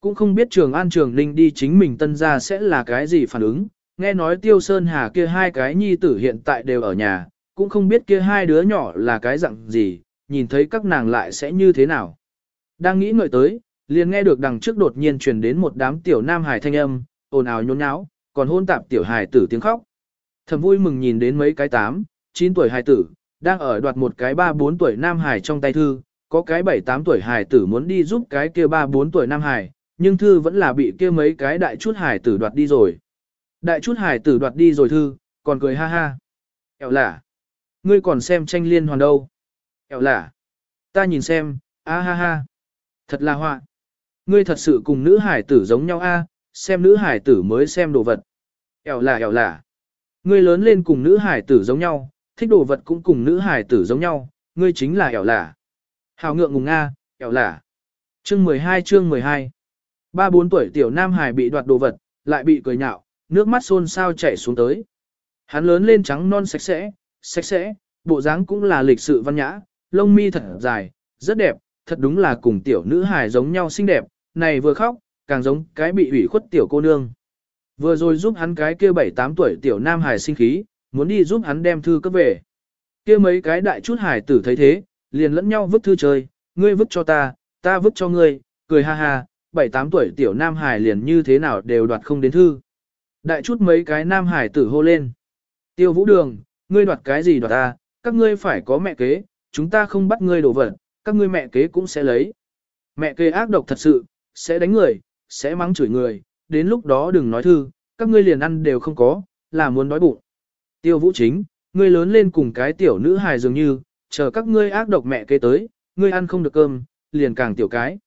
A: Cũng không biết Trường An Trường Ninh đi chính mình tân gia sẽ là cái gì phản ứng, nghe nói Tiêu Sơn Hà kia hai cái nhi tử hiện tại đều ở nhà, cũng không biết kia hai đứa nhỏ là cái dạng gì, nhìn thấy các nàng lại sẽ như thế nào. Đang nghĩ ngợi tới, liền nghe được đằng trước đột nhiên truyền đến một đám tiểu nam hải thanh âm, ồn ào nhốn nháo, còn hôn tạp tiểu hải tử tiếng khóc. Thầm vui mừng nhìn đến mấy cái tám, chín tuổi hải tử, đang ở đoạt một cái 3-4 tuổi nam hải trong tay thư, có cái 7-8 tuổi hải tử muốn đi giúp cái kia 3-4 tuổi nam hải, nhưng thư vẫn là bị kia mấy cái đại chút hải tử đoạt đi rồi. Đại chút hải tử đoạt đi rồi thư, còn cười ha ha. Kẹo lả. Ngươi còn xem tranh liên hoàn đâu. Kẹo lả. Ta nhìn xem, a ha ha. Thật là họa. Ngươi thật sự cùng nữ hải tử giống nhau a, xem nữ hải tử mới xem đồ vật. Kẹo lả kẹo lả. Ngươi lớn lên cùng nữ hải tử giống nhau, thích đồ vật cũng cùng nữ hải tử giống nhau, ngươi chính là kẹo lả. Hào ngượng ngùng nga, kẹo lả. Chương 12 chương 12. Ba bốn tuổi tiểu nam hải bị đoạt đồ vật, lại bị cười nhạo, nước mắt xôn xao chảy xuống tới. Hắn lớn lên trắng non sạch sẽ, sạch sẽ, bộ dáng cũng là lịch sự văn nhã, lông mi thật dài, rất đẹp, thật đúng là cùng tiểu nữ hài giống nhau xinh đẹp, này vừa khóc, càng giống cái bị ủy khuất tiểu cô nương. Vừa rồi giúp hắn cái kia 7-8 tuổi tiểu nam hài sinh khí, muốn đi giúp hắn đem thư cấp về. Kia mấy cái đại chút hài tử thấy thế, liền lẫn nhau vứt thư chơi, ngươi vứt cho ta, ta vứt cho ngươi, cười ha ha, 7-8 tuổi tiểu nam hải liền như thế nào đều đoạt không đến thư. Đại chút mấy cái nam hải tử hô lên. Tiêu vũ đường, ngươi đoạt cái gì đoạt ta, các ngươi phải có mẹ kế, chúng ta không bắt ngươi đổ vật, các ngươi mẹ kế cũng sẽ lấy. Mẹ kế ác độc thật sự, sẽ đánh người, sẽ mắng chửi người, đến lúc đó đừng nói thư, các ngươi liền ăn đều không có, là muốn đói bụng. Tiêu vũ chính, ngươi lớn lên cùng cái tiểu nữ hài dường như, chờ các ngươi ác độc mẹ kế tới, ngươi ăn không được cơm, liền càng tiểu cái.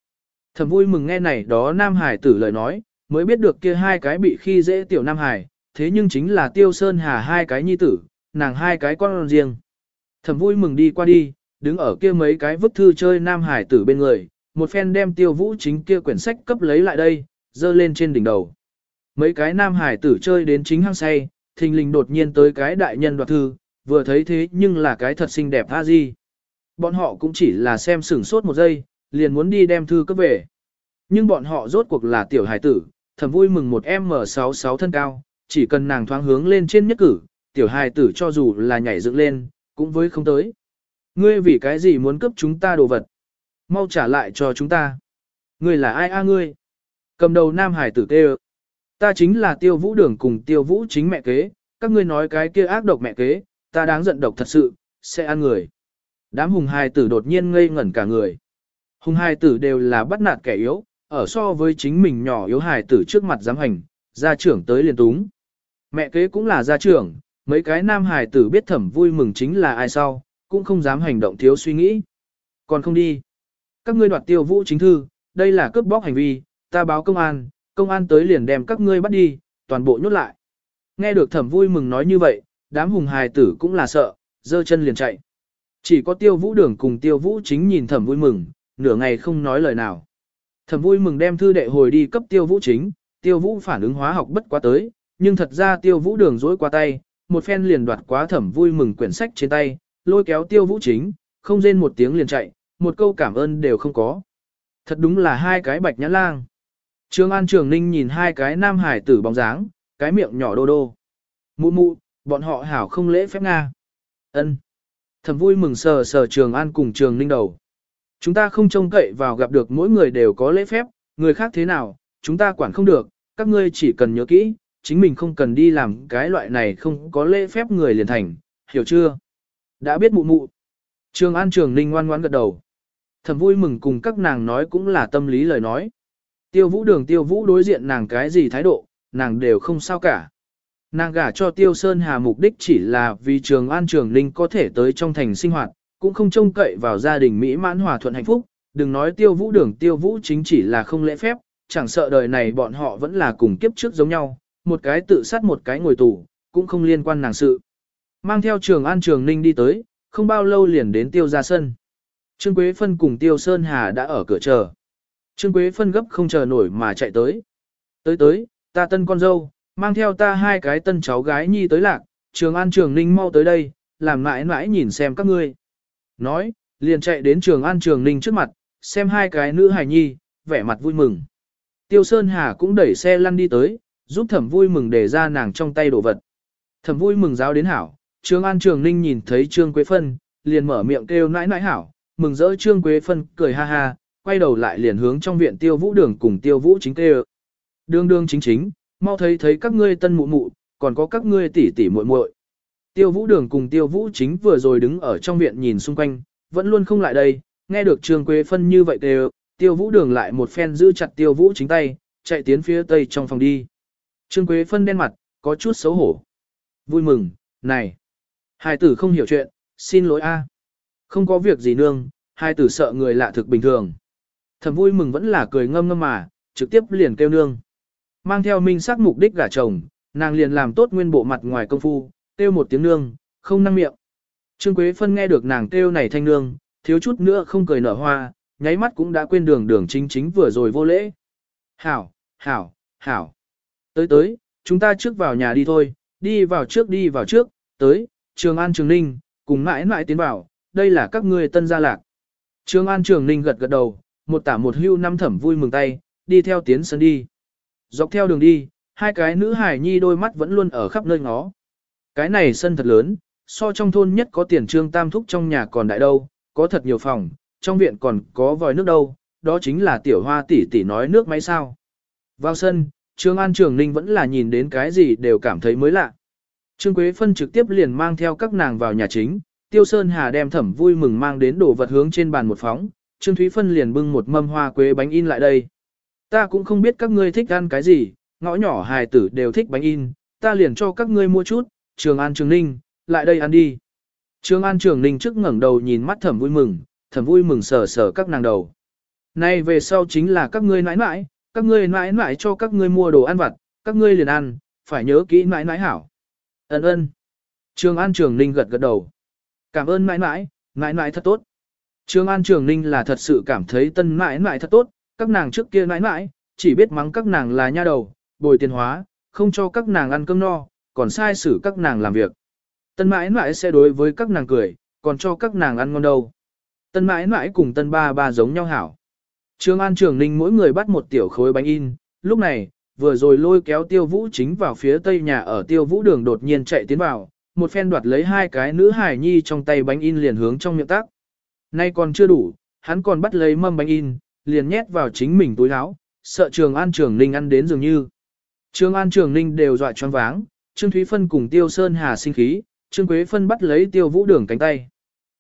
A: Thầm vui mừng nghe này đó nam hải tử lời nói, mới biết được kia hai cái bị khi dễ tiểu nam hải, thế nhưng chính là tiêu sơn hà hai cái nhi tử, nàng hai cái con riêng. Thầm vui mừng đi qua đi, đứng ở kia mấy cái vứt thư chơi nam hải tử bên người, một phen đem tiêu vũ chính kia quyển sách cấp lấy lại đây, dơ lên trên đỉnh đầu. Mấy cái nam hải tử chơi đến chính hăng say, thình lình đột nhiên tới cái đại nhân đoạt thư, vừa thấy thế nhưng là cái thật xinh đẹp a di. Bọn họ cũng chỉ là xem sửng sốt một giây, liền muốn đi đem thư cấp về. Nhưng bọn họ rốt cuộc là tiểu hải tử, thầm vui mừng một M66 thân cao, chỉ cần nàng thoáng hướng lên trên nhất cử, tiểu hài tử cho dù là nhảy dựng lên, cũng với không tới. Ngươi vì cái gì muốn cướp chúng ta đồ vật? Mau trả lại cho chúng ta. Ngươi là ai a ngươi? Cầm đầu nam hải tử kêu. Ta chính là tiêu vũ đường cùng tiêu vũ chính mẹ kế, các ngươi nói cái kia ác độc mẹ kế, ta đáng giận độc thật sự, sẽ ăn người. Đám hùng hài tử đột nhiên ngây ngẩn cả người. Hùng hài tử đều là bắt nạt kẻ yếu, ở so với chính mình nhỏ yếu hài tử trước mặt giám hành, gia trưởng tới liền túng. Mẹ kế cũng là gia trưởng, mấy cái nam hài tử biết thẩm vui mừng chính là ai sau, cũng không dám hành động thiếu suy nghĩ. Còn không đi. Các ngươi đoạt tiêu vũ chính thư, đây là cướp bóc hành vi, ta báo công an, công an tới liền đem các ngươi bắt đi, toàn bộ nhốt lại. Nghe được thẩm vui mừng nói như vậy, đám hùng hài tử cũng là sợ, giơ chân liền chạy. Chỉ có tiêu vũ đường cùng tiêu vũ chính nhìn thẩm vui mừng, nửa ngày không nói lời nào. Thẩm vui mừng đem thư đệ hồi đi cấp tiêu vũ chính, tiêu vũ phản ứng hóa học bất quá tới, nhưng thật ra tiêu vũ đường dối qua tay, một phen liền đoạt quá thẩm vui mừng quyển sách trên tay, lôi kéo tiêu vũ chính, không rên một tiếng liền chạy, một câu cảm ơn đều không có. Thật đúng là hai cái bạch nhã lang. Trương An Trường Ninh nhìn hai cái nam hải tử bóng dáng, cái miệng nhỏ đô đô. Mụ mụ, bọn họ hảo không lễ phép Nga. ân thầm vui mừng sờ sờ Trường An cùng Trường Ninh đầu. Chúng ta không trông cậy vào gặp được mỗi người đều có lễ phép, người khác thế nào, chúng ta quản không được, các ngươi chỉ cần nhớ kỹ, chính mình không cần đi làm cái loại này không có lễ phép người liền thành, hiểu chưa? Đã biết mụ mụ. Trường An Trường Ninh ngoan ngoãn gật đầu. Thầm vui mừng cùng các nàng nói cũng là tâm lý lời nói. Tiêu vũ đường tiêu vũ đối diện nàng cái gì thái độ, nàng đều không sao cả. Nàng gả cho Tiêu Sơn Hà mục đích chỉ là vì Trường An Trường Ninh có thể tới trong thành sinh hoạt, cũng không trông cậy vào gia đình mỹ mãn hòa thuận hạnh phúc, đừng nói Tiêu Vũ Đường Tiêu Vũ chính chỉ là không lễ phép, chẳng sợ đời này bọn họ vẫn là cùng kiếp trước giống nhau, một cái tự sát một cái ngồi tù, cũng không liên quan nàng sự. Mang theo Trường An Trường Ninh đi tới, không bao lâu liền đến Tiêu ra sân. Trương Quế Phân cùng Tiêu Sơn Hà đã ở cửa chờ. Trương Quế Phân gấp không chờ nổi mà chạy tới. Tới tới, ta tân con dâu, mang theo ta hai cái tân cháu gái nhi tới lạc, Trường An Trường Ninh mau tới đây, làm mãi mãi nhìn xem các ngươi. Nói, liền chạy đến Trường An Trường Ninh trước mặt, xem hai cái nữ hài nhi, vẻ mặt vui mừng. Tiêu Sơn Hà cũng đẩy xe lăn đi tới, giúp thẩm vui mừng để ra nàng trong tay đồ vật. Thẩm vui mừng giáo đến hảo, Trường An Trường Ninh nhìn thấy Trương Quế Phân, liền mở miệng kêu nãi nãi hảo, mừng rỡ Trương Quế Phân cười ha ha, quay đầu lại liền hướng trong viện Tiêu Vũ Đường cùng Tiêu Vũ chính kêu. Đường đường chính chính, mau thấy thấy các ngươi tân mụ mụ, còn có các ngươi tỷ tỷ muội muội. Tiêu Vũ Đường cùng Tiêu Vũ chính vừa rồi đứng ở trong viện nhìn xung quanh, vẫn luôn không lại đây, nghe được Trương Quế Phân như vậy đều, Tiêu Vũ Đường lại một phen giữ chặt Tiêu Vũ chính tay, chạy tiến phía tây trong phòng đi. Trương Quế Phân đen mặt, có chút xấu hổ. Vui mừng, này. Hai tử không hiểu chuyện, xin lỗi a. Không có việc gì nương, hai tử sợ người lạ thực bình thường. Thầm vui mừng vẫn là cười ngâm ngâm mà, trực tiếp liền kêu nương. Mang theo minh xác mục đích gả chồng, nàng liền làm tốt nguyên bộ mặt ngoài công phu, kêu một tiếng nương, không năng miệng. Trương Quế Phân nghe được nàng kêu này thanh nương, thiếu chút nữa không cười nở hoa, nháy mắt cũng đã quên đường đường chính chính vừa rồi vô lễ. Hảo, hảo, hảo. Tới tới, chúng ta trước vào nhà đi thôi, đi vào trước đi vào trước, tới, Trường An Trường Ninh, cùng mãi mãi tiến vào, đây là các ngươi tân gia lạc. Trường An Trường Ninh gật gật đầu, một tả một hưu năm thẩm vui mừng tay, đi theo tiến sân đi. Dọc theo đường đi, hai cái nữ hải nhi đôi mắt vẫn luôn ở khắp nơi ngó. Cái này sân thật lớn, so trong thôn nhất có tiền trương tam thúc trong nhà còn đại đâu, có thật nhiều phòng, trong viện còn có vòi nước đâu, đó chính là tiểu hoa tỷ tỷ nói nước máy sao. Vào sân, Trương An Trường Ninh vẫn là nhìn đến cái gì đều cảm thấy mới lạ. Trương Quế Phân trực tiếp liền mang theo các nàng vào nhà chính, Tiêu Sơn Hà đem thẩm vui mừng mang đến đồ vật hướng trên bàn một phóng, Trương Thúy Phân liền bưng một mâm hoa quế bánh in lại đây. Ta cũng không biết các ngươi thích ăn cái gì, ngõ nhỏ hài tử đều thích bánh in, ta liền cho các ngươi mua chút, Trường An Trường Ninh, lại đây ăn đi. Trường An Trường Ninh trước ngẩng đầu nhìn mắt thẩm vui mừng, thẩm vui mừng sờ sờ các nàng đầu. Nay về sau chính là các ngươi nãi nãi, các ngươi nãi nãi cho các ngươi mua đồ ăn vặt, các ngươi liền ăn, phải nhớ kỹ nãi nãi hảo. Ấn ơn. Trường An Trường Ninh gật gật đầu. Cảm ơn nãi nãi, nãi nãi thật tốt. Trường An Trường Ninh là thật sự cảm thấy tân nãi nãi thật tốt, các nàng trước kia nãi nãi, chỉ biết mắng các nàng là nha đầu, bồi tiền hóa, không cho các nàng ăn cơm no, còn sai xử các nàng làm việc. Tân mãi mãi sẽ đối với các nàng cười, còn cho các nàng ăn ngon đâu. Tân mãi mãi cùng tân ba ba giống nhau hảo. Trương An Trường Ninh mỗi người bắt một tiểu khối bánh in, lúc này, vừa rồi lôi kéo tiêu vũ chính vào phía tây nhà ở tiêu vũ đường đột nhiên chạy tiến vào, một phen đoạt lấy hai cái nữ hài nhi trong tay bánh in liền hướng trong miệng tác. Nay còn chưa đủ, hắn còn bắt lấy mâm bánh in, liền nhét vào chính mình túi áo, sợ Trường An Trường Ninh ăn đến dường như. Trường An Trường Ninh đều dọa choáng váng, Trương Thúy Phân cùng Tiêu Sơn Hà sinh khí, Trương Quế Phân bắt lấy Tiêu Vũ Đường cánh tay.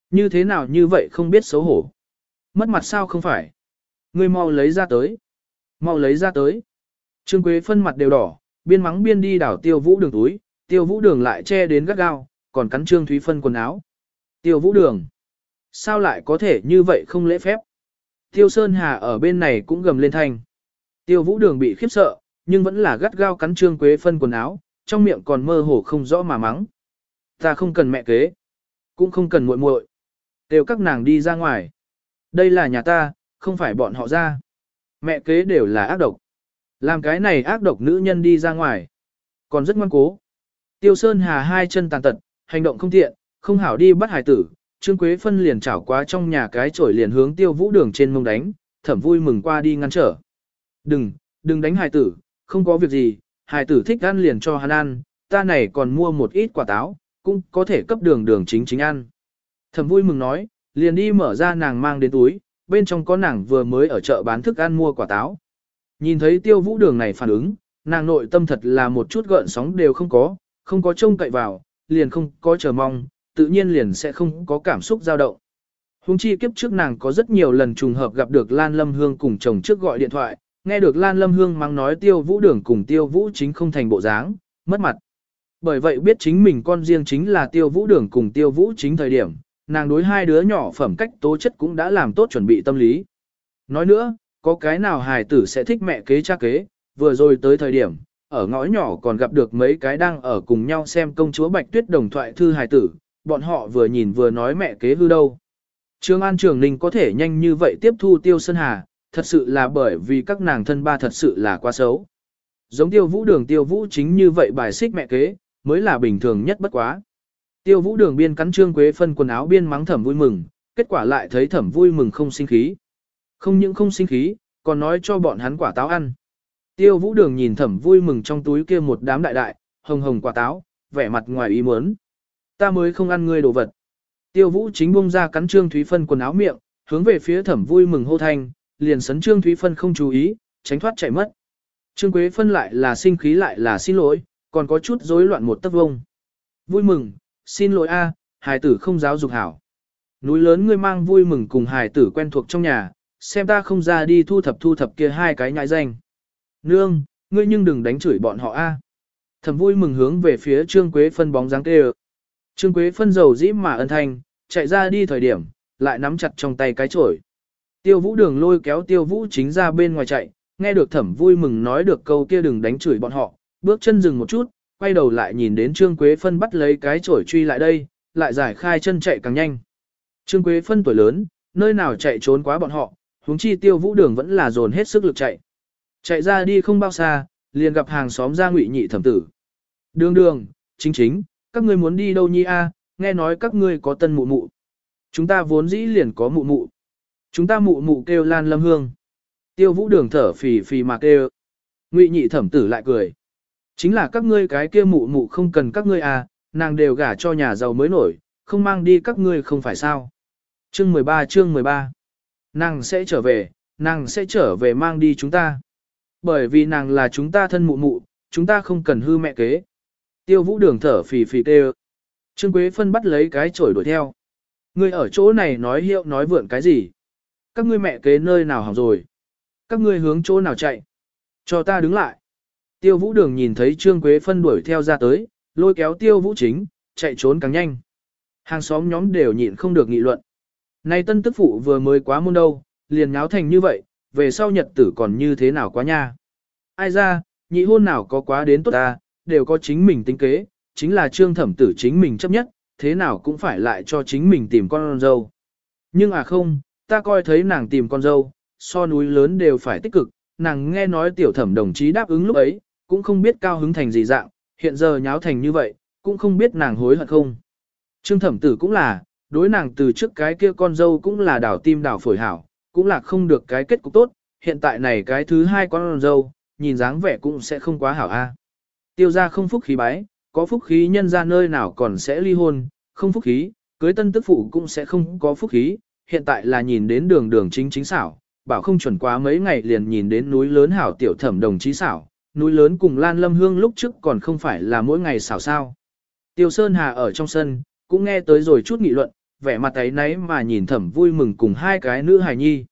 A: Như thế nào như vậy không biết xấu hổ. Mất mặt sao không phải. Ngươi mau lấy ra tới. Mau lấy ra tới. Trương Quế Phân mặt đều đỏ, biên mắng biên đi đảo Tiêu Vũ Đường túi, Tiêu Vũ Đường lại che đến gắt gao, còn cắn Trương Thúy Phân quần áo. Tiêu Vũ Đường. Sao lại có thể như vậy không lễ phép? Tiêu Sơn Hà ở bên này cũng gầm lên thanh. Tiêu Vũ Đường bị khiếp sợ, nhưng vẫn là gắt gao cắn Trương Quế Phân quần áo, trong miệng còn mơ hồ không rõ mà mắng. Ta không cần mẹ kế, cũng không cần muội muội. Đều các nàng đi ra ngoài. Đây là nhà ta, không phải bọn họ ra. Mẹ kế đều là ác độc. Làm cái này ác độc nữ nhân đi ra ngoài. Còn rất ngoan cố. Tiêu Sơn Hà hai chân tàn tật, hành động không tiện, không hảo đi bắt hải tử, Trương Quế Phân liền chảo quá trong nhà cái chổi liền hướng tiêu vũ đường trên mông đánh, thẩm vui mừng qua đi ngăn trở. Đừng, đừng đánh hài tử, không có việc gì, hài tử thích ăn liền cho hắn ăn, ta này còn mua một ít quả táo, cũng có thể cấp đường đường chính chính ăn. Thẩm vui mừng nói, liền đi mở ra nàng mang đến túi, bên trong có nàng vừa mới ở chợ bán thức ăn mua quả táo. Nhìn thấy tiêu vũ đường này phản ứng, nàng nội tâm thật là một chút gợn sóng đều không có, không có trông cậy vào, liền không có chờ mong, tự nhiên liền sẽ không có cảm xúc dao động. Hùng chi kiếp trước nàng có rất nhiều lần trùng hợp gặp được Lan Lâm Hương cùng chồng trước gọi điện thoại, nghe được Lan Lâm Hương mang nói tiêu vũ đường cùng tiêu vũ chính không thành bộ dáng, mất mặt. Bởi vậy biết chính mình con riêng chính là tiêu vũ đường cùng tiêu vũ chính thời điểm, nàng đối hai đứa nhỏ phẩm cách tố chất cũng đã làm tốt chuẩn bị tâm lý. Nói nữa, có cái nào hài tử sẽ thích mẹ kế cha kế, vừa rồi tới thời điểm, ở ngõ nhỏ còn gặp được mấy cái đang ở cùng nhau xem công chúa Bạch Tuyết đồng thoại thư hài tử, bọn họ vừa nhìn vừa nói mẹ kế hư đâu. Trương An Trường Ninh có thể nhanh như vậy tiếp thu Tiêu Sơn Hà, thật sự là bởi vì các nàng thân ba thật sự là quá xấu. Giống Tiêu Vũ Đường Tiêu Vũ chính như vậy bài xích mẹ kế, mới là bình thường nhất bất quá. Tiêu Vũ Đường biên cắn Trương Quế phân quần áo biên mắng thẩm vui mừng, kết quả lại thấy thẩm vui mừng không sinh khí. Không những không sinh khí, còn nói cho bọn hắn quả táo ăn. Tiêu Vũ Đường nhìn thẩm vui mừng trong túi kia một đám đại đại, hồng hồng quả táo, vẻ mặt ngoài ý muốn. Ta mới không ăn ngươi đồ vật. Tiêu Vũ chính bung ra cắn Trương Thúy Phân quần áo miệng, hướng về phía thẩm vui mừng hô thanh, liền sấn Trương Thúy Phân không chú ý, tránh thoát chạy mất. Trương Quế Phân lại là sinh khí lại là xin lỗi, còn có chút rối loạn một tấc vông. Vui mừng, xin lỗi a, hài tử không giáo dục hảo. Núi lớn ngươi mang vui mừng cùng hài tử quen thuộc trong nhà, xem ta không ra đi thu thập thu thập kia hai cái nhãi danh. Nương, ngươi nhưng đừng đánh chửi bọn họ a. Thẩm vui mừng hướng về phía Trương Quế Phân bóng dáng kêu. Trương Quế Phân dầu dĩ mà ân thanh, chạy ra đi thời điểm, lại nắm chặt trong tay cái chổi. Tiêu vũ đường lôi kéo tiêu vũ chính ra bên ngoài chạy, nghe được thẩm vui mừng nói được câu kia đừng đánh chửi bọn họ, bước chân dừng một chút, quay đầu lại nhìn đến Trương Quế Phân bắt lấy cái chổi truy lại đây, lại giải khai chân chạy càng nhanh. Trương Quế Phân tuổi lớn, nơi nào chạy trốn quá bọn họ, huống chi tiêu vũ đường vẫn là dồn hết sức lực chạy. Chạy ra đi không bao xa, liền gặp hàng xóm ra ngụy nhị thẩm tử. Đường đường, chính chính, các ngươi muốn đi đâu nhi a? nghe nói các ngươi có tân mụ mụ. Chúng ta vốn dĩ liền có mụ mụ. Chúng ta mụ mụ kêu lan lâm hương. Tiêu vũ đường thở phì phì mà kêu. Ngụy nhị thẩm tử lại cười. Chính là các ngươi cái kia mụ mụ không cần các ngươi à, nàng đều gả cho nhà giàu mới nổi, không mang đi các ngươi không phải sao. Chương 13 chương 13 Nàng sẽ trở về, nàng sẽ trở về mang đi chúng ta. Bởi vì nàng là chúng ta thân mụ mụ, chúng ta không cần hư mẹ kế. Tiêu vũ đường thở phì phì tê Trương Quế Phân bắt lấy cái chổi đuổi theo. Ngươi ở chỗ này nói hiệu nói vượn cái gì? Các ngươi mẹ kế nơi nào hỏng rồi? Các ngươi hướng chỗ nào chạy? Cho ta đứng lại. Tiêu vũ đường nhìn thấy Trương Quế Phân đuổi theo ra tới, lôi kéo tiêu vũ chính, chạy trốn càng nhanh. Hàng xóm nhóm đều nhịn không được nghị luận. Này tân tức phụ vừa mới quá môn đâu, liền nháo thành như vậy, về sau nhật tử còn như thế nào quá nha. Ai ra, nhị hôn nào có quá đến tốt ta, đều có chính mình tính kế, chính là trương thẩm tử chính mình chấp nhất, thế nào cũng phải lại cho chính mình tìm con dâu. Nhưng à không, ta coi thấy nàng tìm con dâu, so núi lớn đều phải tích cực, nàng nghe nói tiểu thẩm đồng chí đáp ứng lúc ấy, cũng không biết cao hứng thành gì dạng, hiện giờ nháo thành như vậy, cũng không biết nàng hối hận không. Trương thẩm tử cũng là, đối nàng từ trước cái kia con dâu cũng là đảo tim đảo phổi hảo, cũng là không được cái kết cục tốt, hiện tại này cái thứ hai con dâu, nhìn dáng vẻ cũng sẽ không quá hảo a. Tiêu ra không phúc khí bái, có phúc khí nhân ra nơi nào còn sẽ ly hôn, không phúc khí, cưới tân tức phụ cũng sẽ không có phúc khí, hiện tại là nhìn đến đường đường chính chính xảo, bảo không chuẩn quá mấy ngày liền nhìn đến núi lớn hảo tiểu thẩm đồng chí xảo, núi lớn cùng Lan Lâm Hương lúc trước còn không phải là mỗi ngày xảo sao. Tiêu Sơn Hà ở trong sân, cũng nghe tới rồi chút nghị luận, vẻ mặt ấy nấy mà nhìn thẩm vui mừng cùng hai cái nữ hài nhi.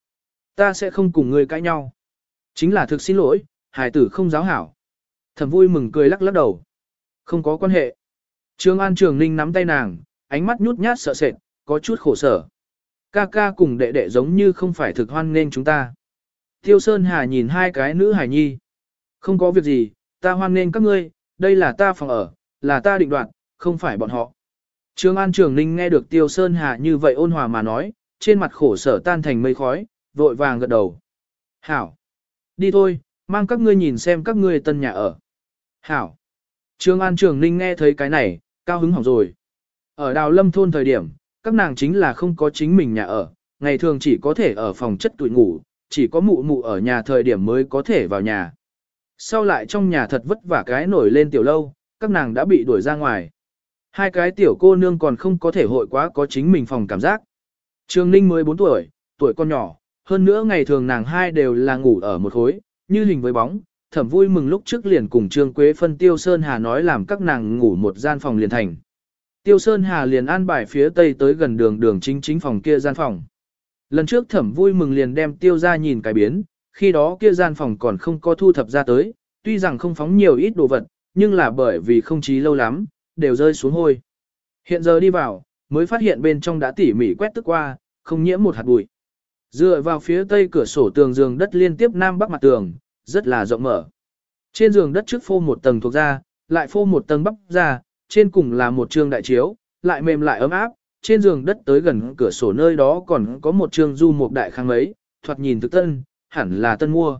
A: Ta sẽ không cùng ngươi cãi nhau. Chính là thực xin lỗi, hài tử không giáo hảo. Thẩm vui mừng cười lắc lắc đầu. Không có quan hệ. Trương An Trường Ninh nắm tay nàng, ánh mắt nhút nhát sợ sệt, có chút khổ sở. Ca ca cùng đệ đệ giống như không phải thực hoan nên chúng ta. Tiêu Sơn Hà nhìn hai cái nữ hải nhi. Không có việc gì, ta hoan nên các ngươi, đây là ta phòng ở, là ta định đoạn không phải bọn họ. Trương An Trường Ninh nghe được Tiêu Sơn Hà như vậy ôn hòa mà nói, trên mặt khổ sở tan thành mây khói, vội vàng gật đầu. Hảo! Đi thôi, mang các ngươi nhìn xem các ngươi tân nhà ở. Hảo! Trương An Trường Ninh nghe thấy cái này, cao hứng hỏng rồi. Ở đào lâm thôn thời điểm, các nàng chính là không có chính mình nhà ở, ngày thường chỉ có thể ở phòng chất tuổi ngủ, chỉ có mụ mụ ở nhà thời điểm mới có thể vào nhà. Sau lại trong nhà thật vất vả cái nổi lên tiểu lâu, các nàng đã bị đuổi ra ngoài. Hai cái tiểu cô nương còn không có thể hội quá có chính mình phòng cảm giác. Trương Ninh 14 tuổi, tuổi con nhỏ, hơn nữa ngày thường nàng hai đều là ngủ ở một khối, như hình với bóng, thẩm vui mừng lúc trước liền cùng Trương Quế phân Tiêu Sơn Hà nói làm các nàng ngủ một gian phòng liền thành. Tiêu Sơn Hà liền an bài phía tây tới gần đường đường chính chính phòng kia gian phòng. Lần trước thẩm vui mừng liền đem tiêu ra nhìn cái biến, khi đó kia gian phòng còn không có thu thập ra tới, tuy rằng không phóng nhiều ít đồ vật, nhưng là bởi vì không chí lâu lắm, đều rơi xuống hôi. Hiện giờ đi vào, mới phát hiện bên trong đã tỉ mỉ quét tức qua, không nhiễm một hạt bụi. Dựa vào phía tây cửa sổ tường giường đất liên tiếp nam bắc mặt tường, rất là rộng mở. Trên giường đất trước phô một tầng thuộc da, lại phô một tầng bắp da, trên cùng là một trương đại chiếu, lại mềm lại ấm áp, trên giường đất tới gần cửa sổ nơi đó còn có một trương du một đại khang ấy, thoạt nhìn thực tân, hẳn là tân mua.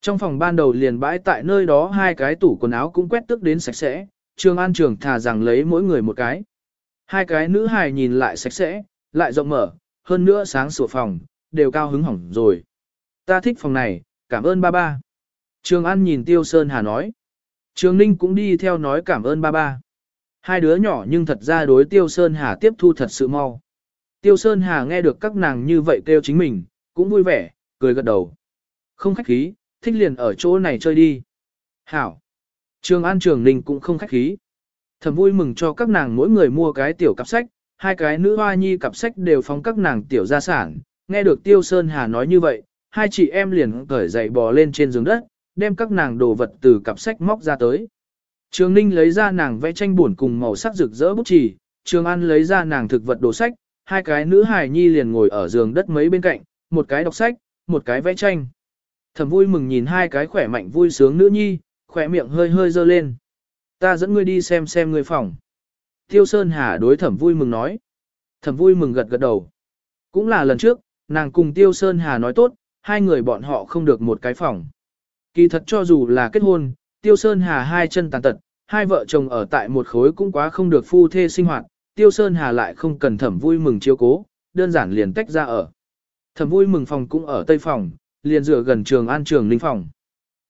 A: Trong phòng ban đầu liền bãi tại nơi đó hai cái tủ quần áo cũng quét tức đến sạch sẽ, Trường An Trường thà rằng lấy mỗi người một cái. Hai cái nữ hài nhìn lại sạch sẽ, lại rộng mở, hơn nữa sáng sủa phòng, đều cao hứng hỏng rồi. Ta thích phòng này, cảm ơn ba ba. Trường An nhìn Tiêu Sơn Hà nói. Trường Ninh cũng đi theo nói cảm ơn ba ba. Hai đứa nhỏ nhưng thật ra đối Tiêu Sơn Hà tiếp thu thật sự mau. Tiêu Sơn Hà nghe được các nàng như vậy kêu chính mình, cũng vui vẻ, cười gật đầu. Không khách khí, thích liền ở chỗ này chơi đi. Hảo. Trường An Trường Ninh cũng không khách khí. Thầm vui mừng cho các nàng mỗi người mua cái tiểu cặp sách, hai cái nữ hoa nhi cặp sách đều phóng các nàng tiểu gia sản. Nghe được Tiêu Sơn Hà nói như vậy, hai chị em liền cởi dậy bò lên trên giường đất, đem các nàng đồ vật từ cặp sách móc ra tới. Trường Ninh lấy ra nàng vẽ tranh buồn cùng màu sắc rực rỡ bút chì, Trường An lấy ra nàng thực vật đồ sách, hai cái nữ hài nhi liền ngồi ở giường đất mấy bên cạnh, một cái đọc sách, một cái vẽ tranh. Thẩm vui mừng nhìn hai cái khỏe mạnh vui sướng nữ nhi, khỏe miệng hơi hơi dơ lên. Ta dẫn ngươi đi xem xem ngươi phòng. Tiêu Sơn Hà đối thẩm vui mừng nói. Thẩm vui mừng gật gật đầu. Cũng là lần trước, nàng cùng Tiêu Sơn Hà nói tốt, hai người bọn họ không được một cái phòng. Kỳ thật cho dù là kết hôn, Tiêu Sơn Hà hai chân tàn tật, hai vợ chồng ở tại một khối cũng quá không được phu thê sinh hoạt, Tiêu Sơn Hà lại không cần thẩm vui mừng chiếu cố, đơn giản liền tách ra ở. Thẩm vui mừng phòng cũng ở tây phòng, liền dựa gần trường an trường linh phòng.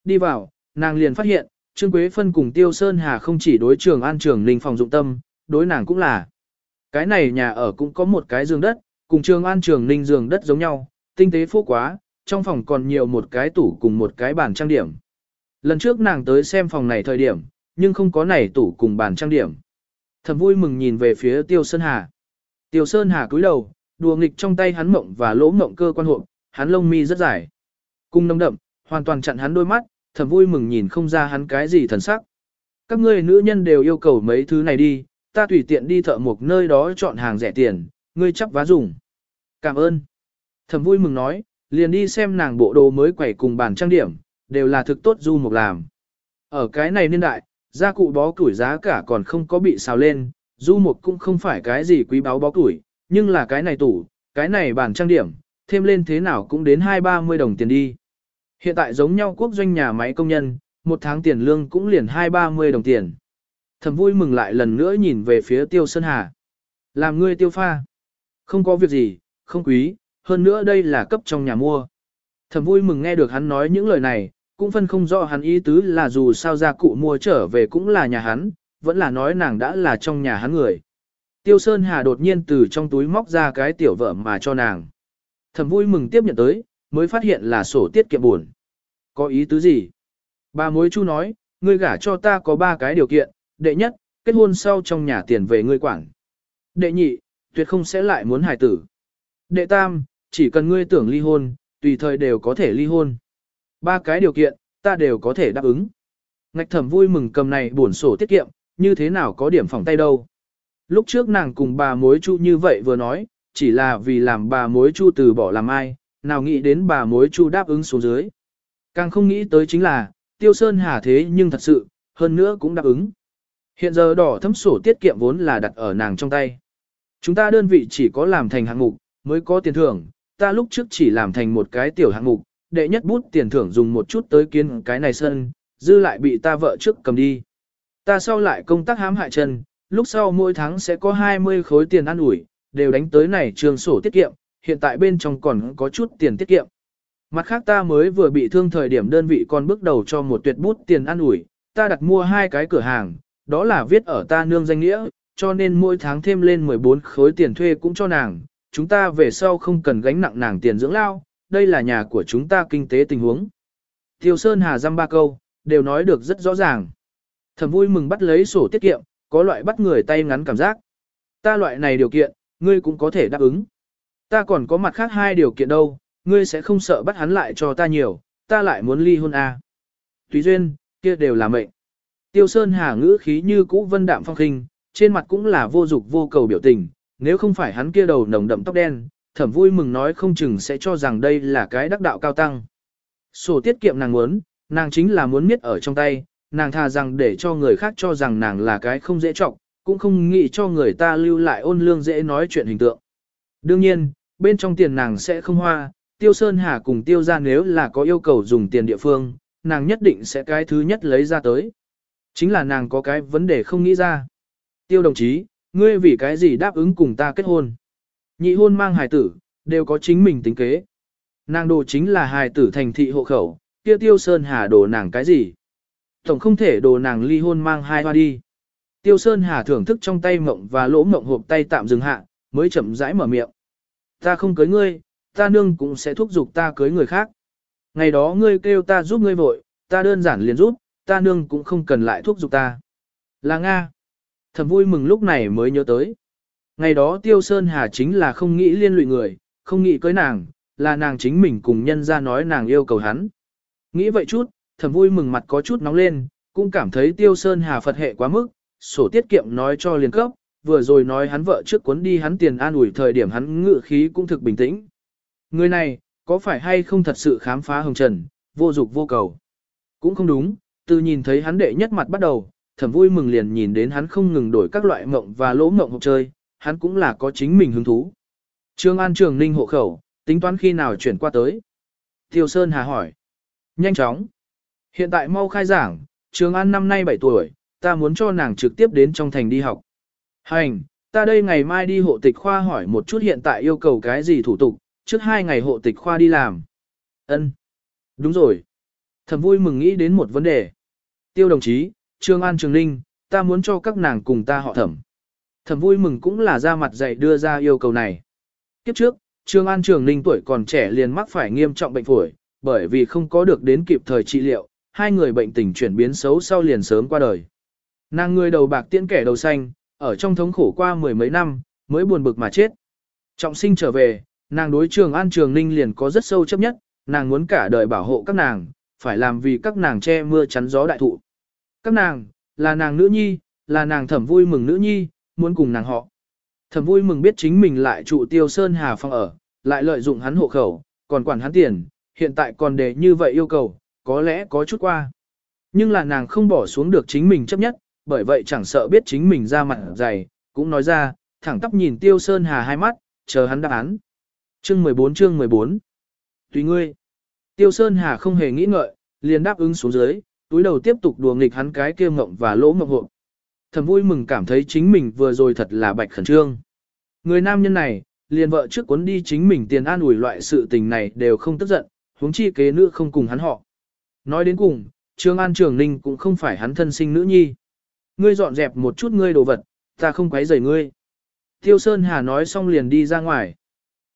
A: Đi vào, nàng liền phát hiện, Trương Quế Phân cùng Tiêu Sơn Hà không chỉ đối trường an trường linh phòng dụng tâm, đối nàng cũng là. Cái này nhà ở cũng có một cái giường đất, cùng trường an trường linh giường đất giống nhau, tinh tế phô quá, trong phòng còn nhiều một cái tủ cùng một cái bàn trang điểm. Lần trước nàng tới xem phòng này thời điểm, nhưng không có này tủ cùng bàn trang điểm. Thầm vui mừng nhìn về phía Tiêu Sơn Hà. Tiêu Sơn Hà cúi đầu, đùa nghịch trong tay hắn mộng và lỗ mộng cơ quan hộp, hắn lông mi rất dài. Cung nông đậm, hoàn toàn chặn hắn đôi mắt, thầm vui mừng nhìn không ra hắn cái gì thần sắc. Các ngươi nữ nhân đều yêu cầu mấy thứ này đi, ta tùy tiện đi thợ một nơi đó chọn hàng rẻ tiền, ngươi chấp vá dùng. Cảm ơn. Thầm vui mừng nói, liền đi xem nàng bộ đồ mới quẩy cùng bàn trang điểm, đều là thực tốt du mục làm. Ở cái này niên đại, gia cụ bó củi giá cả còn không có bị xào lên, du mục cũng không phải cái gì quý báu bó củi, nhưng là cái này tủ, cái này bàn trang điểm, thêm lên thế nào cũng đến 2-30 đồng tiền đi. Hiện tại giống nhau quốc doanh nhà máy công nhân, một tháng tiền lương cũng liền 2-30 đồng tiền. Thầm vui mừng lại lần nữa nhìn về phía tiêu sơn hà. Làm ngươi tiêu pha. Không có việc gì, không quý, hơn nữa đây là cấp trong nhà mua. Thầm vui mừng nghe được hắn nói những lời này, cũng phân không rõ hắn ý tứ là dù sao gia cụ mua trở về cũng là nhà hắn, vẫn là nói nàng đã là trong nhà hắn người. Tiêu Sơn Hà đột nhiên từ trong túi móc ra cái tiểu vợ mà cho nàng. Thầm vui mừng tiếp nhận tới, mới phát hiện là sổ tiết kiệm buồn. Có ý tứ gì? Bà mối chu nói, ngươi gả cho ta có ba cái điều kiện, đệ nhất, kết hôn sau trong nhà tiền về ngươi quản. Đệ nhị, tuyệt không sẽ lại muốn hài tử. Đệ tam, chỉ cần ngươi tưởng ly hôn, tùy thời đều có thể ly hôn. Ba cái điều kiện, ta đều có thể đáp ứng. Ngạch thẩm vui mừng cầm này buồn sổ tiết kiệm, như thế nào có điểm phòng tay đâu. Lúc trước nàng cùng bà mối chu như vậy vừa nói, chỉ là vì làm bà mối chu từ bỏ làm ai, nào nghĩ đến bà mối chu đáp ứng xuống dưới. Càng không nghĩ tới chính là, tiêu sơn hà thế nhưng thật sự, hơn nữa cũng đáp ứng. Hiện giờ đỏ thấm sổ tiết kiệm vốn là đặt ở nàng trong tay. Chúng ta đơn vị chỉ có làm thành hạng mục, mới có tiền thưởng, ta lúc trước chỉ làm thành một cái tiểu hạng mục, đệ nhất bút tiền thưởng dùng một chút tới kiến cái này sân, dư lại bị ta vợ trước cầm đi. Ta sau lại công tác hãm hại chân, lúc sau mỗi tháng sẽ có 20 khối tiền ăn ủi, đều đánh tới này trường sổ tiết kiệm, hiện tại bên trong còn có chút tiền tiết kiệm. Mặt khác ta mới vừa bị thương thời điểm đơn vị còn bước đầu cho một tuyệt bút tiền ăn ủi, ta đặt mua hai cái cửa hàng, đó là viết ở ta nương danh nghĩa, cho nên mỗi tháng thêm lên 14 khối tiền thuê cũng cho nàng, chúng ta về sau không cần gánh nặng nàng tiền dưỡng lao, đây là nhà của chúng ta kinh tế tình huống. Tiêu Sơn Hà dăm ba câu, đều nói được rất rõ ràng. Thầm vui mừng bắt lấy sổ tiết kiệm, có loại bắt người tay ngắn cảm giác. Ta loại này điều kiện, ngươi cũng có thể đáp ứng. Ta còn có mặt khác hai điều kiện đâu, ngươi sẽ không sợ bắt hắn lại cho ta nhiều, ta lại muốn ly hôn à. Tùy duyên, kia đều là mệnh. Tiêu Sơn Hà ngữ khí như cũ vân đạm phong khinh, trên mặt cũng là vô dục vô cầu biểu tình, nếu không phải hắn kia đầu nồng đậm tóc đen, thẩm vui mừng nói không chừng sẽ cho rằng đây là cái đắc đạo cao tăng. Sổ tiết kiệm nàng muốn, nàng chính là muốn miết ở trong tay, nàng thà rằng để cho người khác cho rằng nàng là cái không dễ trọng, cũng không nghĩ cho người ta lưu lại ôn lương dễ nói chuyện hình tượng. Đương nhiên, bên trong tiền nàng sẽ không hoa, Tiêu Sơn Hà cùng Tiêu ra nếu là có yêu cầu dùng tiền địa phương, nàng nhất định sẽ cái thứ nhất lấy ra tới. Chính là nàng có cái vấn đề không nghĩ ra. Tiêu đồng chí, ngươi vì cái gì đáp ứng cùng ta kết hôn? Nhị hôn mang hài tử, đều có chính mình tính kế. Nàng đồ chính là hài tử thành thị hộ khẩu, kia Tiêu Sơn Hà đồ nàng cái gì? Tổng không thể đồ nàng ly hôn mang hai hoa đi. Tiêu Sơn Hà thưởng thức trong tay mộng và lỗ mộng hộp tay tạm dừng hạ, mới chậm rãi mở miệng. Ta không cưới ngươi, ta nương cũng sẽ thúc giục ta cưới người khác. Ngày đó ngươi kêu ta giúp ngươi vội, ta đơn giản liền giúp, ta nương cũng không cần lại thúc giục ta. Là Nga. Thầm vui mừng lúc này mới nhớ tới. Ngày đó Tiêu Sơn Hà chính là không nghĩ liên lụy người, không nghĩ cưới nàng, là nàng chính mình cùng nhân ra nói nàng yêu cầu hắn. Nghĩ vậy chút, thầm vui mừng mặt có chút nóng lên, cũng cảm thấy Tiêu Sơn Hà Phật hệ quá mức, sổ tiết kiệm nói cho liền cấp, vừa rồi nói hắn vợ trước cuốn đi hắn tiền an ủi thời điểm hắn ngự khí cũng thực bình tĩnh. Người này, có phải hay không thật sự khám phá hồng trần, vô dục vô cầu? Cũng không đúng, từ nhìn thấy hắn đệ nhất mặt bắt đầu, thẩm vui mừng liền nhìn đến hắn không ngừng đổi các loại mộng và lỗ mộng hộp chơi, hắn cũng là có chính mình hứng thú. Trương An Trường Ninh hộ khẩu, tính toán khi nào chuyển qua tới? Tiêu Sơn Hà hỏi. Nhanh chóng. Hiện tại mau khai giảng, Trường An năm nay 7 tuổi, ta muốn cho nàng trực tiếp đến trong thành đi học. Hành, ta đây ngày mai đi hộ tịch khoa hỏi một chút hiện tại yêu cầu cái gì thủ tục, trước hai ngày hộ tịch khoa đi làm. Ân, Đúng rồi. Thầm vui mừng nghĩ đến một vấn đề. Tiêu đồng chí, Trương An Trường Ninh, ta muốn cho các nàng cùng ta họ thẩm. Thẩm vui mừng cũng là ra mặt dạy đưa ra yêu cầu này. Kiếp trước, Trương An Trường Ninh tuổi còn trẻ liền mắc phải nghiêm trọng bệnh phổi, bởi vì không có được đến kịp thời trị liệu, hai người bệnh tình chuyển biến xấu sau liền sớm qua đời. Nàng người đầu bạc tiễn kẻ đầu xanh, ở trong thống khổ qua mười mấy năm, mới buồn bực mà chết. Trọng sinh trở về, nàng đối trường An Trường Ninh liền có rất sâu chấp nhất, nàng muốn cả đời bảo hộ các nàng, phải làm vì các nàng che mưa chắn gió đại thụ. Các nàng, là nàng nữ nhi, là nàng thẩm vui mừng nữ nhi, muốn cùng nàng họ. Thẩm vui mừng biết chính mình lại trụ tiêu sơn hà phong ở, lại lợi dụng hắn hộ khẩu, còn quản hắn tiền, hiện tại còn để như vậy yêu cầu, có lẽ có chút qua. Nhưng là nàng không bỏ xuống được chính mình chấp nhất, bởi vậy chẳng sợ biết chính mình ra mặt dày, cũng nói ra, thẳng tắp nhìn tiêu sơn hà hai mắt, chờ hắn đáp án. Chương 14 chương 14 Tùy ngươi. Tiêu sơn hà không hề nghĩ ngợi, liền đáp ứng xuống dưới, túi đầu tiếp tục đùa nghịch hắn cái kia mộng và lỗ mộng hộ. Thầm vui mừng cảm thấy chính mình vừa rồi thật là bạch khẩn trương. Người nam nhân này, liền vợ trước cuốn đi chính mình tiền an ủi loại sự tình này đều không tức giận, huống chi kế nữ không cùng hắn họ. Nói đến cùng, Trương An Trường Ninh cũng không phải hắn thân sinh nữ nhi. Ngươi dọn dẹp một chút ngươi đồ vật, ta không quấy rầy ngươi. Tiêu Sơn Hà nói xong liền đi ra ngoài.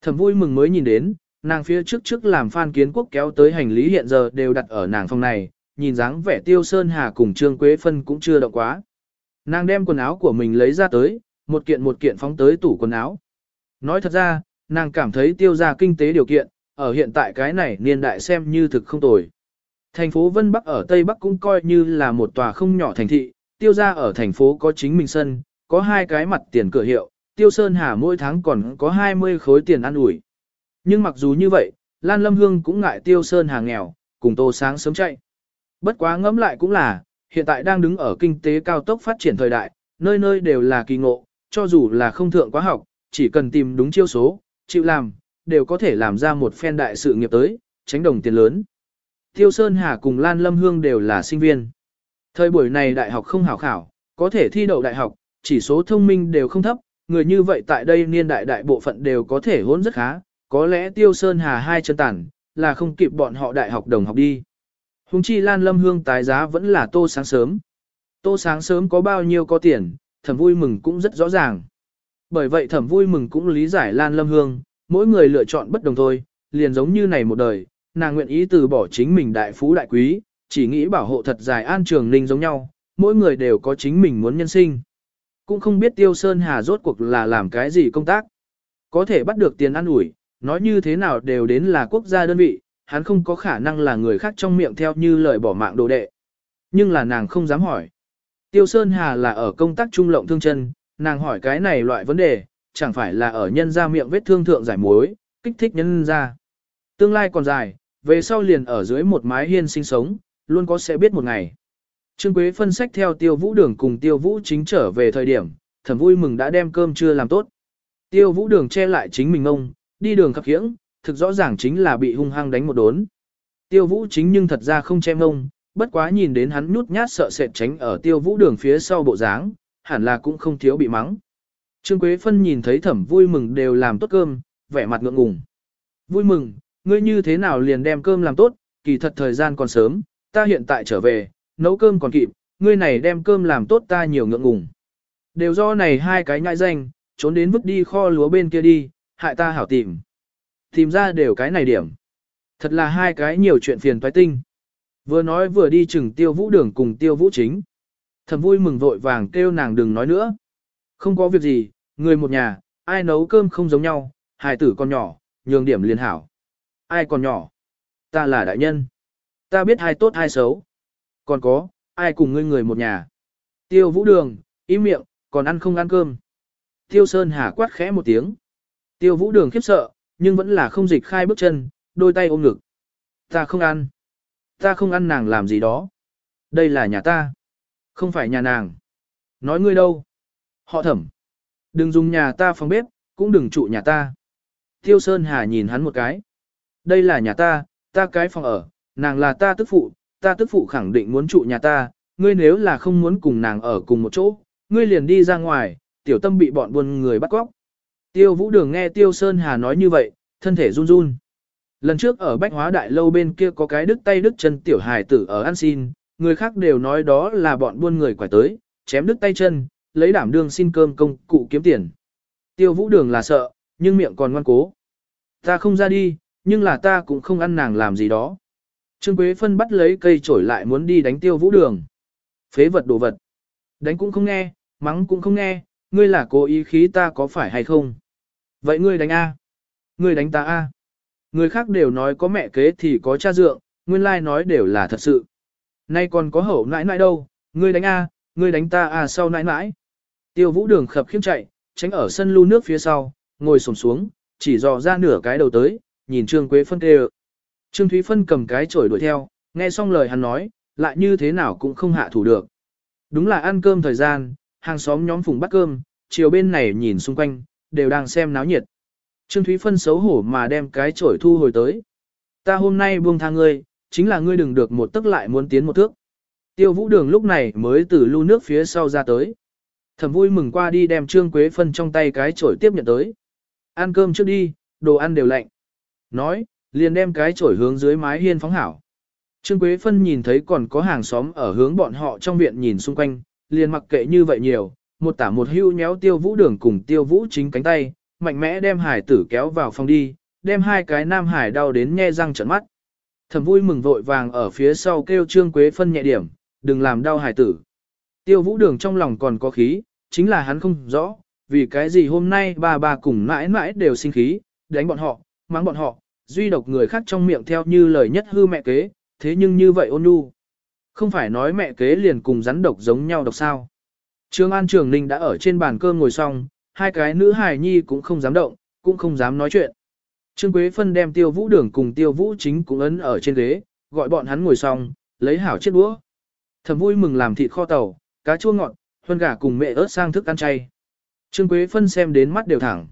A: Thầm vui mừng mới nhìn đến, nàng phía trước trước làm Phan Kiến Quốc kéo tới hành lý hiện giờ đều đặt ở nàng phòng này, nhìn dáng vẻ Tiêu Sơn Hà cùng Trương Quế Phân cũng chưa động quá. Nàng đem quần áo của mình lấy ra tới, một kiện một kiện phóng tới tủ quần áo. Nói thật ra, nàng cảm thấy tiêu ra kinh tế điều kiện, ở hiện tại cái này niên đại xem như thực không tồi. Thành phố Vân Bắc ở Tây Bắc cũng coi như là một tòa không nhỏ thành thị, tiêu ra ở thành phố có chính mình sân, có hai cái mặt tiền cửa hiệu, tiêu sơn hà mỗi tháng còn có 20 khối tiền ăn ủi. Nhưng mặc dù như vậy, Lan Lâm Hương cũng ngại tiêu sơn hà nghèo, cùng tô sáng sớm chạy. Bất quá ngẫm lại cũng là, hiện tại đang đứng ở kinh tế cao tốc phát triển thời đại, nơi nơi đều là kỳ ngộ, cho dù là không thượng quá học, chỉ cần tìm đúng chiêu số, chịu làm, đều có thể làm ra một phen đại sự nghiệp tới, tránh đồng tiền lớn. Tiêu Sơn Hà cùng Lan Lâm Hương đều là sinh viên. Thời buổi này đại học không hảo khảo, có thể thi đậu đại học, chỉ số thông minh đều không thấp, người như vậy tại đây niên đại đại bộ phận đều có thể hôn rất khá, có lẽ Tiêu Sơn Hà hai chân tản, là không kịp bọn họ đại học đồng học đi. Hùng chi Lan Lâm Hương tái giá vẫn là tô sáng sớm. Tô sáng sớm có bao nhiêu có tiền, thẩm vui mừng cũng rất rõ ràng. Bởi vậy thẩm vui mừng cũng lý giải Lan Lâm Hương, mỗi người lựa chọn bất đồng thôi, liền giống như này một đời, nàng nguyện ý từ bỏ chính mình đại phú đại quý, chỉ nghĩ bảo hộ thật dài an trường ninh giống nhau, mỗi người đều có chính mình muốn nhân sinh. Cũng không biết Tiêu Sơn Hà rốt cuộc là làm cái gì công tác. Có thể bắt được tiền ăn ủi, nói như thế nào đều đến là quốc gia đơn vị, hắn không có khả năng là người khác trong miệng theo như lời bỏ mạng đồ đệ. Nhưng là nàng không dám hỏi. Tiêu Sơn Hà là ở công tác trung lộng thương chân, nàng hỏi cái này loại vấn đề, chẳng phải là ở nhân ra miệng vết thương thượng giải mối, kích thích nhân ra. Tương lai còn dài, về sau liền ở dưới một mái hiên sinh sống, luôn có sẽ biết một ngày. Trương Quế phân sách theo tiêu vũ đường cùng tiêu vũ chính trở về thời điểm, thầm vui mừng đã đem cơm chưa làm tốt. Tiêu vũ đường che lại chính mình ông, đi đường khập khiễng, thực rõ ràng chính là bị hung hăng đánh một đốn. Tiêu vũ chính nhưng thật ra không che mông, bất quá nhìn đến hắn nhút nhát sợ sệt tránh ở tiêu vũ đường phía sau bộ dáng, hẳn là cũng không thiếu bị mắng. Trương Quế Phân nhìn thấy thẩm vui mừng đều làm tốt cơm, vẻ mặt ngượng ngùng. Vui mừng, ngươi như thế nào liền đem cơm làm tốt, kỳ thật thời gian còn sớm, ta hiện tại trở về, nấu cơm còn kịp, ngươi này đem cơm làm tốt ta nhiều ngượng ngùng. Đều do này hai cái nhãi danh, trốn đến vứt đi kho lúa bên kia đi, hại ta hảo tìm. Tìm ra đều cái này điểm. Thật là hai cái nhiều chuyện phiền toái tinh. Vừa nói vừa đi chừng tiêu vũ đường cùng tiêu vũ chính. Thầm vui mừng vội vàng kêu nàng đừng nói nữa. Không có việc gì, người một nhà, ai nấu cơm không giống nhau, hài tử con nhỏ, nhường điểm liền hảo. Ai còn nhỏ? Ta là đại nhân. Ta biết ai tốt ai xấu. Còn có, ai cùng ngươi người một nhà. Tiêu vũ đường, im miệng, còn ăn không ăn cơm. Tiêu Sơn Hà quát khẽ một tiếng. Tiêu vũ đường khiếp sợ, nhưng vẫn là không dịch khai bước chân, đôi tay ôm ngực. Ta không ăn. Ta không ăn nàng làm gì đó. Đây là nhà ta. Không phải nhà nàng. Nói ngươi đâu? Họ thẩm. Đừng dùng nhà ta phòng bếp, cũng đừng trụ nhà ta. Tiêu Sơn Hà nhìn hắn một cái. Đây là nhà ta, ta cái phòng ở, nàng là ta tức phụ, ta tức phụ khẳng định muốn trụ nhà ta, ngươi nếu là không muốn cùng nàng ở cùng một chỗ, ngươi liền đi ra ngoài, tiểu tâm bị bọn buôn người bắt cóc. Tiêu Vũ Đường nghe Tiêu Sơn Hà nói như vậy, thân thể run run. Lần trước ở Bách Hóa Đại Lâu bên kia có cái đứt tay đứt chân tiểu hài tử ở ăn xin, người khác đều nói đó là bọn buôn người quải tới, chém đứt tay chân, lấy đảm đương xin cơm công cụ kiếm tiền. Tiêu Vũ Đường là sợ, nhưng miệng còn ngoan cố. Ta không ra đi, nhưng là ta cũng không ăn nàng làm gì đó. Trương Quế Phân bắt lấy cây chổi lại muốn đi đánh Tiêu Vũ Đường. Phế vật đồ vật. Đánh cũng không nghe, mắng cũng không nghe, ngươi là cố ý khí ta có phải hay không? Vậy ngươi đánh A. Ngươi đánh ta A. Người khác đều nói có mẹ kế thì có cha dượng, nguyên lai nói đều là thật sự. Nay còn có hậu nãi nãi đâu, ngươi đánh A, ngươi đánh ta A sau nãi nãi. Tiêu vũ đường khập khiếm chạy, tránh ở sân lưu nước phía sau, ngồi sổm xuống, chỉ dò ra nửa cái đầu tới, nhìn Trương Quế Phân kêu. Trương Thúy Phân cầm cái chổi đuổi theo, nghe xong lời hắn nói, lại như thế nào cũng không hạ thủ được. Đúng là ăn cơm thời gian, hàng xóm nhóm phùng bắt cơm, chiều bên này nhìn xung quanh, đều đang xem náo nhiệt. Trương Thúy Phân xấu hổ mà đem cái chổi thu hồi tới. Ta hôm nay buông tha ngươi, chính là ngươi đừng được một tức lại muốn tiến một thước. Tiêu vũ đường lúc này mới từ lưu nước phía sau ra tới. Thẩm vui mừng qua đi đem Trương Quế Phân trong tay cái chổi tiếp nhận tới. Ăn cơm trước đi, đồ ăn đều lạnh. Nói, liền đem cái chổi hướng dưới mái hiên phóng hảo. Trương Quế Phân nhìn thấy còn có hàng xóm ở hướng bọn họ trong viện nhìn xung quanh, liền mặc kệ như vậy nhiều, một tả một hưu nhéo tiêu vũ đường cùng tiêu vũ chính cánh tay, mạnh mẽ đem hải tử kéo vào phòng đi, đem hai cái nam hải đau đến nhe răng trợn mắt. Thẩm vui mừng vội vàng ở phía sau kêu Trương Quế Phân nhẹ điểm, đừng làm đau hải tử. Tiêu vũ đường trong lòng còn có khí, chính là hắn không rõ, vì cái gì hôm nay ba bà cùng mãi mãi đều sinh khí, đánh bọn họ, mắng bọn họ, duy độc người khác trong miệng theo như lời nhất hư mẹ kế, thế nhưng như vậy ôn nhu. Không phải nói mẹ kế liền cùng rắn độc giống nhau độc sao. Trương An Trường Ninh đã ở trên bàn cơm ngồi xong, hai cái nữ hài nhi cũng không dám động, cũng không dám nói chuyện. Trương Quế Phân đem tiêu vũ đường cùng tiêu vũ chính cũng ấn ở trên ghế, gọi bọn hắn ngồi xong, lấy hảo chiếc đũa. Thầm vui mừng làm thịt kho tàu, cá chua ngọt, huân gà cùng mẹ ớt sang thức ăn chay. Trương Quế Phân xem đến mắt đều thẳng.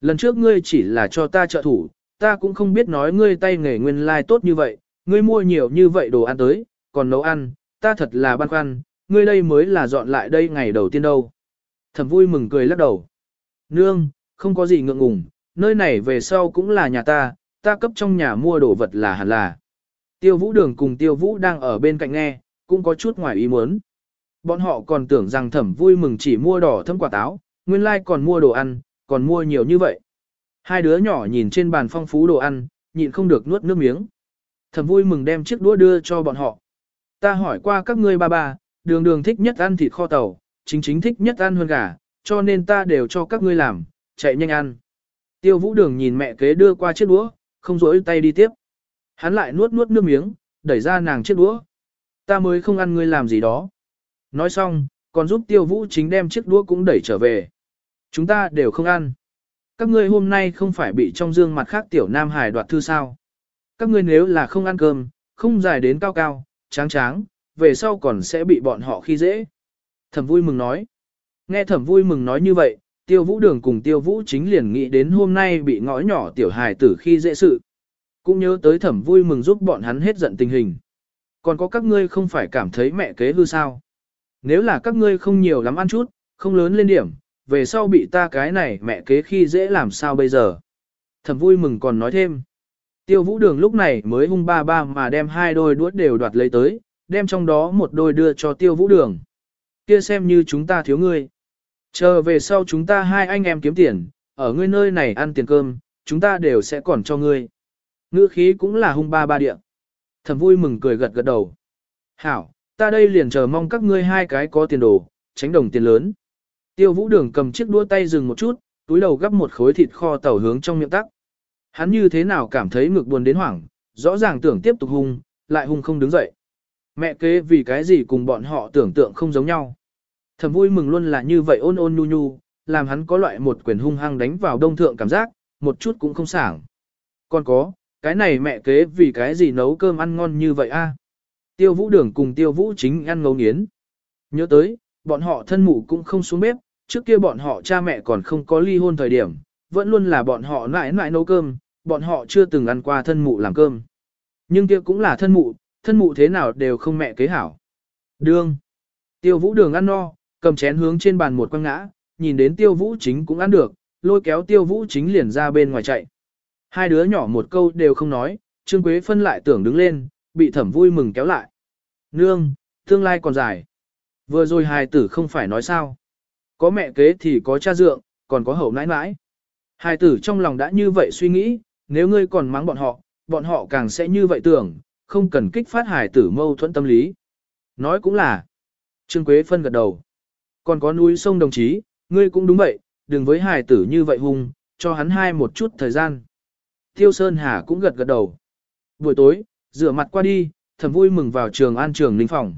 A: Lần trước ngươi chỉ là cho ta trợ thủ, ta cũng không biết nói ngươi tay nghề nguyên lai like tốt như vậy, ngươi mua nhiều như vậy đồ ăn tới, còn nấu ăn, ta thật là băn khoăn, ngươi đây mới là dọn lại đây ngày đầu tiên đâu. Thẩm vui mừng cười lắc đầu. Nương, không có gì ngượng ngùng, nơi này về sau cũng là nhà ta, ta cấp trong nhà mua đồ vật là hẳn là. Tiêu vũ đường cùng tiêu vũ đang ở bên cạnh nghe, cũng có chút ngoài ý muốn. Bọn họ còn tưởng rằng thẩm vui mừng chỉ mua đỏ thâm quả táo, nguyên lai like còn mua đồ ăn, còn mua nhiều như vậy. Hai đứa nhỏ nhìn trên bàn phong phú đồ ăn, nhịn không được nuốt nước miếng. Thẩm vui mừng đem chiếc đũa đưa cho bọn họ. Ta hỏi qua các ngươi ba ba, đường đường thích nhất ăn thịt kho tàu, chính chính thích nhất ăn hơn gà, cho nên ta đều cho các ngươi làm, chạy nhanh ăn. Tiêu vũ đường nhìn mẹ kế đưa qua chiếc đũa, không rỗi tay đi tiếp. Hắn lại nuốt nuốt nước miếng, đẩy ra nàng chiếc đũa. Ta mới không ăn ngươi làm gì đó. Nói xong, còn giúp tiêu vũ chính đem chiếc đũa cũng đẩy trở về. Chúng ta đều không ăn. Các ngươi hôm nay không phải bị trong dương mặt khác tiểu nam hải đoạt thư sao. Các ngươi nếu là không ăn cơm, không dài đến cao cao, tráng tráng, về sau còn sẽ bị bọn họ khi dễ. Thẩm vui mừng nói. Nghe thẩm vui mừng nói như vậy, tiêu vũ đường cùng tiêu vũ chính liền nghĩ đến hôm nay bị ngõ nhỏ tiểu hài tử khi dễ sự. Cũng nhớ tới thẩm vui mừng giúp bọn hắn hết giận tình hình. Còn có các ngươi không phải cảm thấy mẹ kế hư sao. Nếu là các ngươi không nhiều lắm ăn chút, không lớn lên điểm, về sau bị ta cái này mẹ kế khi dễ làm sao bây giờ. Thẩm vui mừng còn nói thêm. Tiêu vũ đường lúc này mới hung ba ba mà đem hai đôi đuốt đều đoạt lấy tới, đem trong đó một đôi đưa cho tiêu vũ đường. Kia xem như chúng ta thiếu ngươi. Chờ về sau chúng ta hai anh em kiếm tiền, ở ngươi nơi này ăn tiền cơm, chúng ta đều sẽ còn cho ngươi. Ngữ khí cũng là hung ba ba địa. Thẩm vui mừng cười gật gật đầu. Hảo, ta đây liền chờ mong các ngươi hai cái có tiền đồ, tránh đồng tiền lớn. Tiêu vũ đường cầm chiếc đũa tay dừng một chút, túi đầu gắp một khối thịt kho tàu hướng trong miệng tắc. Hắn như thế nào cảm thấy ngực buồn đến hoảng, rõ ràng tưởng tiếp tục hung, lại hung không đứng dậy. Mẹ kế vì cái gì cùng bọn họ tưởng tượng không giống nhau. Thầm vui mừng luôn là như vậy ôn ôn nhu nhu, làm hắn có loại một quyền hung hăng đánh vào đông thượng cảm giác, một chút cũng không sảng. Còn có, cái này mẹ kế vì cái gì nấu cơm ăn ngon như vậy a? À? Tiêu vũ đường cùng tiêu vũ chính ăn ngấu nghiến. Nhớ tới, bọn họ thân mụ cũng không xuống bếp, trước kia bọn họ cha mẹ còn không có ly hôn thời điểm, vẫn luôn là bọn họ nãi nãi nấu cơm, bọn họ chưa từng ăn qua thân mụ làm cơm. Nhưng kia cũng là thân mụ, thân mụ thế nào đều không mẹ kế hảo. Đương. Tiêu vũ đường ăn no, cầm chén hướng trên bàn một quăng ngã, nhìn đến tiêu vũ chính cũng ăn được, lôi kéo tiêu vũ chính liền ra bên ngoài chạy. Hai đứa nhỏ một câu đều không nói, Trương Quế phân lại tưởng đứng lên, bị thẩm vui mừng kéo lại. Nương, tương lai còn dài. Vừa rồi hài tử không phải nói sao. Có mẹ kế thì có cha dượng, còn có hậu nãi nãi. Hài tử trong lòng đã như vậy suy nghĩ, nếu ngươi còn mắng bọn họ, bọn họ càng sẽ như vậy tưởng, không cần kích phát hài tử mâu thuẫn tâm lý. Nói cũng là. Trương Quế phân gật đầu. Còn có núi sông đồng chí, ngươi cũng đúng vậy, đừng với hài tử như vậy hung, cho hắn hai một chút thời gian. Tiêu Sơn Hà cũng gật gật đầu. Buổi tối, rửa mặt qua đi, thầm vui mừng vào trường an trường ninh phòng.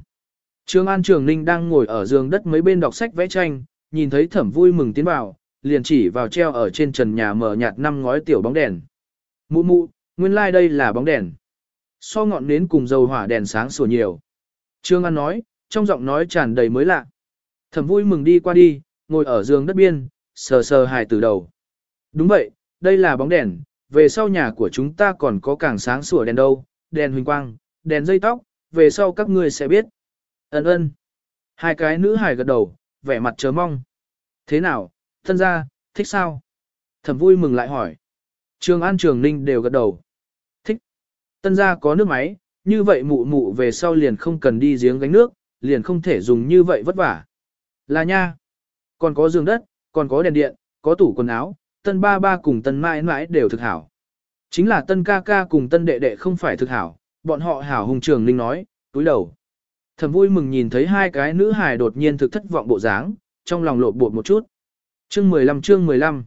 A: Trường an trường ninh đang ngồi ở giường đất mấy bên đọc sách vẽ tranh, nhìn thấy thẩm vui mừng tiến vào, liền chỉ vào treo ở trên trần nhà mở nhạt năm ngói tiểu bóng đèn. Mụ mụ, nguyên lai like đây là bóng đèn. So ngọn nến cùng dầu hỏa đèn sáng sủa nhiều. Trương An nói, trong giọng nói tràn đầy mới lạ. Thẩm vui mừng đi qua đi, ngồi ở giường đất biên, sờ sờ hài từ đầu. Đúng vậy, đây là bóng đèn, về sau nhà của chúng ta còn có càng sáng sủa đèn đâu, đèn huỳnh quang, đèn dây tóc, về sau các ngươi sẽ biết. Ấn ơn. Hai cái nữ hài gật đầu, vẻ mặt chờ mong. Thế nào, thân gia, thích sao? Thẩm vui mừng lại hỏi. Trường An Trường Ninh đều gật đầu. Tân gia có nước máy, như vậy mụ mụ về sau liền không cần đi giếng gánh nước, liền không thể dùng như vậy vất vả. Là nha. Còn có giường đất, còn có đèn điện, có tủ quần áo, tân ba ba cùng tân mãi mãi đều thực hảo. Chính là tân ca ca cùng tân đệ đệ không phải thực hảo, bọn họ hảo hùng trường linh nói, túi đầu. Thầm vui mừng nhìn thấy hai cái nữ hài đột nhiên thực thất vọng bộ dáng, trong lòng lộ bột một chút. Chương 15 chương 15